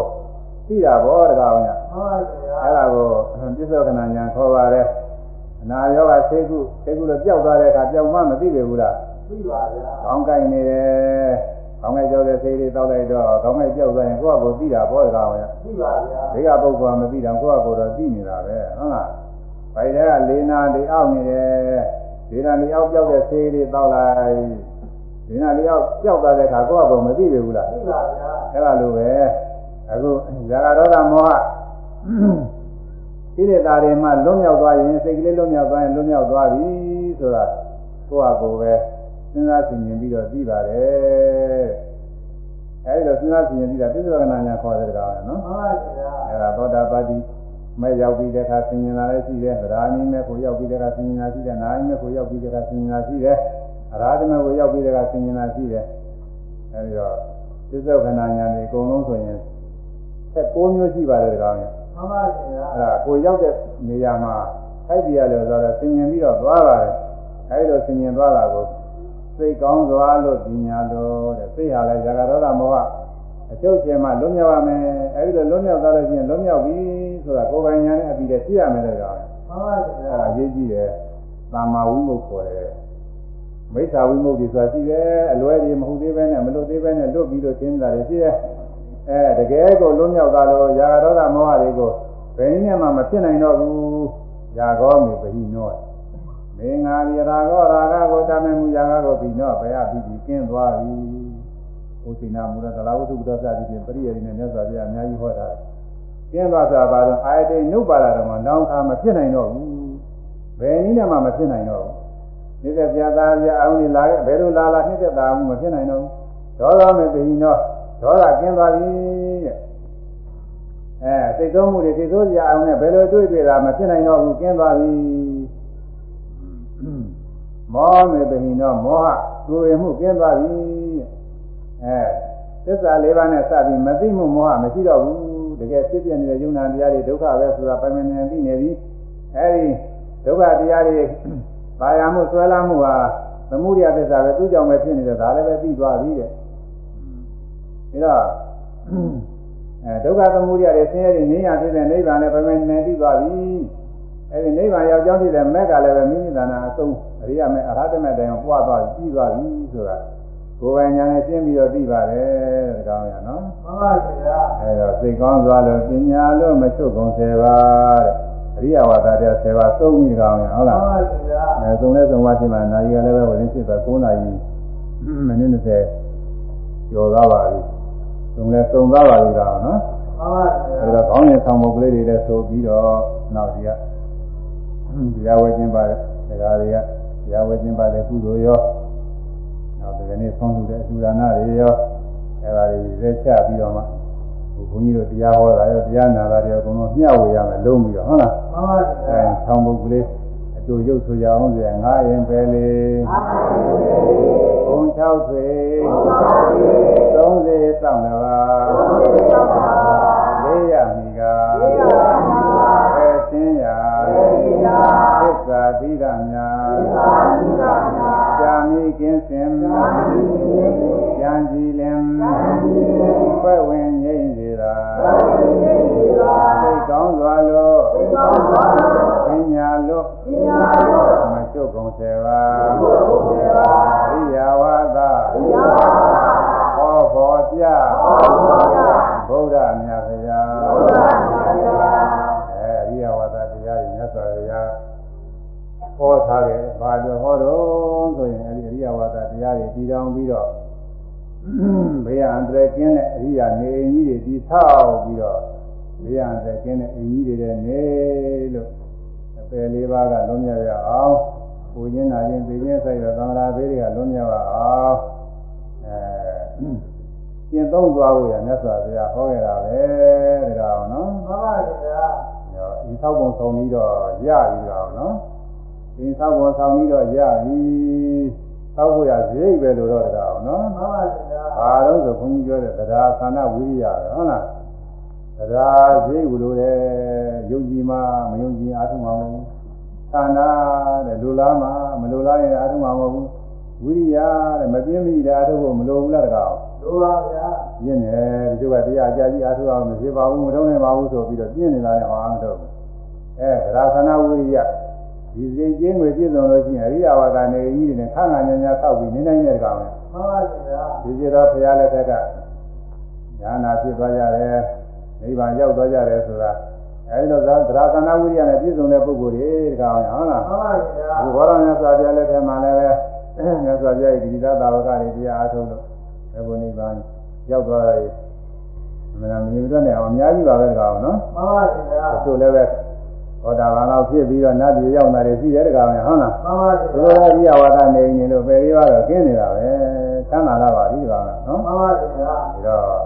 သိတာဗောတကားအောင်ညမှန်ပါဗျာအဲဒါကိုပြစ္ဆောကနာညာခေါ်ပါတယ်အနာရောဂါသိကုသိကုလို့ပျောက်သွားတဲ့အခါပျောက်မှမသိပေဘူးလားသိပါဗျာကောင်းကိုင်နေတယ် ကောင်းကိုင်ကြောတဲ့ဆေးလေးတောက်လိုက်တော့ကောင်းကိုင်ပြောက်သွားရင်ကိုယ့်အကိုသိတာဘောတကားပဲသိပါဗျာဒီကပုဂ္ဂိုလ်ကမသိတော့ကိုယ့်အကိုတော့သိနေတာပဲဟုတ်လားဘိုင်တဲ့ကလေနာလေးအောက်နေတယ်လေနာလေးအောက်ပြောက်တဲ့ဆေးလေးတောက်လိုက်လေနာလေးအောက်ပြောက်သွားတဲ့အခါကိုယ့်အကိုမသိပေဘူးလားသိပါဗျာအဲ့လိုလိုပဲအခုဇာကရောဂမောဟဣတိတာတွေမှလွတ်မြောက်သွားရင်စိတ်ကလေးလွတ်မြောက်သွားရင်လွတ်မြောက်သွားပြီဆိုတာကိုယ့်အကိုပဲ စဉ်းစားဆင်ခြင်ပြီးတော့သိပါတယ်အဲဒီတော့စဉ်းစားဆင်ခြင်ပြီးတာပြစ္ဆေကနာညာခေါ်တဲ့ကောင်နော်မှန်ပါဗျာအဲဒါသောတာပတိမဲ့ရောက်ပြီးတဲ့အခါဆင်ခြင်လာလည်းရှိတယ်သရာမီမဲ့ကိုရောက်ပြီးတဲ့အခါဆင်ခြင်လာရှိတယ်နာမီမဲ့ကိုရောက်ပြီးတဲ့အခါဆင်ခြင်လာရှိတယ်အရာဓမဲ့ကိုရောက်ပြီးတဲ့အခါဆင်ခြင်လာရှိတယ်အဲဒီတော့ပြစ္ဆေကနာညာတွေအကုန်လုံးဆိုရင်ဆက်၉မျိုးရှိပါတယ်ဒီကောင်ရဲ့မှန်ပါဗျာအဲ့ဒါကိုရောက်တဲ့နေရာမှာထိုက်ပြရတယ်ဆိုတော့ဆင်ញင်ပြီးတော့သွားပါတယ်အဲဒီလိုဆင်ញင်သွားတာကို စိတ်ကောင်းစွာလို့ပညာလို့တဲ့စိတ်ဟာလည်းဇာကရောဒမောဟအကျုပ်ချင်မှလွတ်မြောက်ရမယ်အဲဒီလိုလွတ်မြောက်သွားလို့ရှိရင်လွတ်မြောက်ပြီဆိုတာကိုယ်ပိုင်ညာနဲ့အပြီးတည်းသိရမယ်တဲ့ကောင်မှန်ပါအဲ့ဗျာဒါအရေးကြီးတယ်သာမာဝိမုတ်ခေါ်တယ်မိစ္ဆာဝိမုတ်ဒီဆိုတာရှိတယ်အလွဲတွေမဟုတ်သေးပဲနဲ့မလွတ်သေးပဲနဲ့လွတ်ပြီးတော့သင်တာတွေရှိတယ်အဲတကယ်ကိုလွတ်မြောက်သွားလို့ယာဂဒေါသမောဟတွေကိုဘယ်နည်းနဲ့မှမဖြစ်နိုင်တော့ဘူးယာဂောမေပဟိနော မင်္ဂာရီရာဂောရာဂကိုတမေမှုယာဂကိုပြီးတော့ဘယ်အပြီးပြီးကျင်းသွားပြီဥသိနာမူရတလာဝုသုဒ္ဓသတိဖြင့်ပရိယေရီနဲ့မြတ်စွာဘုရားအများကြီးဟောတာကျင်းသွားဆိုတာဘာလို့အာယတိနုပါဒတော်မှာနောင်ခါမဖြစ်နိုင်တော့ဘူးဘယ်နည်းနဲ့မှမဖြစ်နိုင်တော့ဘူးနေတဲ့ဆရာသားကြီးအောင်ကြီးလာခဲ့ဘယ်လိုလာလာနေတဲ့သားမှုမဖြစ်နိုင်တော့ဘူးဒေါသမေပဟိနောဒေါသကျင်းသွားပြီတဲ့အဲစိတ်သုံးမှုတွေစိတ်ဆိုးစရာအောင်နဲ့ဘယ်လိုတွေ့တွေ့တာမဖြစ်နိုင်တော့ဘူးကျင်းသွားပြီ မောမေပဟိနောမောဟကိုယ်ရမှုကျင်းသွားပြီအဲသစ္စာလေးပါးနဲ့စပြီးမသိမှုမောဟမရှိတော့ဘူးတကယ်ဖြစ်ပြနေတဲ့ယုံနာတရားတွေဒုက္ခပဲဆိုတာပိုင်ပိုင်နေသိနေပြီအဲဒီဒုက္ခတရားတွေပါရမှုဆွဲလာမှုဟာသမုဒိယသစ္စာပဲသူ့ကြောင့်ပဲဖြစ်နေတယ်ဒါလည်းပဲပြီးသွားပြီတဲ့ဒါတော့အဲဒုက္ခသမုဒိယတွေဆင်းရဲတွေငြိမ်းရဖြစ်တဲ့နိဗ္ဗာန်လည်းပိုင်ပိုင်နေပြီးသွားပြီ အဲဒီနိဗ္ဗာန်ရောက်ကြောင်းဖြစ်တဲ့မက်ကလည်းပဲမိမိသာနာအဆုံးအရိယမေအရဟတမေတိုင်အောင်ပွားသွားပြီးပြီးသွားပြီဆိုတာကိုယ်ပိုင်ဉာဏ်နဲ့ရှင်းပြီးတော့သိပါတယ်တကောင်းရနော်မှန်ပါဗျာအဲတော့စိတ်ကောင်းသွားလို့ပညာလို့မချုပ်ကုန်စေပါတဲ့အရိယဝါဒတရား10ပါးသုံးပြီးကောင်ရဟုတ်လားမှန်ပါဗျာအဲသုံးလဲသုံးပါးရှိမှနာရီကလည်းပဲဝင်ဖြစ်သွား9နာရီမိနစ်20ကျော်သွားပါပြီသုံးလဲသုံးသွားပါပြီကောင်နော်မှန်ပါဗျာအဲဒါခေါင်းရင်ဆောင်ပုတ်ကလေးတွေလည်းဆိုပြီးတော့နောက်ဒီက တရားဝဲခြင်းပါတယ်ဒါကတွေကတရားဝဲခြင်းပါတယ်ကုသိုလ်ရောနောက်ဒီကနေ့ဆုံးလူတဲ့အကျူဒါနတွေရောအဲဒါတွေသက်ချပြီးတော့မှဘုန်းကြီးတို့တရားဟောတာရောတရားနာတာရောအကုန်လုံးမျှဝေရမယ်လုံးပြီးတော့ဟုတ်လားမှန်ပါအဲဗျာဆောင်ပုတ်ကလေးအတူရုပ်ဆိုကြအောင်ဆိုရင်ငါရင်ပဲလေဘုံ6ဆွေ30စောင့်တပါလေး သစ္စာသီရများကြာမိကင်းစင်ကြံကြည်လင်ဖွဲ့ဝင်ငြိမ့်စေတာစိတ်ကောင်းစွာလို့ပညာလို့မချုပ်ကုန်စေပါရိယာဝါဒဟောဘောပြဗုဒ္ဓမြတ်ဗျာ ဟောထားတယ်ဘာလို့ဟောတော့ဆိုရင်အဲဒီရိယာဝါဒတရားတွေတည်တော်ပြီးတော့ဘေးရန်တရကင်းတဲ့အရိယာနေအင်းကြီးတွေတည်ဆောက်ပြီးတော့ဘေးရန်တရကင်းတဲ့အင်းကြီးတွေနဲ့နေလို့အပယ်လေးပါးကလုံးမြရအောင်ပူခြင်းနာခြင်းသိခြင်းဆိုင်တော့သံဃာဘေးတွေကလုံးမြပါအောင်အဲကျင့်သုံးသွားဖို့ရမြတ်စွာဘုရားဟောခဲ့တာပဲတကားအောင်နော်မှန်ပါဗျာညောဒီသောက်ပုံဆောင်ပြီးတော့ရပြီကောင် နော်ဒီသောက်ပုံဆောင်ပြီးတော့ရပြီသောက်ဖို့ရဈေးပဲလို့တော့တကားအောင်နော်မှန်ပါဗျာဘာလို့ဆိုခွန်ကြီးပြောတဲ့တရားသနာဝိရိယပဲဟုတ်လားတရားဈေးကိုလို့တဲ့ယုံကြည်မှမယုံကြည်အားထုတ်မှာမဟုတ်ဘူးသနာတဲ့လူလားမှမလူလားရင်အားထုတ်မှာမဟုတ်ဘူးဝိရိယတဲ့မပြင်းမိတဲ့အားထုတ်ဖို့မလိုဘူးလားတကားအောင်လိုပါဗျာပြင်းတယ်ဒီလိုကတရားအကြကြီးအားထုတ်အောင်မဖြစ်ပါဘူးမထုံးနိုင်ပါဘူးဆိုပြီးတော့ပြင်းနေတာလည်းအောင်မထုတ်ဘူးအဲဒါသနာဝိရိယ ဒီစိတ်ကျင်းကိုပြည့်စုံလို့ရှိရင်အရိယဝါဒနေကြီးတွေနဲ့ခါငါညာညာဆောက်ပြီးနေနိုင်တဲ့ကောင်လေမှန်ပါဗျာဒီကြတော့ဘုရားလက်ထက်ကညာနာဖြစ်သွားကြတယ်နိဗ္ဗာန်ရောက်သွားကြတယ်ဆိုတာအဲဒီတော့သရသနာဝိရိယနဲ့ပြည့်စုံတဲ့ပုဂ္ဂိုလ်တွေဒီကောင်ဟုတ်လားမှန်ပါဗျာဒီဘောရမြတ်စွာဘုရားလက်ထက်မှာလည်းပဲမြတ်စွာဘုရားရဲ့ဒီသသာဝကတွေတရားအားထုတ်လို့ဘယ်ဘုနိဗ္ဗာန်ရောက်သွားတယ်မနာမင်းတို့နဲ့အောင်အများကြီးပါပဲတကောင်နော်မှန်ပါဗျာသူလည်းပဲ ဟောတာဘာလို့ဖြစ်ပြီးတော့နတ်ပြည်ရောက်လာတယ်ရှိတယ်တကောင်ဟုတ်လားမှန်ပါဘုဗျာရားကြီးအဝါဒနေရင်လို့ပယ်ရတော့ကျင်းနေတာပဲသမ်းသာလာပါပြီဒီကောင်နော်မှန်ပါဗျာဒါတော့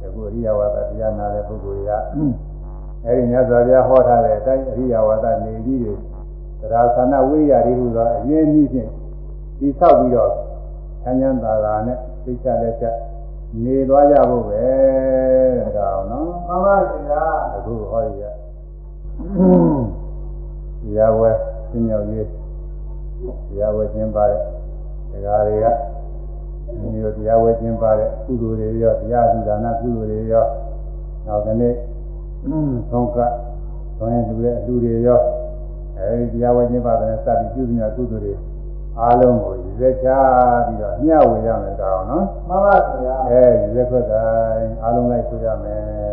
ဒီကုအရိယဝါဒတရားနာတဲ့ပုဂ္ဂိုလ်တွေကအဲဒီမြတ်စွာဘုရားဟောထားတဲ့အတိုင်းအရိယဝါဒနေကြီးတွေတရားသနာဝိရိယတွေဟူသောအရင်နည်းဖြင့်ဒီဆောက်ပြီးတော့ဆန်းချမ်းသာသာနဲ့သိချလက်ချနေသွားကြဖို့ပဲတဲ့ကောင်နော်မှန်ပါဗျာအခုဟောရရ တရားဝဲသင်ရောက်ရေးတရားဝဲခြင်းပါတဲ့တရားတွေကဒီလိုတရားဝဲခြင်းပါတဲ့ကုသိုလ်တွေရောတရားဓုဒါနကုသိုလ်တွေရောနောက်ကနေသုံးကသုံးရင်လူရဲ့အလူတွေရောအဲဒီတရားဝဲခြင်းပါတဲ့စပြီးပြုမြကုသိုလ်တွေအားလုံးကိုရည်စက်ချပြီးတော့မျှဝေရမယ်ကောင်နော်မှန်ပါဗျာအဲဒီရက်ခွက်ကအားလုံးလိုက်ဆိုရမယ်